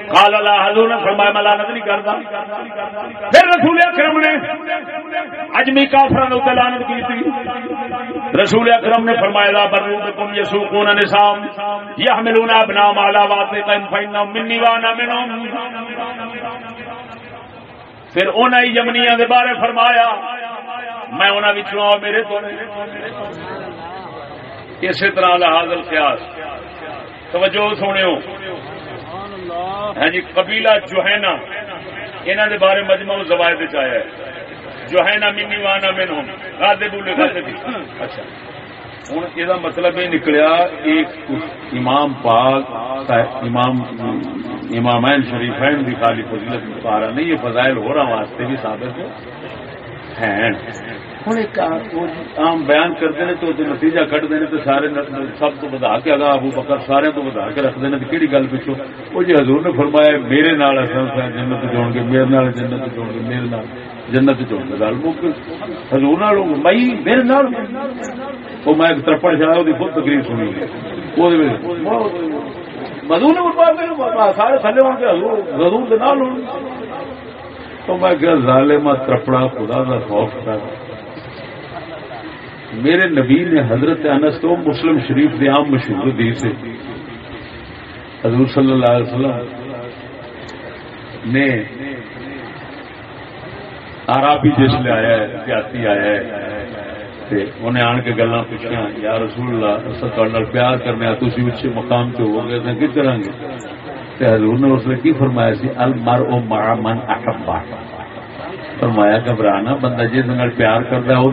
قال اللہ حضور نے فرمایا، میں لعنت نہیں کرتا پھر رسول اکرم نے اجمی کافروں نے لعنت کی تھی رسول اکرم نے فرمایا، لا برکم یسوقون نسام یحملون ابناء مالا واثقا فإنهم مني وانا منهم۔ پھر انہیں یمنیا کے بارے فرمایا میں انہوں میرے تو اسی طرح لحاظ القیاس۔ توجہ سونے ہاں جی قبیلہ جو ہے نا انہوں نے بارے مجمع زوائد آیا ہے۔ جو ہے نا منی وانا مین ہوں گادے بولے گادے بھی۔ اچھا۔ ہوں یہ مطلب یہ نکلیا، ایک امام پاک امام، امامین شریفین بھی خالی فضیلت پارا نہیں، یہ فضائل ہو رہا واسطے بھی ثابت ہے۔ ہیں۔ ہوں ایک عام بیان کرتے ہیں تو نتیجہ کٹتے ہیں تو سارے سب تو بتا کے اگا ابو بکر سارے تو بتا کے رکھتے ہیں۔ کہڑی گل پچھو وہ جی حضور نے فرمایا میرے نال جنت جوڑ گے میرے نال جنت جوڑ گے میرے نال جنت جوڑ گے۔ گل حضور نال مئی میرے نال وہ میں ایک ترپڑ چاہا وہ خود تقریر سنی مدو نے سارے تھلے ہو کے حضور کے نال تو میں کیا ظالمہ ترپڑا خدا کا خوف کر۔ میرے نبی نے حضرت انس تو مسلم شریف کے عام مشہور دی سے۔ حضور صلی اللہ علیہ وسلم نے آرابی جس لے آیا ہے، دیہاتی آیا ہے انہیں آن کے گلا پوچھا یا رسول اللہ اصل پیار کرنے تھی اچھے مقام سے ہو گئے کس طرح گے حضور نے اس نے کی فرمایا سی المر او مارا من احبا فرمایا، گھبرانا، بندہ جس پیار کرتا ہے وہ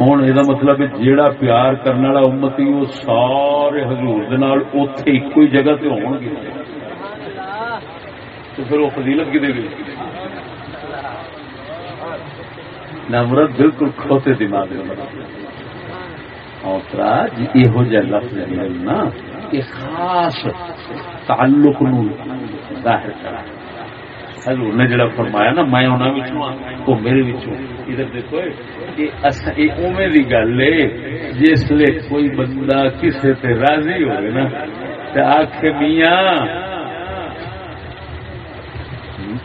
ہوں یہ مطلب جیڑا پیار کرنے والا امتی وہ سارے ہزور اتے ایک ہی جگہ سے ہو گے تو پھر وہ فضیلت کی دے گی نمرت بالکل کھوتے دماغ اوترا جی یہ لفظ نا یہ خاص تعلق نو ظاہر کرا۔ حضور نے جڑا فرمایا نا، میں وہ میرے وچوں۔ ادھر دیکھو اوے کی گل ہے جس لے کوئی بندہ کسی تے راضی ہوگی نا آخ میاں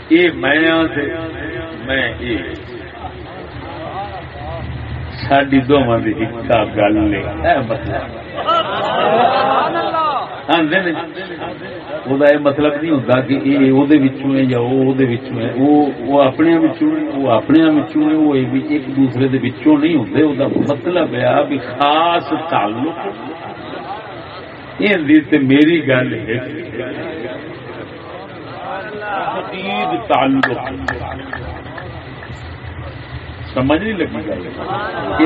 یہ میں اے۔ ساری دونوں کی ایک گل مطلب مطلب نہیں ہوتا کہ یہ یا وہ اپنے وہ اپنے ایک دوسرے نہیں ہوتے وہ مطلب ہے بھی خاص تعلق یہ میری گل ہے تعلق سمجھ نہیں لگی گل۔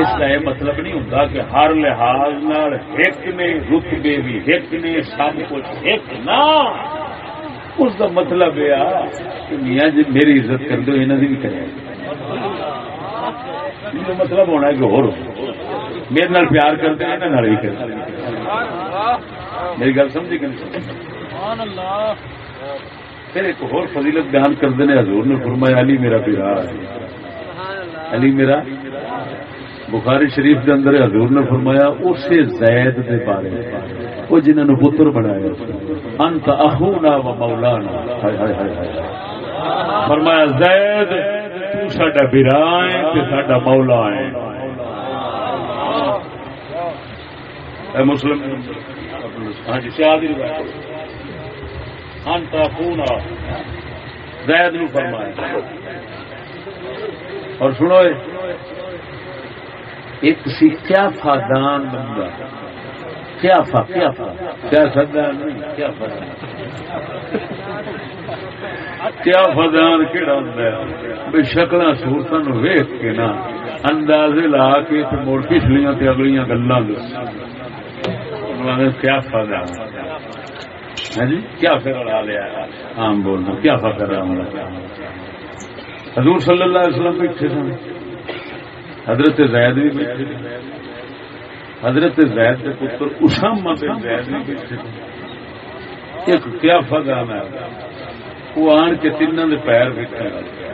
اس کا یہ مطلب نہیں ہوتا کہ ہر لحاظ ایک نے رتبے بھی ایک نے سب کچھ ایک نہ اس کا مطلب یہ کہ میاں جی میری عزت کر دو یہاں کی بھی کرے مطلب ہونا ہے کہ اور میرے نال پیار کرتے ہیں یہاں بھی کرتے میری گل سمجھی کہ پھر ایک اور فضیلت بیان کرتے ہیں حضور نے فرمایا علی میرا پیار ہے۔ علی میرا، بخاری شریف کے اندر حضور نے فرمایا، اسے زید دے بارے وہ جنہوں نے پتر بنایا انت اخونا و مولانا۔ فرمایا، زید، تو ساڈا برا ہے تے ساڈا مولا ہے۔ اے مسلم ہاں جی سیاد روایت۔ انت اخونا۔ زید نو فرمایا۔ اور سنو ایک سی کیا فادان بندہ، کیا فا کیا فا، کیا سدان کیا فادان۔ کیا فادان کہڑا ہوں بے شکل سورتوں ویخ کے نا، اندازے لا کے مڑ پچھلیاں اگلیاں گلا کیا فادان؟ ہاں جی کیا پھر لا لیا؟ عام بولنا، کیا فکر رہا حضور صلی اللہ علیہ وسلم بیٹھے سن۔ حضرت زید بھی بیٹھے۔ حضرت زید کے پتر اسامہ بن زید بھی بیٹھے ایک کیا فضا میں وہ آن کے تین دے پیر بیٹھے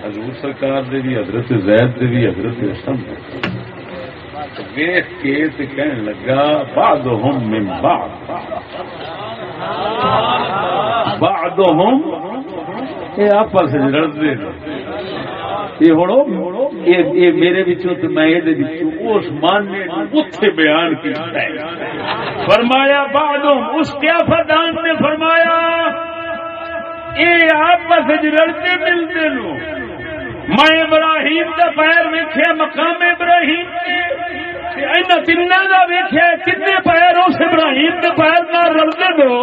حضور سرکار دے بھی، حضرت زید دے بھی، حضرت اسامہ ویخ کے کہنے لگا بعد ہم من بعد بعد ہم یہ آپس لڑتے میرے اس ماننے اتنے بیان کیا فرمایا بعد اس کیا فدان نے فرمایا یہ آپس لڑتے ملتے نو۔ میں ابراہیم کا پیر ویخیا مقام ابراہیم تین کا ویخیا کن پیر اس ابراہیم کے پیر نہ رلتے دو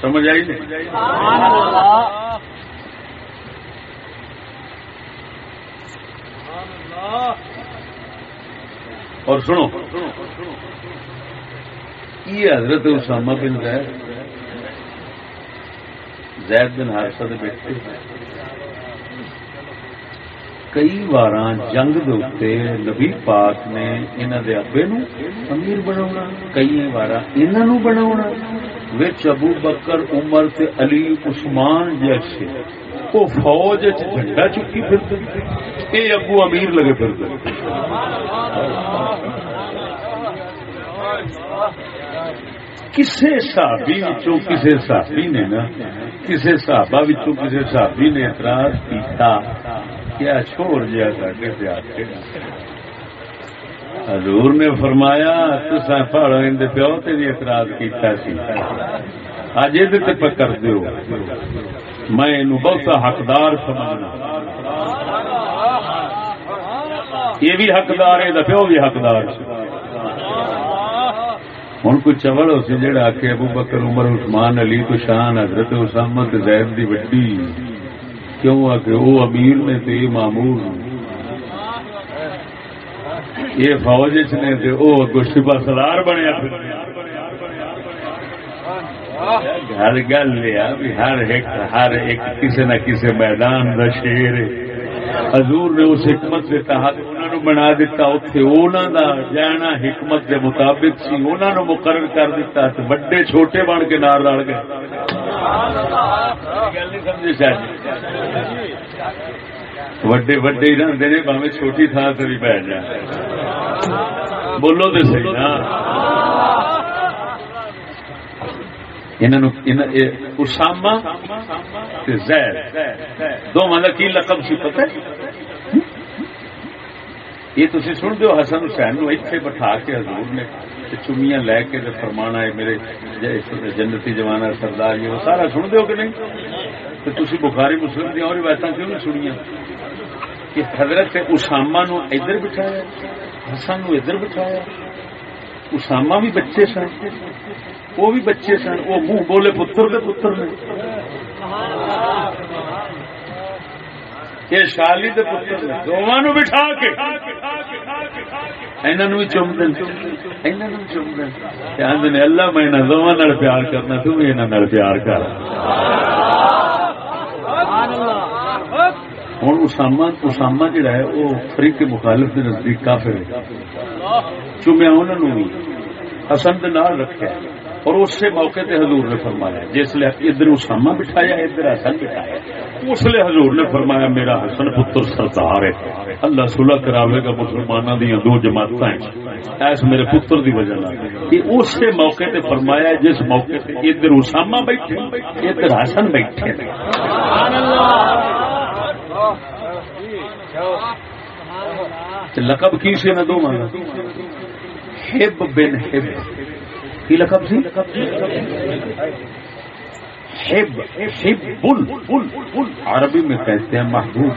سمجھ آئی نہیں؟ اور سنو، یہ حضرت اسامہ بن زید زید بن حادثہ کے بیٹے، کئی بار جنگ دے نبی پاک نے انہوں دے ابے نو امیر بنا کئی بار انہوں بنا ابو بکر، عمر تے علی، عثمان جیسے۔ وہ فوج جھنڈا چکی پھر یہ ابو امیر لگے پھر کسی صحابی کسی صحابی نے نا کسی صحابہ کسی صحابی نے اعتراض کیتا کیا چھوڑ جیا ساڈے سے حضور نے فرمایا تصا پہاڑوں کے پیو تے بھی اعتراض کیتا سی۔ اج یہ کر دو میں بہت حقدار سمجھنا۔ یہ بھی حقدار ہے پیو بھی حقدار ہوں کوئی چبل ہو سی جہاں آ ابو بکر، عمر، عثمان، علی تو شان حضرت اسامت زید دی وڈی۔ کیوں آ کے وہ امیر نے تو یہ معمول۔ یہ فوج نے تو وہ گشتبا سلار بنیا ہر گل یہ ہر ایک ہر ایک کسی نہ کسی میدان کا شیر حضور نے اس حکمت کے تحت انہوں بنا دیتا اتنے انہوں کا جانا حکمت کے مطابق سی انہوں نے مقرر کر دیتا بڑے چھوٹے بن کے نار رل گئے۔ وڈے وڈے ہی رہتے نے باوے چھوٹی تھان سے بھی پی جائے بولو تو صحیح نا اسامہ زید دونوں کا کی لقب سی پتہ یہ تھی سن دو حسن حسین نو اتنے بٹھا کے حضور نے چمیاں لے کے فرمانا ہے میرے جنتی جوانا سردار یہ وہ سارا سن دو کہ نہیں تو تھی بخاری مسلم دیا اور روایت کیوں نہیں سنیا کہ حضرت اسامہ نو ادھر بٹھایا، حسن نو ادھر بٹھایا۔ اسامہ بھی بچے سن، وہ بھی بچے سن، وہ منہ بولے پتر کے پتر نے۔ یہ شالی کے پتر نے۔ دونوں بٹھا کے۔ بھی چم دیں چم دیں اللہ میں دونوں پیار کرنا تم بھی یہاں پیار کر۔ ہوں اسامہ اسامہ جڑا ہے، وہ فریق کے مخالف کے نزدیک کافر ہے۔ چومیا انہوں نے حسن نال رکھا اور اس سے موقع تے حضور نے فرمایا جس لیے ادھر اسامہ بٹھایا، ادھر حسن بٹھایا اس لیے حضور نے فرمایا، میرا حسن پتر سردار ہے۔ اللہ صلح کراوے گا مسلمانوں دیا دو جماعت ایس میرے پتر دی وجہ یہ اس سے موقع تے فرمایا جس موقع تے ادھر اسامہ بیٹھے، ادھر حسن بیٹھے۔ اللہ۔ لقب کی سے نہ دو مانا ہب بن ہب کی لقب سی؟ ہب ہب بل بل عربی میں کہتے ہیں محبوب۔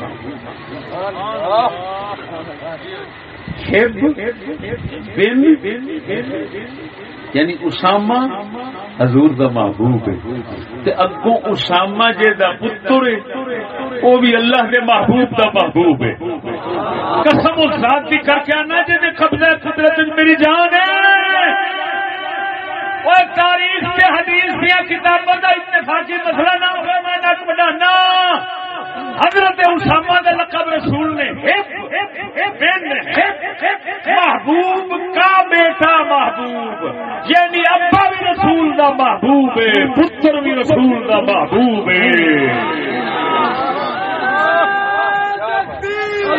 ہب بن یعنی اسامہ حضور دا محبوب ہے۔ تے اگوں اسامہ جے دا پتر ہے وہ بھی اللہ دے محبوب دا محبوب ہے۔ قسم اس ذات دی کر کے آنا جے دے قبضہ قدرت میری جان ہے۔ اور تاریخ کے حدیث دیا کتابوں کا اتفاقی مسئلہ نہ ہو میں نک بڑھانا حضرت اسامہ دے لقب رسول نے محبوب کا بیٹا محبوب۔ یعنی ابا بھی رسول دا محبوب ہے، پتر بھی رسول دا محبوب ہے۔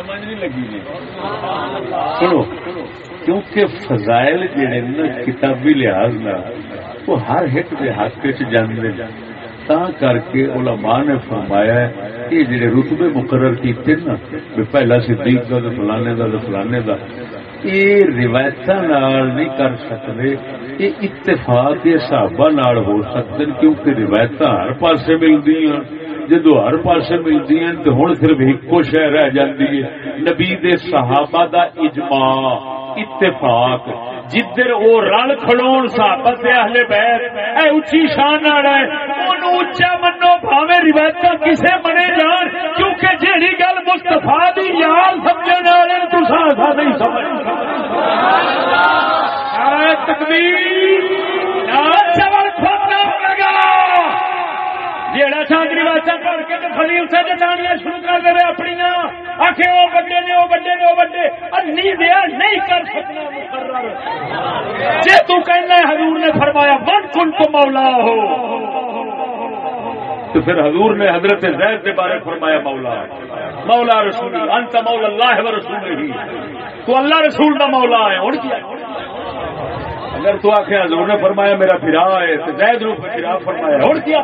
سمجھ نہیں لگی جی۔ سنو، کیونکہ فضائل جڑے نا، کتابی لحاظ نہ وہ ہر ایک کے حق چاہتے تا کر کے علماء نے فرمایا یہ جڑے رتبے مقرر کیتے نا پہلا صدیق کا فلانے کا فلانے کا یہ روایت نہیں کر سکتے یہ اتفاق حساب ہو سکتے کیونکہ روایت ہر پاسے ملتی ہیں جدو ہر پاسے ملتی ہیں تو ہوں صرف ایکو شہ رہ جاتی ہے۔ نبی دے صحابہ دا اجماع۔ اتفاق۔ جدھر وہ رل کھڑو صحابت اہل بیت، اے اچھی شان والا ہے، اونوں اونچا منو بھاوے روایت کسے بنے جان، کیونکہ جیڑی گل مستفا دی یار سمجھنے والے تو سا نہیں سمجھ تکبیر چول کھونا لگا جیڑا چاندری واچا کر کے فلی اسے جتانیاں شروع کر دے اپنی آخ وہ بڑے نے وہ بڑے نے وہ بڑے نہیں دیا نہیں کر سکنا مقرر۔ جی تو کہنا حضور نے فرمایا، من کن تو مولا ہو تو پھر حضور نے حضرت زید کے بارے فرمایا مولا مولا رسول، انت مولا اللہ و رسول ہی۔ تو اللہ رسول کا مولا ہے، اور کیا؟ اگر تو آخ حضور نے فرمایا میرا پھرا ہے تو زید روپ پھرا فرمایا۔ اور کیا؟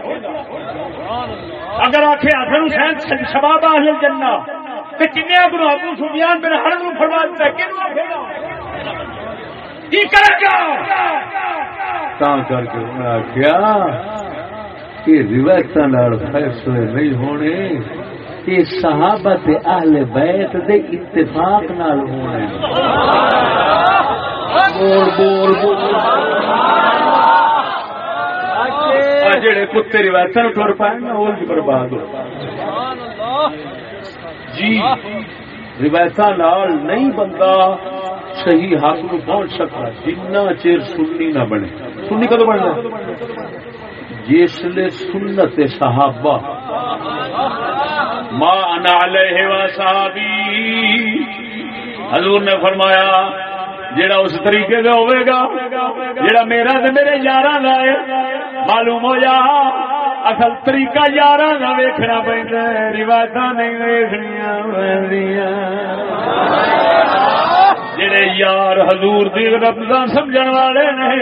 اگر آخ حسن حسین شباب اہل جنہ کہ کنیا گرو ابو سفیان میرا ہر گرو فرما دیتا کی کرے گا کر کے آخیا کہ روایت فیصلے نہیں ہونے۔ یہ صحابت اہل بیت دے اتفاق نال ہونے بول بول بول۔ جڑے کتے روایت ٹر پائے نا، وہ بھی برباد ہو۔ جی روایت نال نہیں بندہ صحیح حق نو پہنچ سکتا، جنہ چیر سننی نہ بنے۔ سننی کدو بننا جسل سنت صحابہ۔ ماں انا علیہ و صحابی حضور نے فرمایا جڑا اس طریقے کا ہوئے گا جڑا میرا تے میرے یار لائے معلوم ہو جا، اصل طریقہ یار کا ویکنا پہنتا روایت نہیں ویکنیا جڑے یار حضور دی ربدا سمجھن والے نے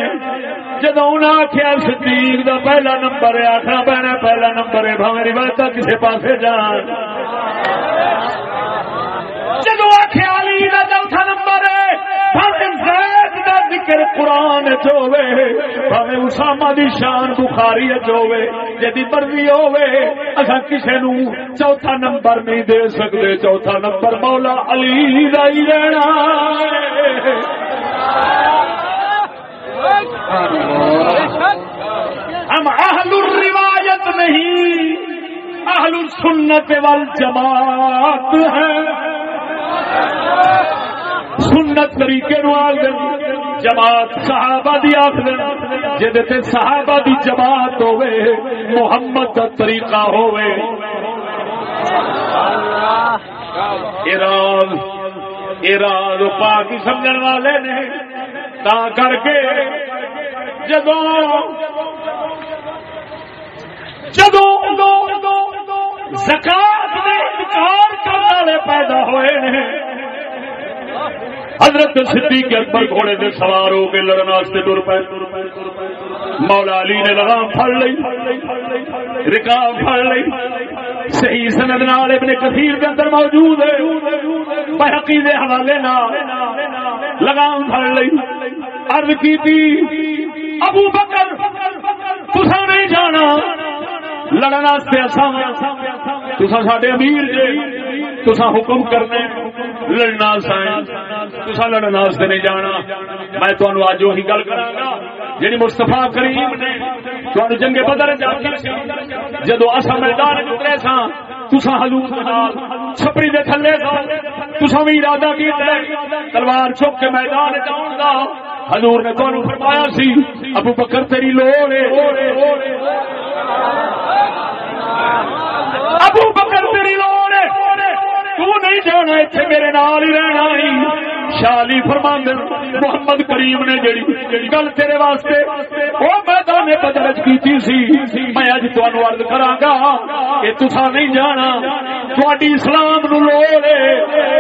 جدو انہیں آخیا صدیق دا پہلا نمبر ہے آخنا پینا پہلا نمبر ہے بھاوے روایت کسی پاسے جان۔ جدو آخیا علی دا چوتھا نمبر ہے ذکر قرآن چوے اسامہ دی شان بخاری چوے جدی مرضی ہوے کسی نو چوتھا نمبر نہیں دے سکتے چوتھا نمبر مولا علی دا ہی رہنا ہم اہل الروایت نہیں، اہل السنت والجماعت ہیں۔ سنت طریقے نو آگ جماعت صحابہ دی آخ جہد تے صحابہ دی جماعت ہوے محمد کا طریقہ ہوے ایران ایران پاک سمجھن والے نے تا کر کے جدو جدو زکات میں انکار کرنے والے پیدا ہوئے ہیں حضرت صدیق اکبر گھوڑے دے سوار ہو کے لڑن واسطے ٹر پے۔ مولا علی نے لگام پھڑ لئی۔ رکاب پھڑ لئی۔ صحیح سند نال ابن کثیر کے اندر موجود ہے۔ بحقی دے حوالے نال لگام پھڑ لئی۔ عرض کی تھی ابو بکر تسا نہیں جانا۔ لڑن تسا سڈے امیر جی تسا حکم کرنے لڑنا تسا لڑن نہیں جانا۔ میں تمہیں اج وہی گل کرا جی مستفا کریم نے تمہیں جنگے بدر جدو اصا میدان اترے سا تسا ہزور چھپڑی دے تھلے سا تسا بھی ارادہ کیا تلوار چک کے میدان جاؤں گا حضور نے تمہیں فرمایا سی، ابو بکر تیری لوڑ ہے۔ ابو بکر تیری لوڑ ہے۔ تو نہیں جانا اتنے میرے نال ہی رہنا شالی فرماند محمد کریم نے جڑی گل تیرے واسطے، وہ میدان بدل کی سی۔ میں اج تمہیں ارد کرا گا کہ تسا نہیں جانا تھوڑی اسلام نو لوڑ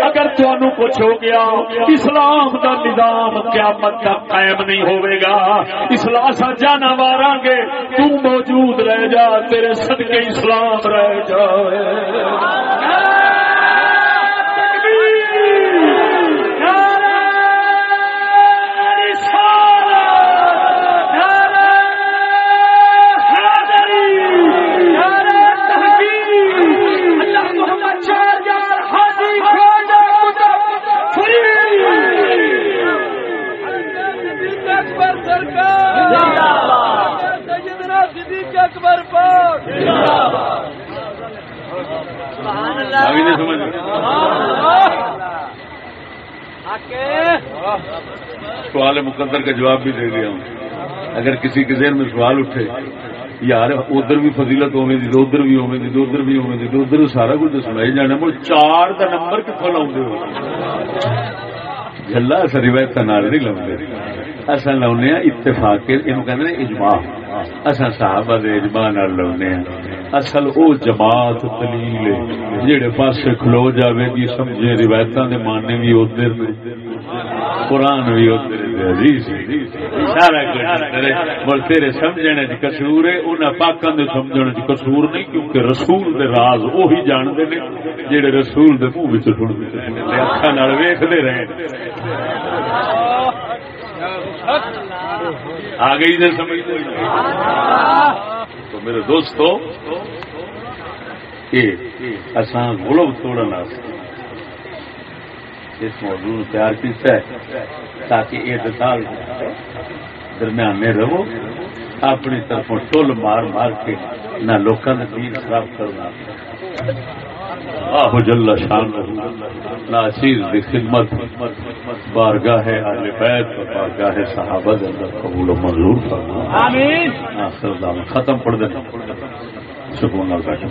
اگر تمہیں کچھ ہو گیا، اسلام کا نظام قیامت کا قائم نہیں ہوئے گا۔ اسلام سا جانا مارا گے تو موجود رہ جا، تیرے صدقے اسلام رہ جائے۔ بھی نہیں سمجھ سوال مقدر کا جواب بھی دے دیا ہوں۔ اگر کسی کے ذہن میں سوال اٹھے، یار، ادھر بھی فضیلت ہونے دی، ادھر بھی ہونے دی، ادھر بھی ہونے دی، ادھر سارا کچھ سنائی جانا۔ مجھے چار کا نمبر کتوں لاؤ ہو؟ گلا اصل روایت نال نہیں لاؤں اصا لاؤنے ہاں اتفاق یہ اجماع۔ اصا صاحب اجماع لاؤنے ہاں۔ اصل او جماعت دلیل جہے پاس کھلو جاوے گی سمجھے روایت کے ماننے بھی ادھر قرآن بھی ادھر سارا کچھ تیرے سمجھنے چ کسور ہے انہیں پاکوں کے سمجھنے چ کسور نہیں، کیونکہ رسول دے راز وہی جانتے ہیں جہے رسول دے منہ سنتے اکھا ویختے رہے آ گئی سمجھ تو میرے دوستو اسان غلب توڑنا اس موضوع تیار کیا ہے تاکہ یہ سال درمیان میں رہو، اپنی طرف ٹول مار مار کے نہ لوگوں نے دین خراب کرنا۔ آہ جل شان ناصیر دی خدمت بارگاہ اہل بیت اور بارگاہ صحابہ دے اندر قبول و منظور فرما۔ آمین۔ آخر دعوانا ختم پڑھ دے۔ سکون نال بیٹھو